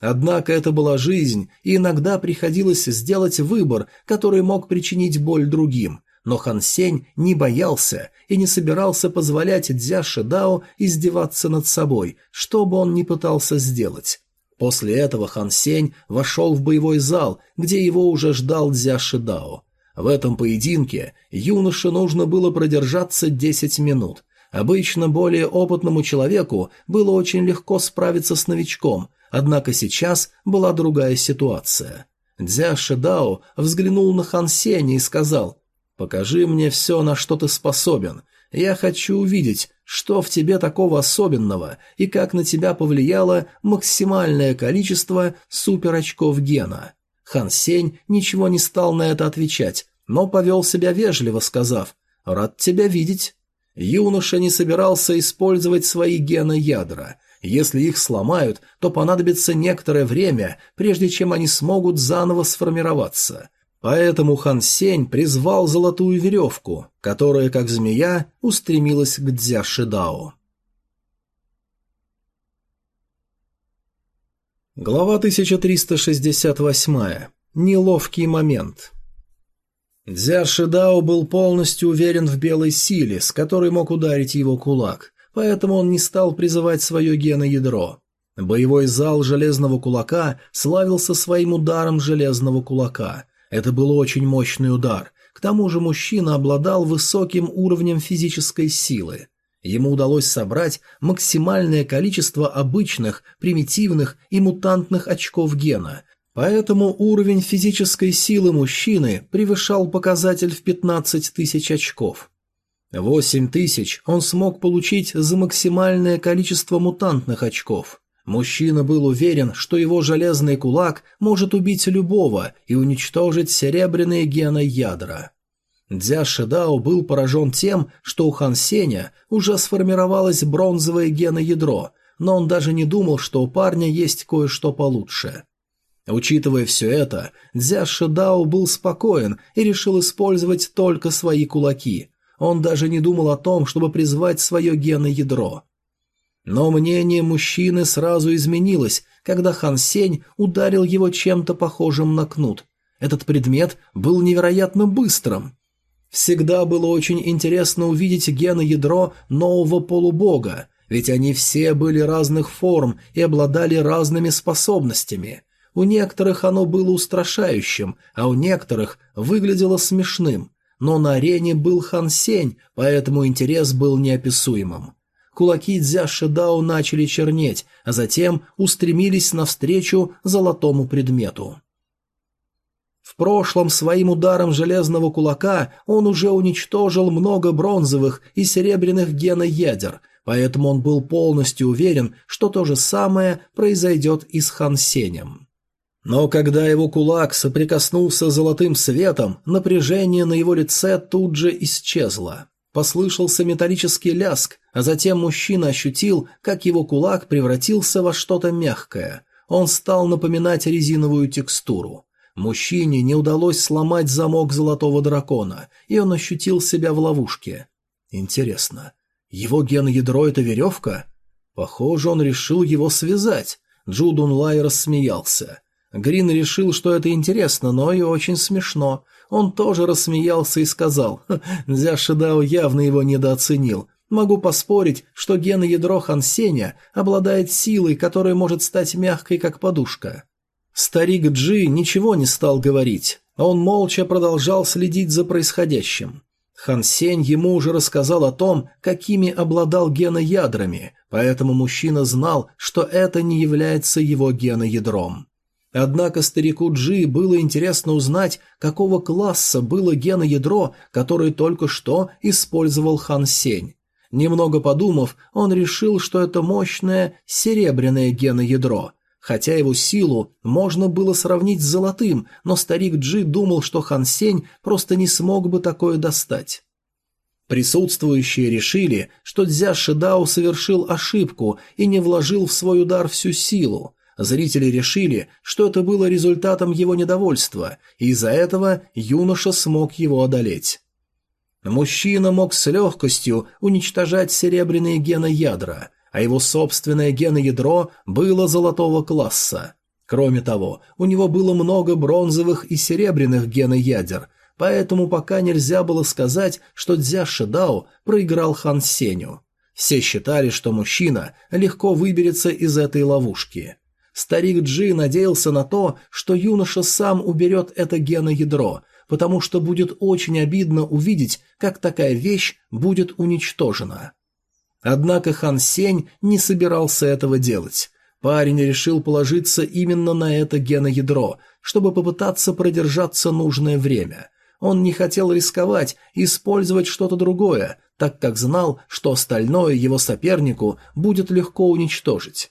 Однако это была жизнь, и иногда приходилось сделать выбор, который мог причинить боль другим. Но Хан Сень не боялся и не собирался позволять Дзя Шидао издеваться над собой, что бы он ни пытался сделать. После этого Хан Сень вошел в боевой зал, где его уже ждал Дзя Шидао. В этом поединке юноше нужно было продержаться 10 минут. Обычно более опытному человеку было очень легко справиться с новичком, однако сейчас была другая ситуация. Дзя Шидао взглянул на Хан Сеня и сказал «Покажи мне все, на что ты способен. Я хочу увидеть, что в тебе такого особенного и как на тебя повлияло максимальное количество суперочков гена. Хан Сень ничего не стал на это отвечать, но повел себя вежливо, сказав «Рад тебя видеть». Юноша не собирался использовать свои гены-ядра. Если их сломают, то понадобится некоторое время, прежде чем они смогут заново сформироваться. Поэтому Хан Сень призвал золотую веревку, которая, как змея, устремилась к Дзяшидао. Глава 1368. Неловкий момент. Дзя был полностью уверен в белой силе, с которой мог ударить его кулак, поэтому он не стал призывать свое геноядро. Боевой зал железного кулака славился своим ударом железного кулака. Это был очень мощный удар. К тому же мужчина обладал высоким уровнем физической силы. Ему удалось собрать максимальное количество обычных, примитивных и мутантных очков гена, поэтому уровень физической силы мужчины превышал показатель в 15 тысяч очков. 8 тысяч он смог получить за максимальное количество мутантных очков. Мужчина был уверен, что его железный кулак может убить любого и уничтожить серебряные гены ядра. Дзя Шидао был поражен тем, что у Хан Сеня уже сформировалось бронзовое геноядро, но он даже не думал, что у парня есть кое-что получше. Учитывая все это, Дзя Шидао был спокоен и решил использовать только свои кулаки. Он даже не думал о том, чтобы призвать свое геноядро. Но мнение мужчины сразу изменилось, когда Хан Сень ударил его чем-то похожим на кнут. Этот предмет был невероятно быстрым. Всегда было очень интересно увидеть геноядро нового полубога, ведь они все были разных форм и обладали разными способностями. У некоторых оно было устрашающим, а у некоторых выглядело смешным. Но на арене был Хан Сень, поэтому интерес был неописуемым. Кулаки Дзя Шидао начали чернеть, а затем устремились навстречу золотому предмету. В прошлом своим ударом железного кулака он уже уничтожил много бронзовых и серебряных геноядер, поэтому он был полностью уверен, что то же самое произойдет и с Хан Сенем. Но когда его кулак соприкоснулся золотым светом, напряжение на его лице тут же исчезло. Послышался металлический ляск, а затем мужчина ощутил, как его кулак превратился во что-то мягкое. Он стал напоминать резиновую текстуру. Мужчине не удалось сломать замок золотого дракона, и он ощутил себя в ловушке. Интересно, его ген-ядро — это веревка? Похоже, он решил его связать. Джудун Лай рассмеялся. Грин решил, что это интересно, но и очень смешно. Он тоже рассмеялся и сказал, «Дзя Шидао явно его недооценил. Могу поспорить, что ген-ядро Хансеня обладает силой, которая может стать мягкой, как подушка». Старик Джи ничего не стал говорить, а он молча продолжал следить за происходящим. Хан Сень ему уже рассказал о том, какими обладал геноядрами, поэтому мужчина знал, что это не является его геноядром. Однако старику Джи было интересно узнать, какого класса было геноядро, которое только что использовал Хан Сень. Немного подумав, он решил, что это мощное серебряное геноядро, Хотя его силу можно было сравнить с золотым, но старик Джи думал, что Хан Сень просто не смог бы такое достать. Присутствующие решили, что Дзя Шидао совершил ошибку и не вложил в свой удар всю силу. Зрители решили, что это было результатом его недовольства, и из-за этого юноша смог его одолеть. Мужчина мог с легкостью уничтожать серебряные геноядра, а его собственное геноядро было золотого класса. Кроме того, у него было много бронзовых и серебряных геноядер, поэтому пока нельзя было сказать, что Дзя Шидао проиграл Хан Сеню. Все считали, что мужчина легко выберется из этой ловушки. Старик Джи надеялся на то, что юноша сам уберет это геноядро, потому что будет очень обидно увидеть, как такая вещь будет уничтожена. Однако Хан Сень не собирался этого делать. Парень решил положиться именно на это геноядро, чтобы попытаться продержаться нужное время. Он не хотел рисковать использовать что-то другое, так как знал, что остальное его сопернику будет легко уничтожить.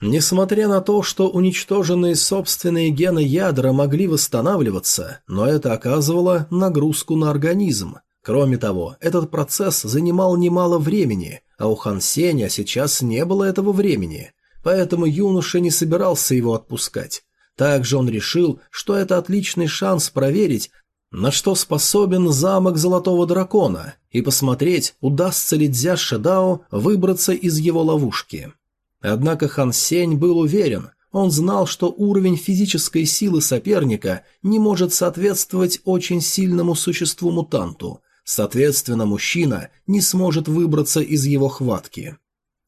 Несмотря на то, что уничтоженные собственные гены ядра могли восстанавливаться, но это оказывало нагрузку на организм. Кроме того, этот процесс занимал немало времени, а у Хан Сеня сейчас не было этого времени, поэтому юноша не собирался его отпускать. Также он решил, что это отличный шанс проверить, на что способен замок Золотого Дракона, и посмотреть, удастся ли Дзя Шедао выбраться из его ловушки. Однако Хан Сень был уверен, Он знал, что уровень физической силы соперника не может соответствовать очень сильному существу-мутанту, соответственно, мужчина не сможет выбраться из его хватки.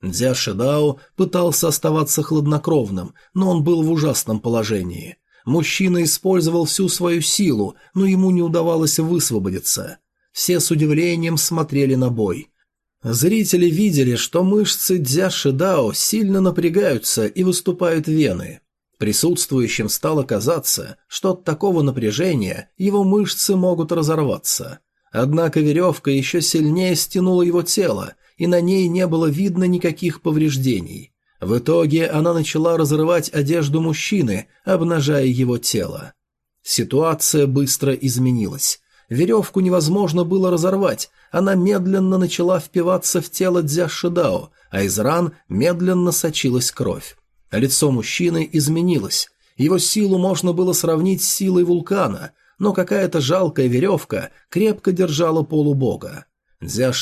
Дзя Шидао пытался оставаться хладнокровным, но он был в ужасном положении. Мужчина использовал всю свою силу, но ему не удавалось высвободиться. Все с удивлением смотрели на бой. Зрители видели, что мышцы Дзя Шидао сильно напрягаются и выступают вены. Присутствующим стало казаться, что от такого напряжения его мышцы могут разорваться. Однако веревка еще сильнее стянула его тело, и на ней не было видно никаких повреждений. В итоге она начала разрывать одежду мужчины, обнажая его тело. Ситуация быстро изменилась. Веревку невозможно было разорвать, она медленно начала впиваться в тело Дзя а из ран медленно сочилась кровь. Лицо мужчины изменилось. Его силу можно было сравнить с силой вулкана, но какая-то жалкая веревка крепко держала полубога. Дзя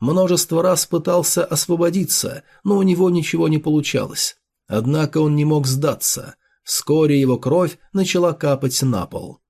множество раз пытался освободиться, но у него ничего не получалось. Однако он не мог сдаться. Вскоре его кровь начала капать на пол.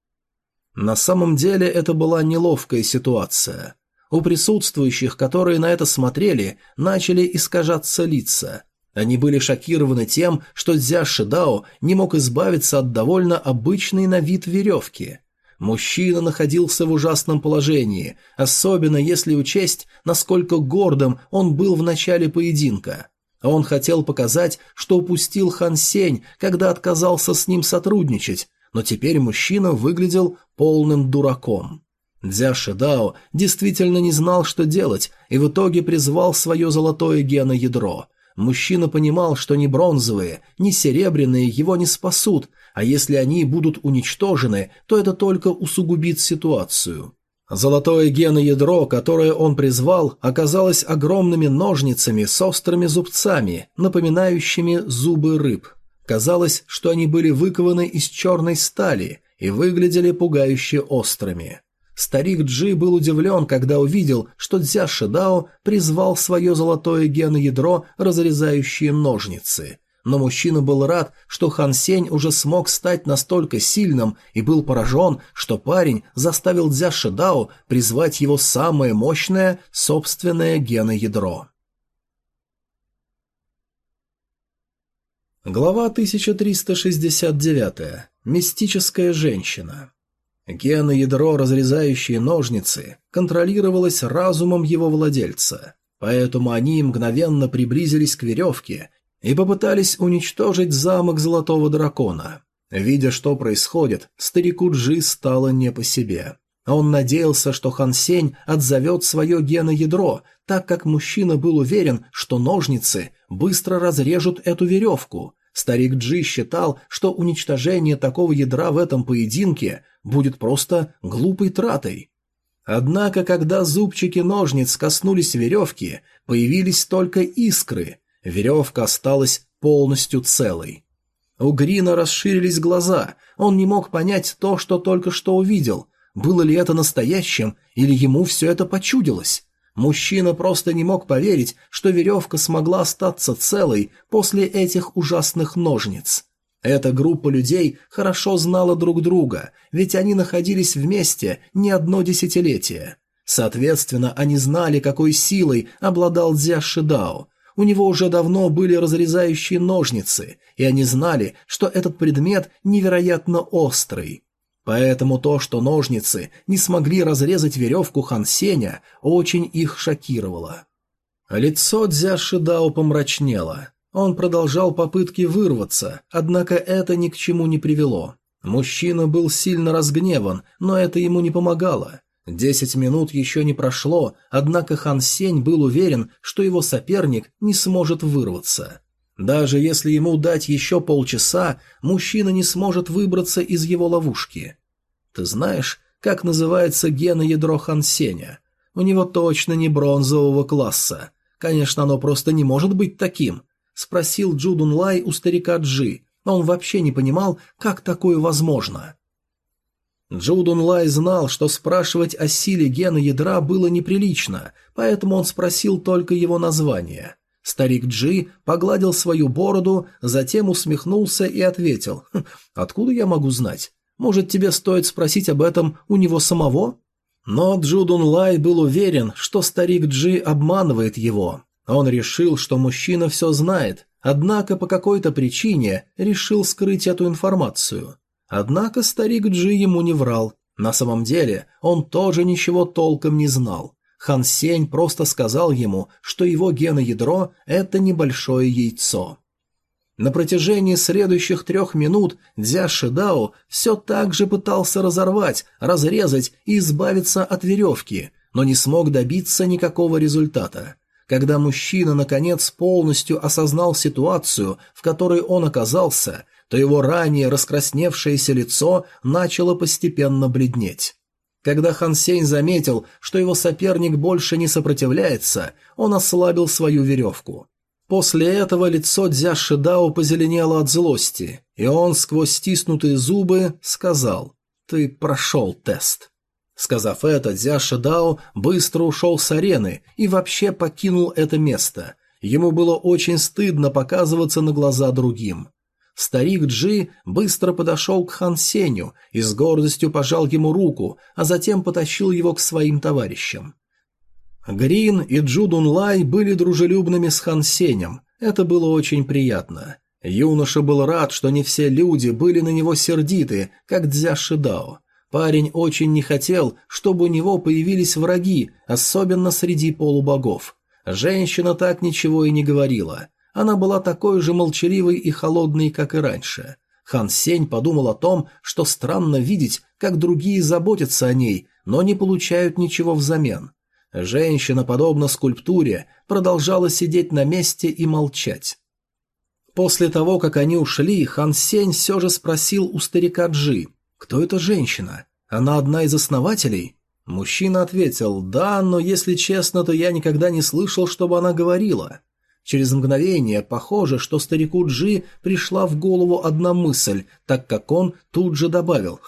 На самом деле это была неловкая ситуация. У присутствующих, которые на это смотрели, начали искажаться лица. Они были шокированы тем, что Дзя Шидао не мог избавиться от довольно обычной на вид веревки. Мужчина находился в ужасном положении, особенно если учесть, насколько гордым он был в начале поединка. Он хотел показать, что упустил Хан Сень, когда отказался с ним сотрудничать, но теперь мужчина выглядел полным дураком. Дзя Шидао действительно не знал, что делать, и в итоге призвал свое золотое геноядро. Мужчина понимал, что ни бронзовые, ни серебряные его не спасут, а если они будут уничтожены, то это только усугубит ситуацию. Золотое геноядро, которое он призвал, оказалось огромными ножницами с острыми зубцами, напоминающими зубы рыб. Казалось, что они были выкованы из черной стали и выглядели пугающе острыми. Старик Джи был удивлен, когда увидел, что Дзя Шидао призвал свое золотое геноядро, разрезающее ножницы но мужчина был рад, что Хан Сень уже смог стать настолько сильным и был поражен, что парень заставил Дзя Шидао призвать его самое мощное собственное геноядро. Глава 1369. Мистическая женщина. Геноядро, разрезающее ножницы, контролировалось разумом его владельца, поэтому они мгновенно приблизились к веревке и попытались уничтожить замок Золотого Дракона. Видя, что происходит, старику Джи стало не по себе. Он надеялся, что Хан Сень отзовет свое геноядро, так как мужчина был уверен, что ножницы быстро разрежут эту веревку. Старик Джи считал, что уничтожение такого ядра в этом поединке будет просто глупой тратой. Однако, когда зубчики ножниц коснулись веревки, появились только искры, Веревка осталась полностью целой. У Грина расширились глаза, он не мог понять то, что только что увидел. Было ли это настоящим, или ему все это почудилось? Мужчина просто не мог поверить, что веревка смогла остаться целой после этих ужасных ножниц. Эта группа людей хорошо знала друг друга, ведь они находились вместе не одно десятилетие. Соответственно, они знали, какой силой обладал Дзя Шидао, у него уже давно были разрезающие ножницы, и они знали, что этот предмет невероятно острый. Поэтому то, что ножницы не смогли разрезать веревку Хан Сеня, очень их шокировало. Лицо Дзя Шидао помрачнело. Он продолжал попытки вырваться, однако это ни к чему не привело. Мужчина был сильно разгневан, но это ему не помогало. Десять минут еще не прошло, однако Хан Сень был уверен, что его соперник не сможет вырваться. Даже если ему дать еще полчаса, мужчина не сможет выбраться из его ловушки. Ты знаешь, как называется геноядро Хан Сеня? У него точно не бронзового класса. Конечно, оно просто не может быть таким. Спросил Джудун Лай у старика Джи. Он вообще не понимал, как такое возможно. Джудун Лай знал, что спрашивать о силе гена ядра было неприлично, поэтому он спросил только его название. Старик Джи погладил свою бороду, затем усмехнулся и ответил. «Хм, «Откуда я могу знать? Может, тебе стоит спросить об этом у него самого?» Но Джудун Лай был уверен, что старик Джи обманывает его. Он решил, что мужчина все знает, однако по какой-то причине решил скрыть эту информацию. Однако старик Джи ему не врал. На самом деле он тоже ничего толком не знал. Хан Сень просто сказал ему, что его геноядро – это небольшое яйцо. На протяжении следующих трех минут Дзя Шидао все так же пытался разорвать, разрезать и избавиться от веревки, но не смог добиться никакого результата. Когда мужчина, наконец, полностью осознал ситуацию, в которой он оказался, то его ранее раскрасневшееся лицо начало постепенно бледнеть. Когда Хан Сень заметил, что его соперник больше не сопротивляется, он ослабил свою веревку. После этого лицо Дзя Шидао позеленело от злости, и он сквозь стиснутые зубы сказал «Ты прошел тест». Сказав это, Дзя Шидао быстро ушел с арены и вообще покинул это место. Ему было очень стыдно показываться на глаза другим. Старик Джи быстро подошел к Хан Сеню и с гордостью пожал ему руку, а затем потащил его к своим товарищам. Грин и Джудун Лай были дружелюбными с Хан Сенем. Это было очень приятно. Юноша был рад, что не все люди были на него сердиты, как Дзя Шидао. Парень очень не хотел, чтобы у него появились враги, особенно среди полубогов. Женщина так ничего и не говорила. Она была такой же молчаливой и холодной, как и раньше. Хан Сень подумал о том, что странно видеть, как другие заботятся о ней, но не получают ничего взамен. Женщина, подобно скульптуре, продолжала сидеть на месте и молчать. После того, как они ушли, Хан Сень все же спросил у старика Джи, кто эта женщина? Она одна из основателей? Мужчина ответил, да, но если честно, то я никогда не слышал, чтобы она говорила. Через мгновение похоже, что старику Джи пришла в голову одна мысль, так как он тут же добавил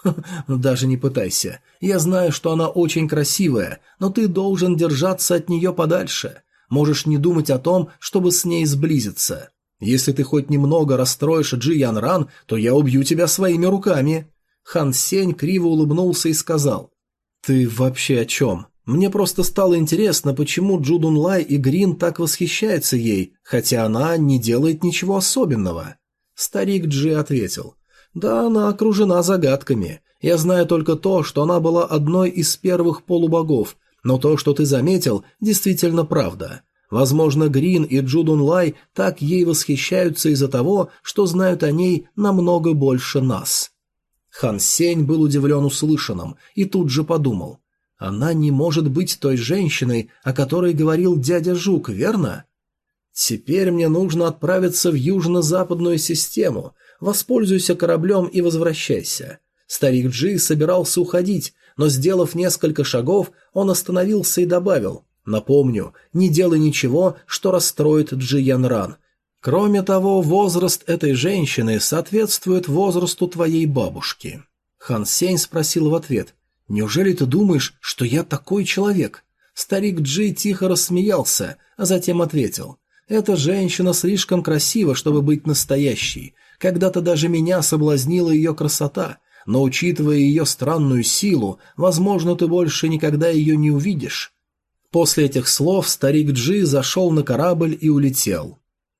«Ну, «Даже не пытайся. Я знаю, что она очень красивая, но ты должен держаться от нее подальше. Можешь не думать о том, чтобы с ней сблизиться. Если ты хоть немного расстроишь Джи Ян Ран, то я убью тебя своими руками». Хан Сень криво улыбнулся и сказал «Ты вообще о чем?» Мне просто стало интересно, почему Джудун Лай и Грин так восхищаются ей, хотя она не делает ничего особенного. Старик Джи ответил. Да, она окружена загадками. Я знаю только то, что она была одной из первых полубогов, но то, что ты заметил, действительно правда. Возможно, Грин и Джудун Лай так ей восхищаются из-за того, что знают о ней намного больше нас. Хан Сень был удивлен услышанным и тут же подумал. Она не может быть той женщиной, о которой говорил дядя Жук, верно? Теперь мне нужно отправиться в южно-западную систему. Воспользуйся кораблем и возвращайся. Старик Джи собирался уходить, но, сделав несколько шагов, он остановился и добавил. Напомню, не делай ничего, что расстроит Джи Янран. Кроме того, возраст этой женщины соответствует возрасту твоей бабушки. Хан Сень спросил в ответ, «Неужели ты думаешь, что я такой человек?» Старик Джи тихо рассмеялся, а затем ответил. «Эта женщина слишком красива, чтобы быть настоящей. Когда-то даже меня соблазнила ее красота, но, учитывая ее странную силу, возможно, ты больше никогда ее не увидишь». После этих слов старик Джи зашел на корабль и улетел.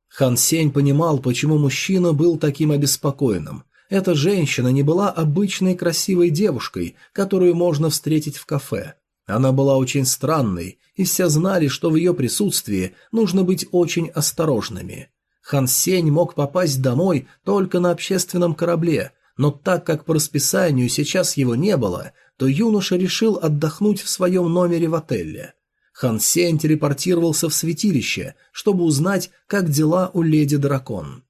Хан Сень понимал, почему мужчина был таким обеспокоенным. Эта женщина не была обычной красивой девушкой, которую можно встретить в кафе. Она была очень странной, и все знали, что в ее присутствии нужно быть очень осторожными. Хан Сень мог попасть домой только на общественном корабле, но так как по расписанию сейчас его не было, то юноша решил отдохнуть в своем номере в отеле. Хан Сень телепортировался в святилище, чтобы узнать, как дела у леди Дракон.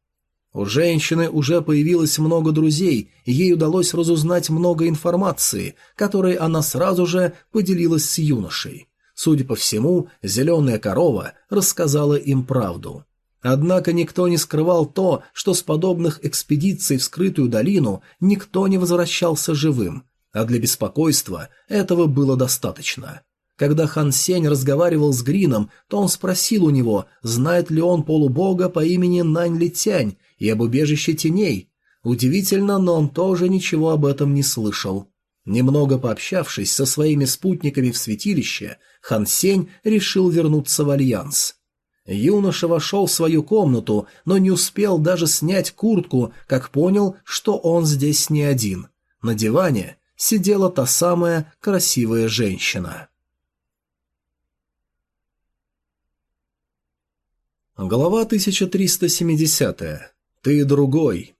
У женщины уже появилось много друзей, и ей удалось разузнать много информации, которой она сразу же поделилась с юношей. Судя по всему, зеленая корова рассказала им правду. Однако никто не скрывал то, что с подобных экспедиций в скрытую долину никто не возвращался живым, а для беспокойства этого было достаточно. Когда Хан Сень разговаривал с Грином, то он спросил у него, знает ли он полубога по имени Нань Летянь и об убежище теней. Удивительно, но он тоже ничего об этом не слышал. Немного пообщавшись со своими спутниками в святилище, Хан Сень решил вернуться в Альянс. Юноша вошел в свою комнату, но не успел даже снять куртку, как понял, что он здесь не один. На диване сидела та самая красивая женщина. Глава 1370. Ты другой.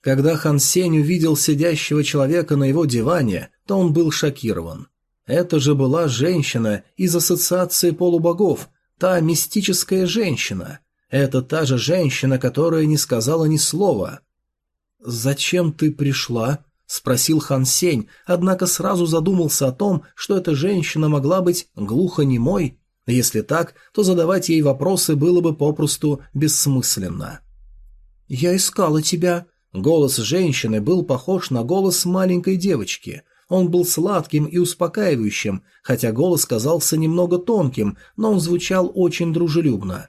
Когда Хан Сень увидел сидящего человека на его диване, то он был шокирован. Это же была женщина из Ассоциации полубогов, та мистическая женщина. Это та же женщина, которая не сказала ни слова. «Зачем ты пришла?» – спросил Хан Сень, однако сразу задумался о том, что эта женщина могла быть глухонемой. Если так, то задавать ей вопросы было бы попросту бессмысленно. «Я искала тебя», Голос женщины был похож на голос маленькой девочки. Он был сладким и успокаивающим, хотя голос казался немного тонким, но он звучал очень дружелюбно.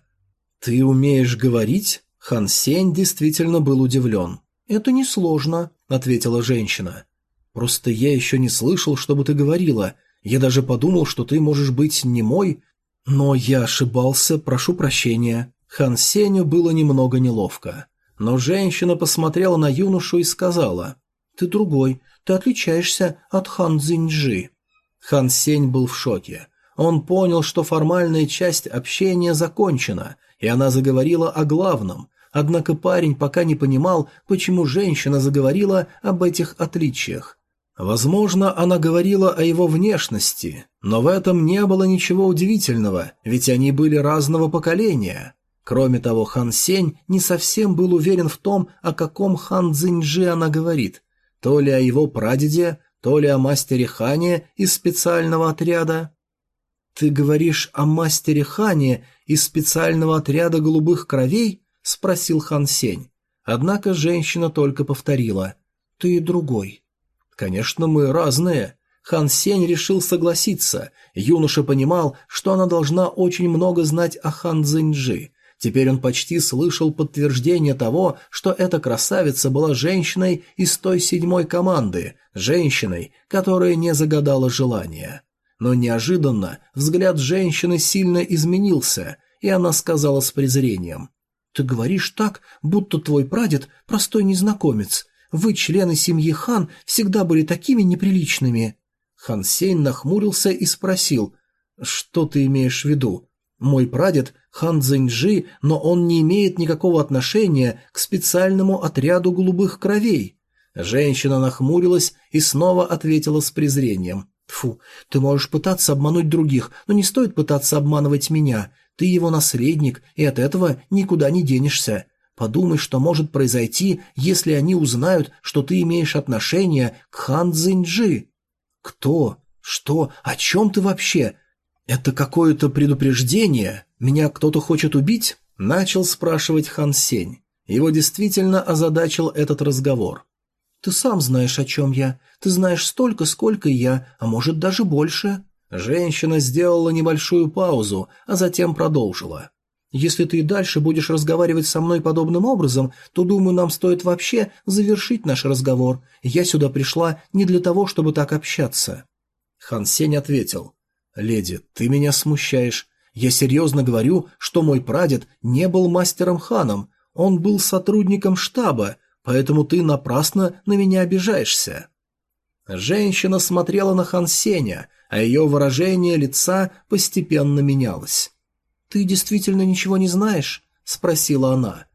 «Ты умеешь говорить?» Хан Сень действительно был удивлен. «Это несложно», — ответила женщина. «Просто я еще не слышал, чтобы ты говорила. Я даже подумал, что ты можешь быть немой. Но я ошибался, прошу прощения». Хан Сеню было немного неловко. Но женщина посмотрела на юношу и сказала, «Ты другой, ты отличаешься от Хан Цзиньджи». Хан Сень был в шоке. Он понял, что формальная часть общения закончена, и она заговорила о главном, однако парень пока не понимал, почему женщина заговорила об этих отличиях. Возможно, она говорила о его внешности, но в этом не было ничего удивительного, ведь они были разного поколения. Кроме того, хан Сень не совсем был уверен в том, о каком хан Цзиньжи она говорит, то ли о его прадеде, то ли о мастере Хане из специального отряда. «Ты говоришь о мастере Хане из специального отряда голубых кровей?» — спросил хан Сень. Однако женщина только повторила. «Ты другой». «Конечно, мы разные». Хан Сень решил согласиться. Юноша понимал, что она должна очень много знать о хан Цзиньжи, Теперь он почти слышал подтверждение того, что эта красавица была женщиной из той седьмой команды, женщиной, которая не загадала желания. Но неожиданно взгляд женщины сильно изменился, и она сказала с презрением. «Ты говоришь так, будто твой прадед – простой незнакомец. Вы, члены семьи Хан, всегда были такими неприличными». Хан Сень нахмурился и спросил, «Что ты имеешь в виду? Мой прадед хан Цзиньжи, но он не имеет никакого отношения к специальному отряду голубых кровей. Женщина нахмурилась и снова ответила с презрением. «Фу, ты можешь пытаться обмануть других, но не стоит пытаться обманывать меня. Ты его наследник, и от этого никуда не денешься. Подумай, что может произойти, если они узнают, что ты имеешь отношение к хан Цзиньжи». «Кто? Что? О чем ты вообще? Это какое-то предупреждение?» «Меня кто-то хочет убить?» – начал спрашивать Хан Сень. Его действительно озадачил этот разговор. «Ты сам знаешь, о чем я. Ты знаешь столько, сколько я, а может даже больше». Женщина сделала небольшую паузу, а затем продолжила. «Если ты и дальше будешь разговаривать со мной подобным образом, то, думаю, нам стоит вообще завершить наш разговор. Я сюда пришла не для того, чтобы так общаться». Хан Сень ответил. «Леди, ты меня смущаешь. Я серьезно говорю, что мой прадед не был мастером-ханом, он был сотрудником штаба, поэтому ты напрасно на меня обижаешься». Женщина смотрела на Хан Сеня, а ее выражение лица постепенно менялось. «Ты действительно ничего не знаешь?» – спросила она.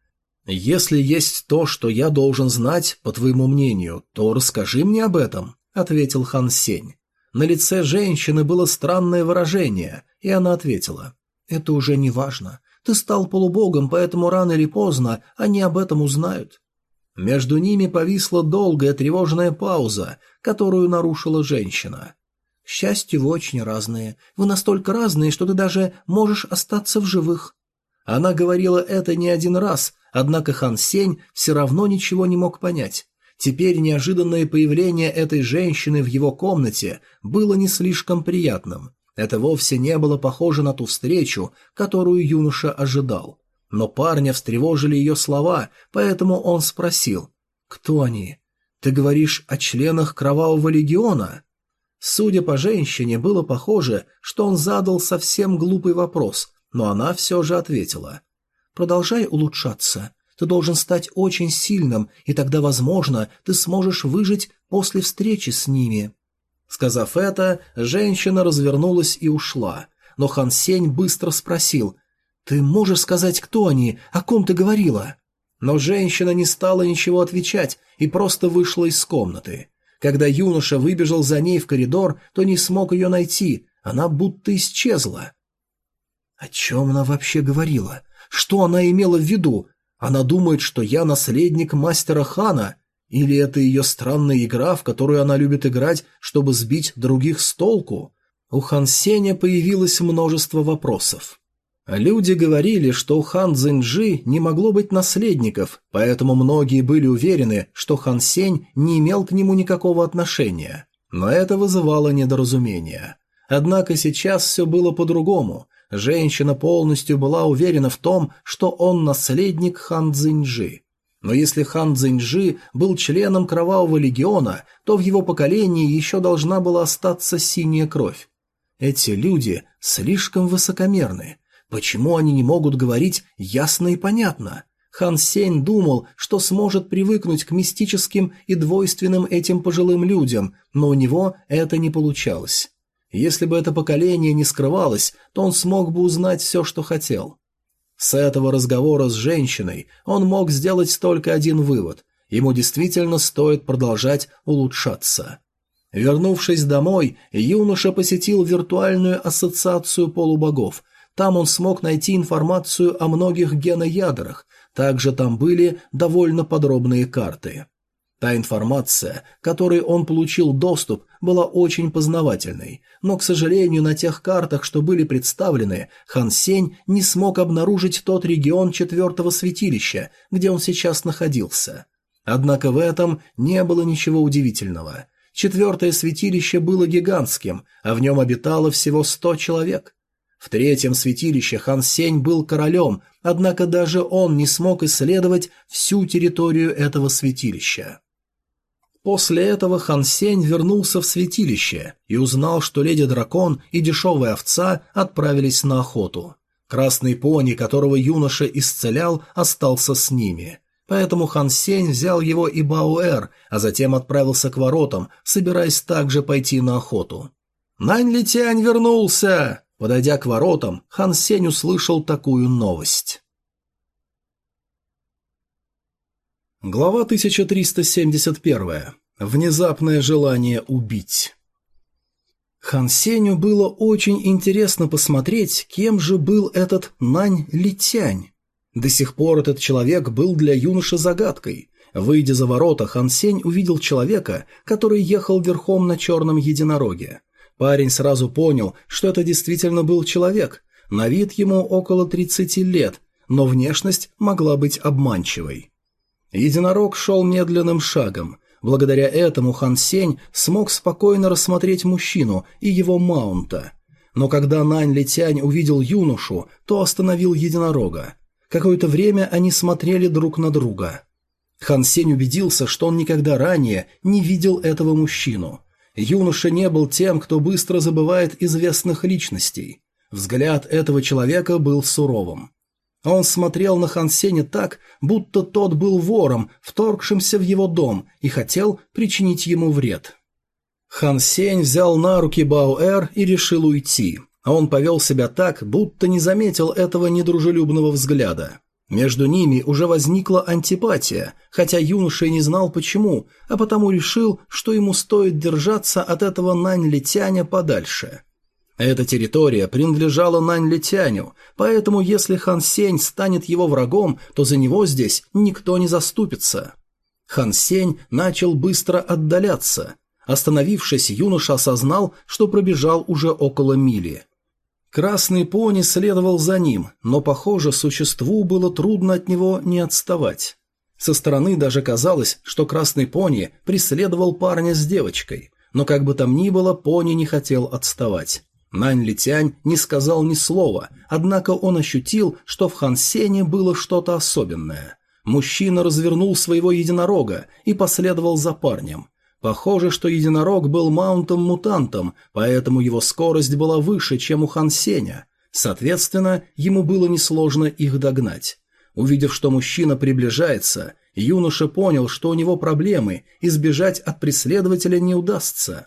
«Если есть то, что я должен знать, по твоему мнению, то расскажи мне об этом», – ответил Хан Сень. На лице женщины было странное выражение, и она ответила. «Это уже не важно. Ты стал полубогом, поэтому рано или поздно они об этом узнают». Между ними повисла долгая тревожная пауза, которую нарушила женщина. «К счастью, вы очень разные. Вы настолько разные, что ты даже можешь остаться в живых». Она говорила это не один раз, однако Хан Сень все равно ничего не мог понять. Теперь неожиданное появление этой женщины в его комнате было не слишком приятным. Это вовсе не было похоже на ту встречу, которую юноша ожидал. Но парня встревожили ее слова, поэтому он спросил, «Кто они? Ты говоришь о членах Кровавого Легиона?» Судя по женщине, было похоже, что он задал совсем глупый вопрос, но она все же ответила. «Продолжай улучшаться. Ты должен стать очень сильным, и тогда, возможно, ты сможешь выжить после встречи с ними». Сказав это, женщина развернулась и ушла, но Хан Сень быстро спросил, «Ты можешь сказать, кто они, о ком ты говорила?» Но женщина не стала ничего отвечать и просто вышла из комнаты. Когда юноша выбежал за ней в коридор, то не смог ее найти, она будто исчезла. О чем она вообще говорила? Что она имела в виду? Она думает, что я наследник мастера Хана? Или это ее странная игра, в которую она любит играть, чтобы сбить других с толку? У Хан Сеня появилось множество вопросов. Люди говорили, что у хан Цзиньджи не могло быть наследников, поэтому многие были уверены, что хан Сень не имел к нему никакого отношения. Но это вызывало недоразумение. Однако сейчас все было по-другому. Женщина полностью была уверена в том, что он наследник хан Цзиньджи. Но если хан Цзиньджи был членом Кровавого легиона, то в его поколении еще должна была остаться синяя кровь. Эти люди слишком высокомерны. Почему они не могут говорить ясно и понятно? Хан Сень думал, что сможет привыкнуть к мистическим и двойственным этим пожилым людям, но у него это не получалось. Если бы это поколение не скрывалось, то он смог бы узнать все, что хотел. С этого разговора с женщиной он мог сделать только один вывод – ему действительно стоит продолжать улучшаться. Вернувшись домой, юноша посетил виртуальную ассоциацию полубогов, там он смог найти информацию о многих геноядрах, также там были довольно подробные карты. Та информация, которой он получил доступ, была очень познавательной, но, к сожалению, на тех картах, что были представлены, Хан Сень не смог обнаружить тот регион четвертого святилища, где он сейчас находился. Однако в этом не было ничего удивительного. Четвертое святилище было гигантским, а в нем обитало всего сто человек. В третьем святилище Хан Сень был королем, однако даже он не смог исследовать всю территорию этого святилища. После этого Хан Сень вернулся в святилище и узнал, что леди-дракон и дешевая овца отправились на охоту. Красный пони, которого юноша исцелял, остался с ними. Поэтому Хан Сень взял его и Бауэр, а затем отправился к воротам, собираясь также пойти на охоту. «Нань Летянь вернулся!» Подойдя к воротам, Хан Сень услышал такую новость. Глава 1371. Внезапное желание убить. Хан Сеню было очень интересно посмотреть, кем же был этот Нань Литянь. До сих пор этот человек был для юноши загадкой. Выйдя за ворота, Хан Сень увидел человека, который ехал верхом на черном единороге. Парень сразу понял, что это действительно был человек. На вид ему около 30 лет, но внешность могла быть обманчивой. Единорог шел медленным шагом. Благодаря этому Хан Сень смог спокойно рассмотреть мужчину и его маунта. Но когда Нань Летянь увидел юношу, то остановил единорога. Какое-то время они смотрели друг на друга. Хан Сень убедился, что он никогда ранее не видел этого мужчину. Юноша не был тем, кто быстро забывает известных личностей. Взгляд этого человека был суровым. Он смотрел на Хансеня так, будто тот был вором, вторгшимся в его дом, и хотел причинить ему вред. Хан Сень взял на руки Баоэр и решил уйти, а он повел себя так, будто не заметил этого недружелюбного взгляда. Между ними уже возникла антипатия, хотя юноша и не знал почему, а потому решил, что ему стоит держаться от этого Нань-Летяня подальше. Эта территория принадлежала Нань-Летяню, поэтому если Хан Сень станет его врагом, то за него здесь никто не заступится. Хан Сень начал быстро отдаляться. Остановившись, юноша осознал, что пробежал уже около мили. Красный пони следовал за ним, но, похоже, существу было трудно от него не отставать. Со стороны даже казалось, что красный пони преследовал парня с девочкой, но как бы там ни было, пони не хотел отставать. Нань Литянь не сказал ни слова, однако он ощутил, что в Хан Сене было что-то особенное. Мужчина развернул своего единорога и последовал за парнем. Похоже, что единорог был маунтом-мутантом, поэтому его скорость была выше, чем у Хан Сеня. Соответственно, ему было несложно их догнать. Увидев, что мужчина приближается, юноша понял, что у него проблемы, и сбежать от преследователя не удастся.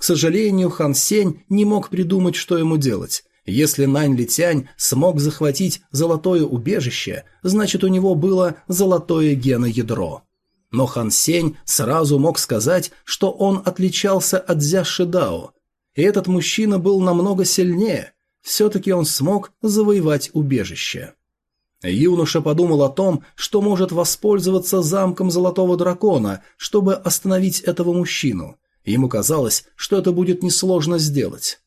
К сожалению, Хан Сень не мог придумать, что ему делать. Если Нань Литянь смог захватить золотое убежище, значит у него было золотое геноядро. Но Хан Сень сразу мог сказать, что он отличался от Дзя Шидао. И этот мужчина был намного сильнее. Все-таки он смог завоевать убежище. Юноша подумал о том, что может воспользоваться замком Золотого Дракона, чтобы остановить этого мужчину. Ему казалось, что это будет несложно сделать.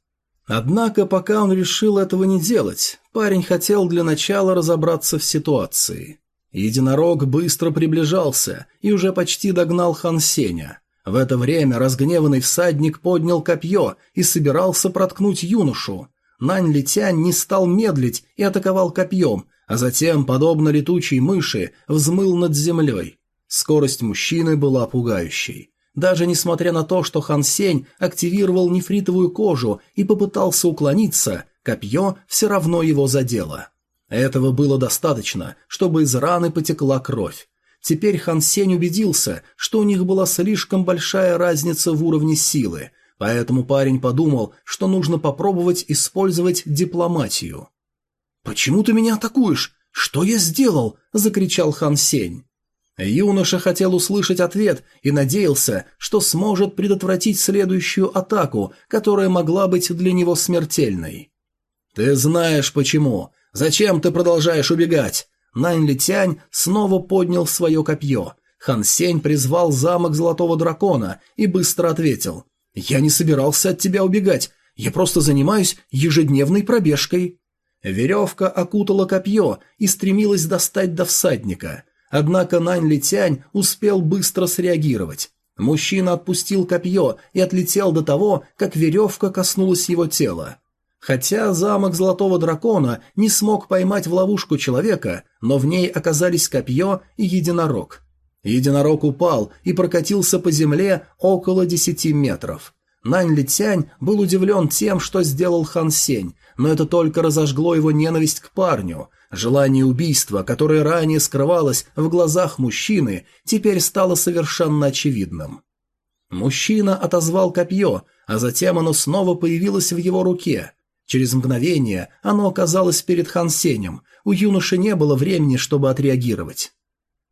Однако, пока он решил этого не делать, парень хотел для начала разобраться в ситуации. Единорог быстро приближался и уже почти догнал Хан Сеня. В это время разгневанный всадник поднял копье и собирался проткнуть юношу. Нань Летянь не стал медлить и атаковал копьем, а затем, подобно летучей мыши, взмыл над землей. Скорость мужчины была пугающей. Даже несмотря на то, что Хан Сень активировал нефритовую кожу и попытался уклониться, копье все равно его задело. Этого было достаточно, чтобы из раны потекла кровь. Теперь Хан Сень убедился, что у них была слишком большая разница в уровне силы, поэтому парень подумал, что нужно попробовать использовать дипломатию. «Почему ты меня атакуешь? Что я сделал?» – закричал Хан Сень. Юноша хотел услышать ответ и надеялся, что сможет предотвратить следующую атаку, которая могла быть для него смертельной. «Ты знаешь почему. Зачем ты продолжаешь убегать?» Нань Литянь снова поднял свое копье. Хан Сень призвал замок Золотого Дракона и быстро ответил. «Я не собирался от тебя убегать. Я просто занимаюсь ежедневной пробежкой». Веревка окутала копье и стремилась достать до всадника – Однако Нань Литянь успел быстро среагировать. Мужчина отпустил копье и отлетел до того, как веревка коснулась его тела. Хотя замок Золотого Дракона не смог поймать в ловушку человека, но в ней оказались копье и единорог. Единорог упал и прокатился по земле около десяти метров. Нань Литянь был удивлен тем, что сделал Хан Сень, но это только разожгло его ненависть к парню, Желание убийства, которое ранее скрывалось в глазах мужчины, теперь стало совершенно очевидным. Мужчина отозвал копье, а затем оно снова появилось в его руке. Через мгновение оно оказалось перед Хансенем, у юноши не было времени, чтобы отреагировать.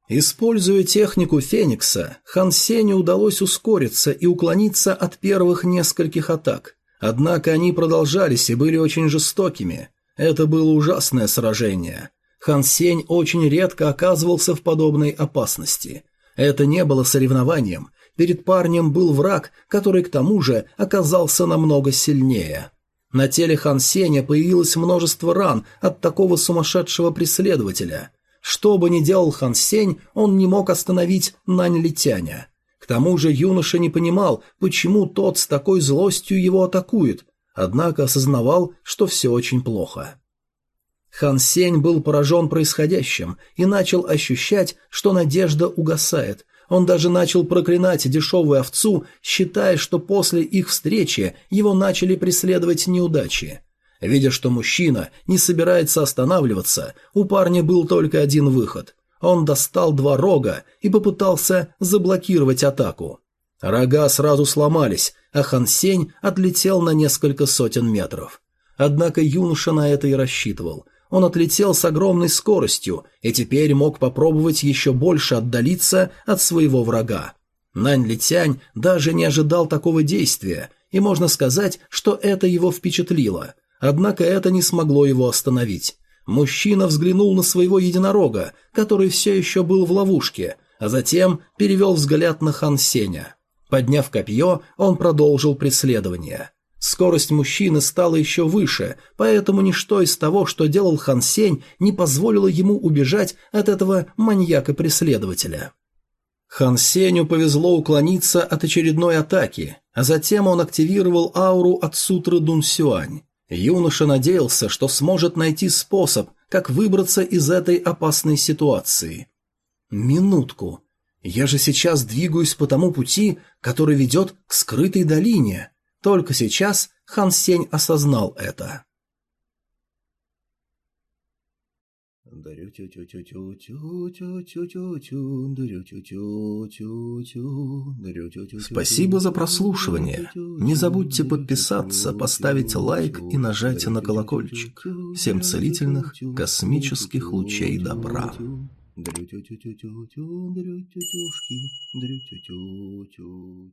Используя технику Феникса, Хан Сеню удалось ускориться и уклониться от первых нескольких атак. Однако они продолжались и были очень жестокими. Это было ужасное сражение. Хан Сень очень редко оказывался в подобной опасности. Это не было соревнованием. Перед парнем был враг, который к тому же оказался намного сильнее. На теле Хан Сеня появилось множество ран от такого сумасшедшего преследователя. Что бы ни делал Хан Сень, он не мог остановить Нань Летяня. Тому же юноша не понимал, почему тот с такой злостью его атакует, однако осознавал, что все очень плохо. Хан Сень был поражен происходящим и начал ощущать, что надежда угасает. Он даже начал проклинать дешевую овцу, считая, что после их встречи его начали преследовать неудачи. Видя, что мужчина не собирается останавливаться, у парня был только один выход. Он достал два рога и попытался заблокировать атаку. Рога сразу сломались, а Хан Сень отлетел на несколько сотен метров. Однако юноша на это и рассчитывал. Он отлетел с огромной скоростью и теперь мог попробовать еще больше отдалиться от своего врага. Нань Литянь даже не ожидал такого действия, и можно сказать, что это его впечатлило. Однако это не смогло его остановить. Мужчина взглянул на своего единорога, который все еще был в ловушке, а затем перевел взгляд на Хан Сеня. Подняв копье, он продолжил преследование. Скорость мужчины стала еще выше, поэтому ничто из того, что делал Хан Сень, не позволило ему убежать от этого маньяка-преследователя. Хан Сеню повезло уклониться от очередной атаки, а затем он активировал ауру от сутры Дун Сюань. Юноша надеялся, что сможет найти способ, как выбраться из этой опасной ситуации. Минутку. Я же сейчас двигаюсь по тому пути, который ведет к скрытой долине. Только сейчас Хан Сень осознал это. Спасибо за прослушивание. Не забудьте подписаться, поставить лайк и нажать на колокольчик. Всем целительных космических лучей добра. Дрю-тю-тю-тю-тю-тю, дрю-тю-тюшки, дрю-тю-тю-тю-тю.